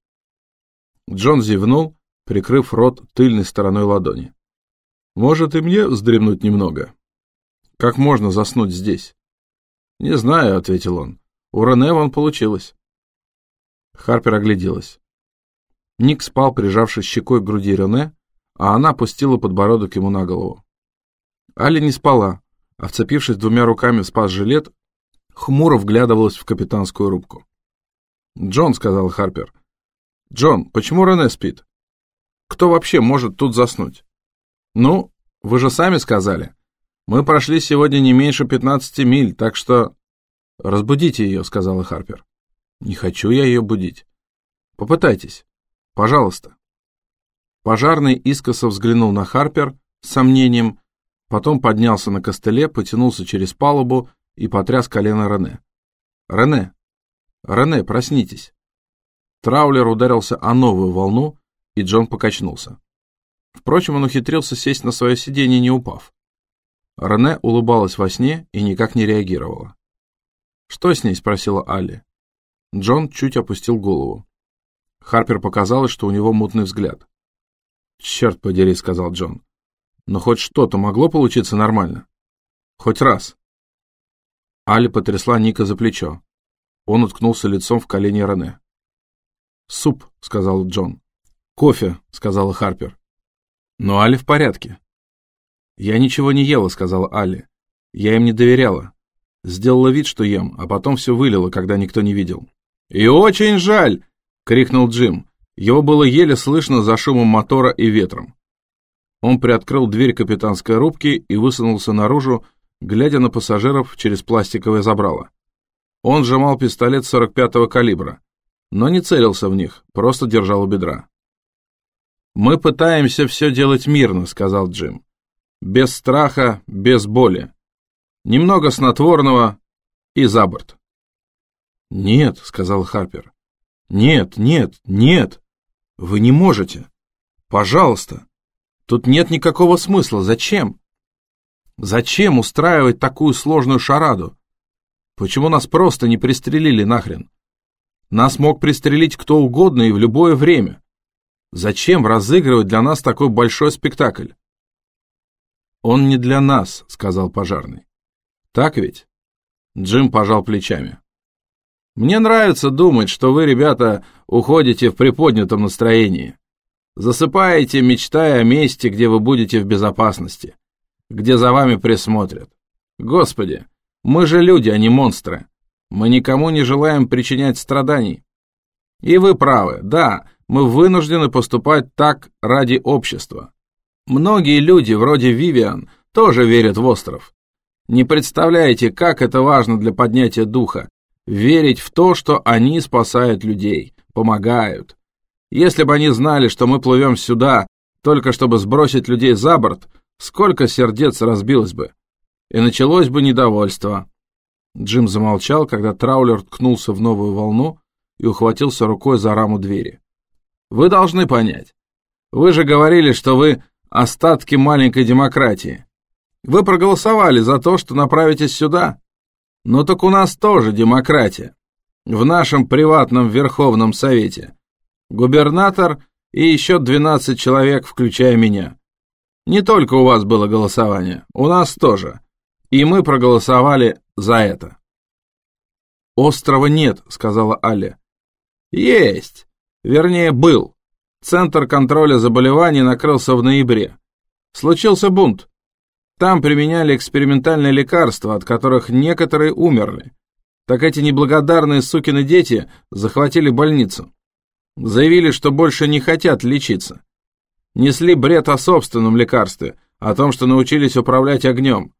Джон зевнул, прикрыв рот тыльной стороной ладони. «Может, и мне вздремнуть немного?» Как можно заснуть здесь? Не знаю, ответил он. У Рене вон получилось. Харпер огляделась. Ник спал, прижавшись щекой к груди Рене, а она опустила подбородок ему на голову. Али не спала, а, вцепившись двумя руками в спас-жилет, хмуро вглядывалась в капитанскую рубку. «Джон», — сказал Харпер. «Джон, почему Рене спит? Кто вообще может тут заснуть?» «Ну, вы же сами сказали. Мы прошли сегодня не меньше 15 миль, так что... Разбудите ее, сказала Харпер. Не хочу я ее будить. Попытайтесь. Пожалуйста. Пожарный искоса взглянул на Харпер с сомнением, потом поднялся на костыле, потянулся через палубу и потряс колено Рене. «Рене! Рене, проснитесь!» Траулер ударился о новую волну, и Джон покачнулся. Впрочем, он ухитрился сесть на свое сиденье, не упав. Рене улыбалась во сне и никак не реагировала. «Что с ней?» — спросила Алли. Джон чуть опустил голову. Харпер показалось, что у него мутный взгляд. «Черт подери», — сказал Джон. «Но хоть что-то могло получиться нормально? Хоть раз». Алли потрясла Ника за плечо. Он уткнулся лицом в колени Рене. «Суп», — сказал Джон. «Кофе», — сказала Харпер. Но Али в порядке. «Я ничего не ела», — сказала Али. «Я им не доверяла. Сделала вид, что ем, а потом все вылила, когда никто не видел». «И очень жаль!» — крикнул Джим. Его было еле слышно за шумом мотора и ветром. Он приоткрыл дверь капитанской рубки и высунулся наружу, глядя на пассажиров через пластиковое забрало. Он сжимал пистолет 45-го калибра, но не целился в них, просто держал у бедра. «Мы пытаемся все делать мирно», — сказал Джим. «Без страха, без боли. Немного снотворного и за борт». «Нет», — сказал Харпер. «Нет, нет, нет. Вы не можете. Пожалуйста. Тут нет никакого смысла. Зачем? Зачем устраивать такую сложную шараду? Почему нас просто не пристрелили нахрен? Нас мог пристрелить кто угодно и в любое время. Зачем разыгрывать для нас такой большой спектакль? Он не для нас, сказал пожарный. Так ведь? Джим пожал плечами. Мне нравится думать, что вы, ребята, уходите в приподнятом настроении. Засыпаете, мечтая о месте, где вы будете в безопасности, где за вами присмотрят. Господи, мы же люди, а не монстры. Мы никому не желаем причинять страданий. И вы правы, да, мы вынуждены поступать так ради общества. Многие люди, вроде Вивиан, тоже верят в остров. Не представляете, как это важно для поднятия духа, верить в то, что они спасают людей, помогают, если бы они знали, что мы плывем сюда, только чтобы сбросить людей за борт, сколько сердец разбилось бы. И началось бы недовольство. Джим замолчал, когда траулер ткнулся в новую волну и ухватился рукой за раму двери. «Вы должны понять. Вы же говорили, что вы остатки маленькой демократии. Вы проголосовали за то, что направитесь сюда. Но так у нас тоже демократия. В нашем приватном Верховном Совете губернатор и еще 12 человек, включая меня. Не только у вас было голосование, у нас тоже. И мы проголосовали за это. «Острова нет», — сказала Аля. «Есть. Вернее, был. Центр контроля заболеваний накрылся в ноябре. Случился бунт. Там применяли экспериментальные лекарства, от которых некоторые умерли. Так эти неблагодарные сукины дети захватили больницу. Заявили, что больше не хотят лечиться. Несли бред о собственном лекарстве, о том, что научились управлять огнем.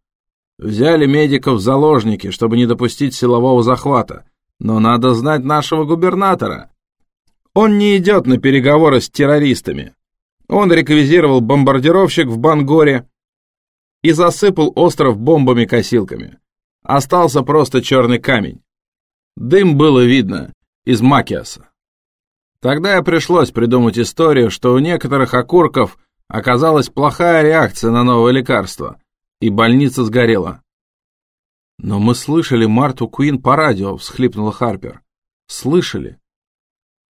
Взяли медиков в заложники, чтобы не допустить силового захвата. Но надо знать нашего губернатора. Он не идет на переговоры с террористами. Он реквизировал бомбардировщик в Бангоре и засыпал остров бомбами-косилками. Остался просто черный камень. Дым было видно из Макиаса. Тогда и пришлось придумать историю, что у некоторых окурков оказалась плохая реакция на новое лекарство, и больница сгорела. «Но мы слышали Марту Куин по радио», — всхлипнула Харпер. «Слышали?»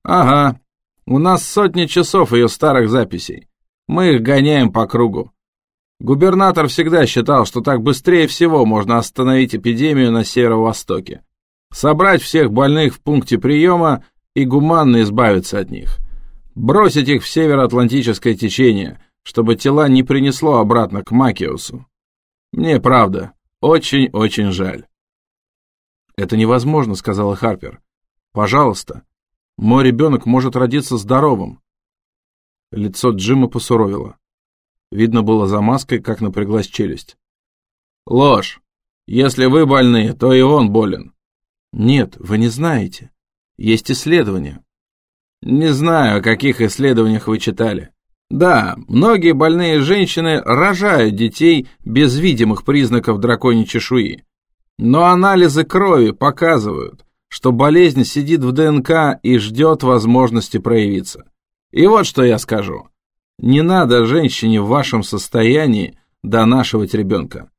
«Ага. У нас сотни часов ее старых записей. Мы их гоняем по кругу. Губернатор всегда считал, что так быстрее всего можно остановить эпидемию на северо-востоке. Собрать всех больных в пункте приема и гуманно избавиться от них. Бросить их в североатлантическое течение, чтобы тела не принесло обратно к Макиусу. Мне, правда, очень-очень жаль. «Это невозможно», — сказала Харпер. «Пожалуйста, мой ребенок может родиться здоровым». Лицо Джима посуровило. Видно было за маской, как напряглась челюсть. «Ложь! Если вы больны, то и он болен». «Нет, вы не знаете. Есть исследования. Не знаю, о каких исследованиях вы читали. Да, многие больные женщины рожают детей без видимых признаков драконьей чешуи. Но анализы крови показывают, что болезнь сидит в ДНК и ждет возможности проявиться. И вот что я скажу. Не надо женщине в вашем состоянии донашивать ребенка.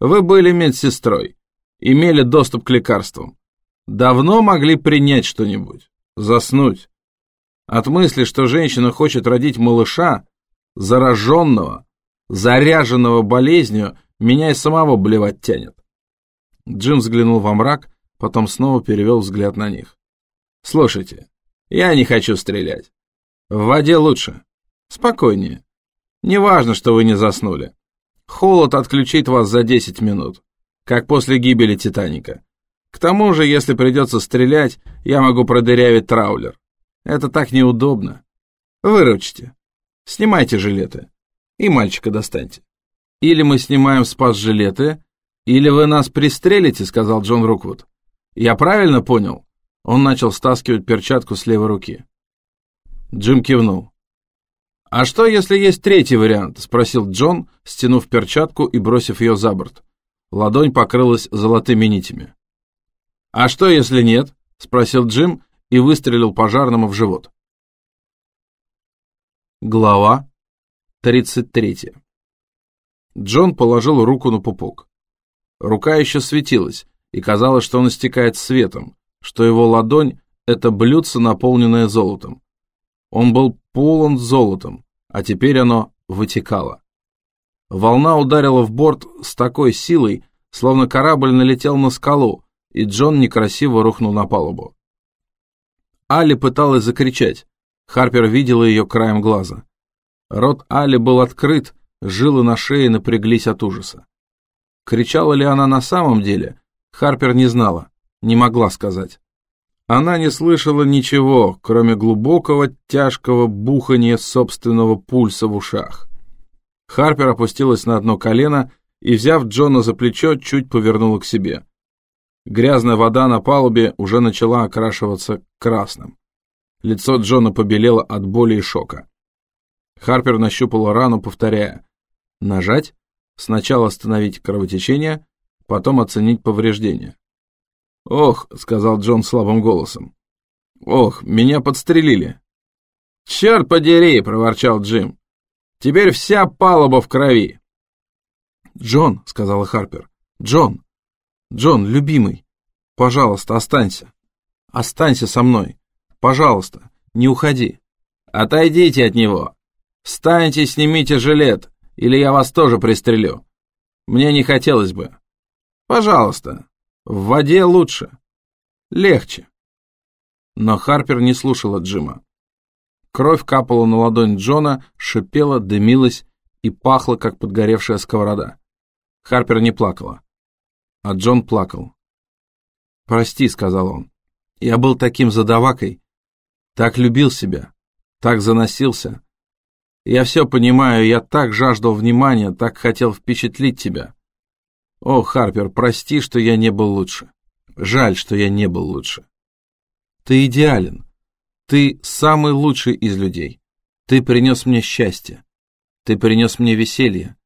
Вы были медсестрой, имели доступ к лекарствам. Давно могли принять что-нибудь, заснуть. От мысли, что женщина хочет родить малыша, зараженного, заряженного болезнью, меня и самого блевать тянет. Джим взглянул во мрак, потом снова перевел взгляд на них. «Слушайте, я не хочу стрелять. В воде лучше. Спокойнее. Неважно, что вы не заснули. Холод отключит вас за 10 минут, как после гибели Титаника. К тому же, если придется стрелять, я могу продырявить траулер. Это так неудобно. Выручите. Снимайте жилеты. И мальчика достаньте. Или мы снимаем спас-жилеты, или вы нас пристрелите, сказал Джон Руквуд. Я правильно понял? Он начал стаскивать перчатку с левой руки. Джим кивнул. «А что, если есть третий вариант?» — спросил Джон, стянув перчатку и бросив ее за борт. Ладонь покрылась золотыми нитями. «А что, если нет?» — спросил Джим и выстрелил пожарному в живот. Глава 33 Джон положил руку на пупок. Рука еще светилась, и казалось, что он истекает светом, что его ладонь — это блюдце, наполненное золотом. Он был полон золотом, а теперь оно вытекало. Волна ударила в борт с такой силой, словно корабль налетел на скалу, и Джон некрасиво рухнул на палубу. Али пыталась закричать. Харпер видела ее краем глаза. Рот Али был открыт, жилы на шее напряглись от ужаса. Кричала ли она на самом деле, Харпер не знала, не могла сказать. Она не слышала ничего, кроме глубокого, тяжкого бухания собственного пульса в ушах. Харпер опустилась на одно колено и, взяв Джона за плечо, чуть повернула к себе. Грязная вода на палубе уже начала окрашиваться красным. Лицо Джона побелело от боли и шока. Харпер нащупала рану, повторяя. Нажать, сначала остановить кровотечение, потом оценить повреждения. «Ох», — сказал Джон слабым голосом. «Ох, меня подстрелили». «Черт подери!» — проворчал Джим. «Теперь вся палуба в крови». «Джон», — сказала Харпер, — «Джон, Джон, любимый, пожалуйста, останься. Останься со мной. Пожалуйста, не уходи». «Отойдите от него. Встаньте снимите жилет, или я вас тоже пристрелю. Мне не хотелось бы. Пожалуйста, в воде лучше. Легче. Но Харпер не слушала Джима. Кровь капала на ладонь Джона, шипела, дымилась и пахла, как подгоревшая сковорода. Харпер не плакала. А Джон плакал. «Прости», — сказал он. «Я был таким задавакой. Так любил себя. Так заносился. Я все понимаю, я так жаждал внимания, так хотел впечатлить тебя. О, Харпер, прости, что я не был лучше. Жаль, что я не был лучше. Ты идеален. Ты самый лучший из людей. Ты принес мне счастье. Ты принес мне веселье.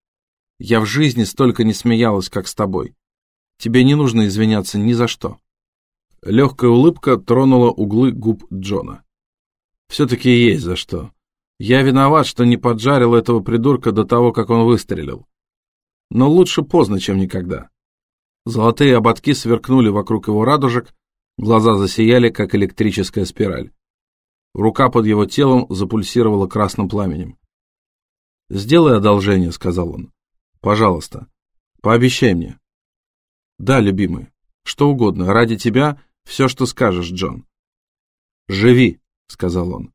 Я в жизни столько не смеялась, как с тобой. Тебе не нужно извиняться ни за что. Легкая улыбка тронула углы губ Джона. Все-таки есть за что. Я виноват, что не поджарил этого придурка до того, как он выстрелил. Но лучше поздно, чем никогда. Золотые ободки сверкнули вокруг его радужек, глаза засияли, как электрическая спираль. Рука под его телом запульсировала красным пламенем. «Сделай одолжение», — сказал он. «Пожалуйста, пообещай мне». «Да, любимый, что угодно, ради тебя все, что скажешь, Джон». «Живи», — сказал он.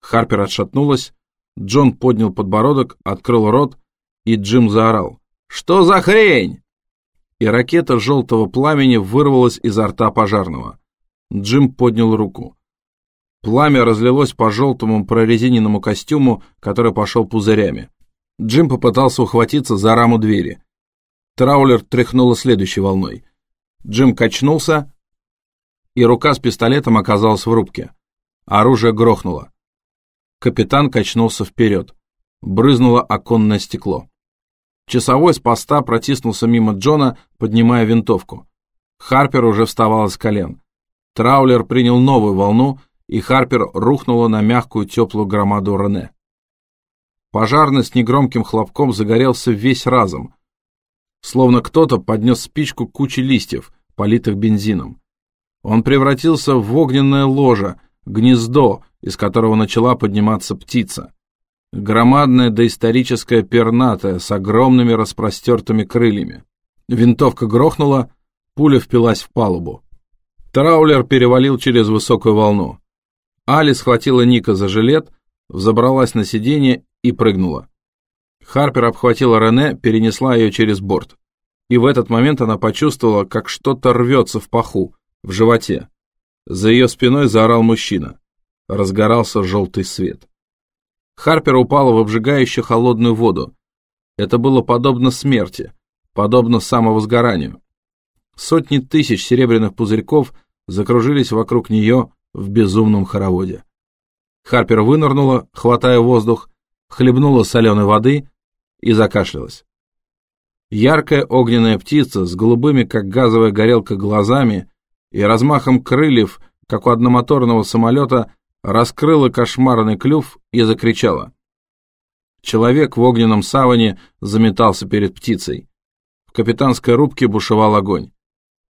Харпер отшатнулась, Джон поднял подбородок, открыл рот, и Джим заорал. «Что за хрень?» И ракета желтого пламени вырвалась изо рта пожарного. Джим поднял руку. Пламя разлилось по желтому прорезиненному костюму, который пошел пузырями. Джим попытался ухватиться за раму двери. Траулер тряхнула следующей волной. Джим качнулся, и рука с пистолетом оказалась в рубке. Оружие грохнуло. Капитан качнулся вперед. Брызнуло оконное стекло. Часовой с поста протиснулся мимо Джона, поднимая винтовку. Харпер уже вставал с колен. Траулер принял новую волну, и Харпер рухнула на мягкую теплую громаду Рене. Пожарный с негромким хлопком загорелся весь разом, словно кто-то поднес спичку к куче листьев, политых бензином. Он превратился в огненное ложе, гнездо, из которого начала подниматься птица. Громадная доисторическая пернатая с огромными распростертыми крыльями. Винтовка грохнула, пуля впилась в палубу. Траулер перевалил через высокую волну. Али схватила Ника за жилет, взобралась на сиденье и прыгнула. Харпер обхватила Рене, перенесла ее через борт. И в этот момент она почувствовала, как что-то рвется в паху, в животе. За ее спиной заорал мужчина. Разгорался желтый свет. Харпер упала в обжигающую холодную воду. Это было подобно смерти, подобно самовозгоранию. Сотни тысяч серебряных пузырьков закружились вокруг нее в безумном хороводе. Харпер вынырнула, хватая воздух, хлебнула соленой воды и закашлялась. Яркая огненная птица с голубыми, как газовая горелка, глазами и размахом крыльев, как у одномоторного самолета, раскрыла кошмарный клюв и закричала. Человек в огненном саване заметался перед птицей. В капитанской рубке бушевал огонь.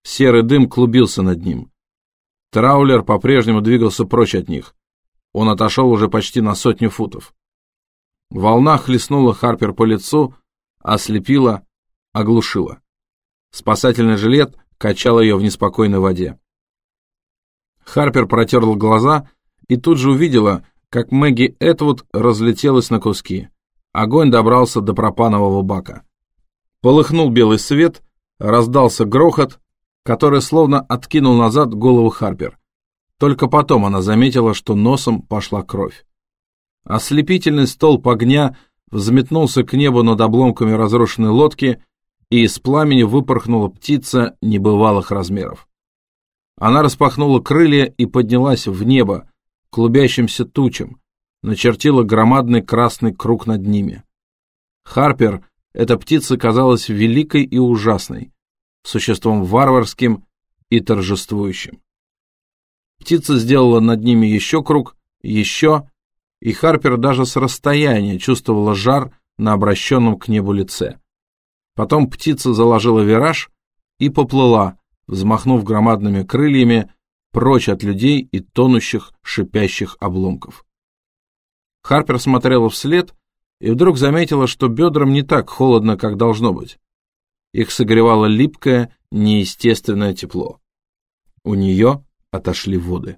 Серый дым клубился над ним. Траулер по-прежнему двигался прочь от них. Он отошел уже почти на сотню футов. Волна хлестнула Харпер по лицу, ослепила, оглушила. Спасательный жилет качал ее в неспокойной воде. Харпер протерла глаза и тут же увидела, как Мэгги Этвуд разлетелась на куски. Огонь добрался до пропанового бака. Полыхнул белый свет, раздался грохот, который словно откинул назад голову Харпер. Только потом она заметила, что носом пошла кровь. Ослепительный столб огня взметнулся к небу над обломками разрушенной лодки, и из пламени выпорхнула птица небывалых размеров. Она распахнула крылья и поднялась в небо, клубящимся тучам, начертила громадный красный круг над ними. Харпер, эта птица казалась великой и ужасной, существом варварским и торжествующим. Птица сделала над ними еще круг, еще, и Харпер даже с расстояния чувствовала жар на обращенном к небу лице. Потом птица заложила вираж и поплыла, взмахнув громадными крыльями прочь от людей и тонущих, шипящих обломков. Харпер смотрела вслед и вдруг заметила, что бедрам не так холодно, как должно быть. Их согревало липкое, неестественное тепло. У нее отошли воды.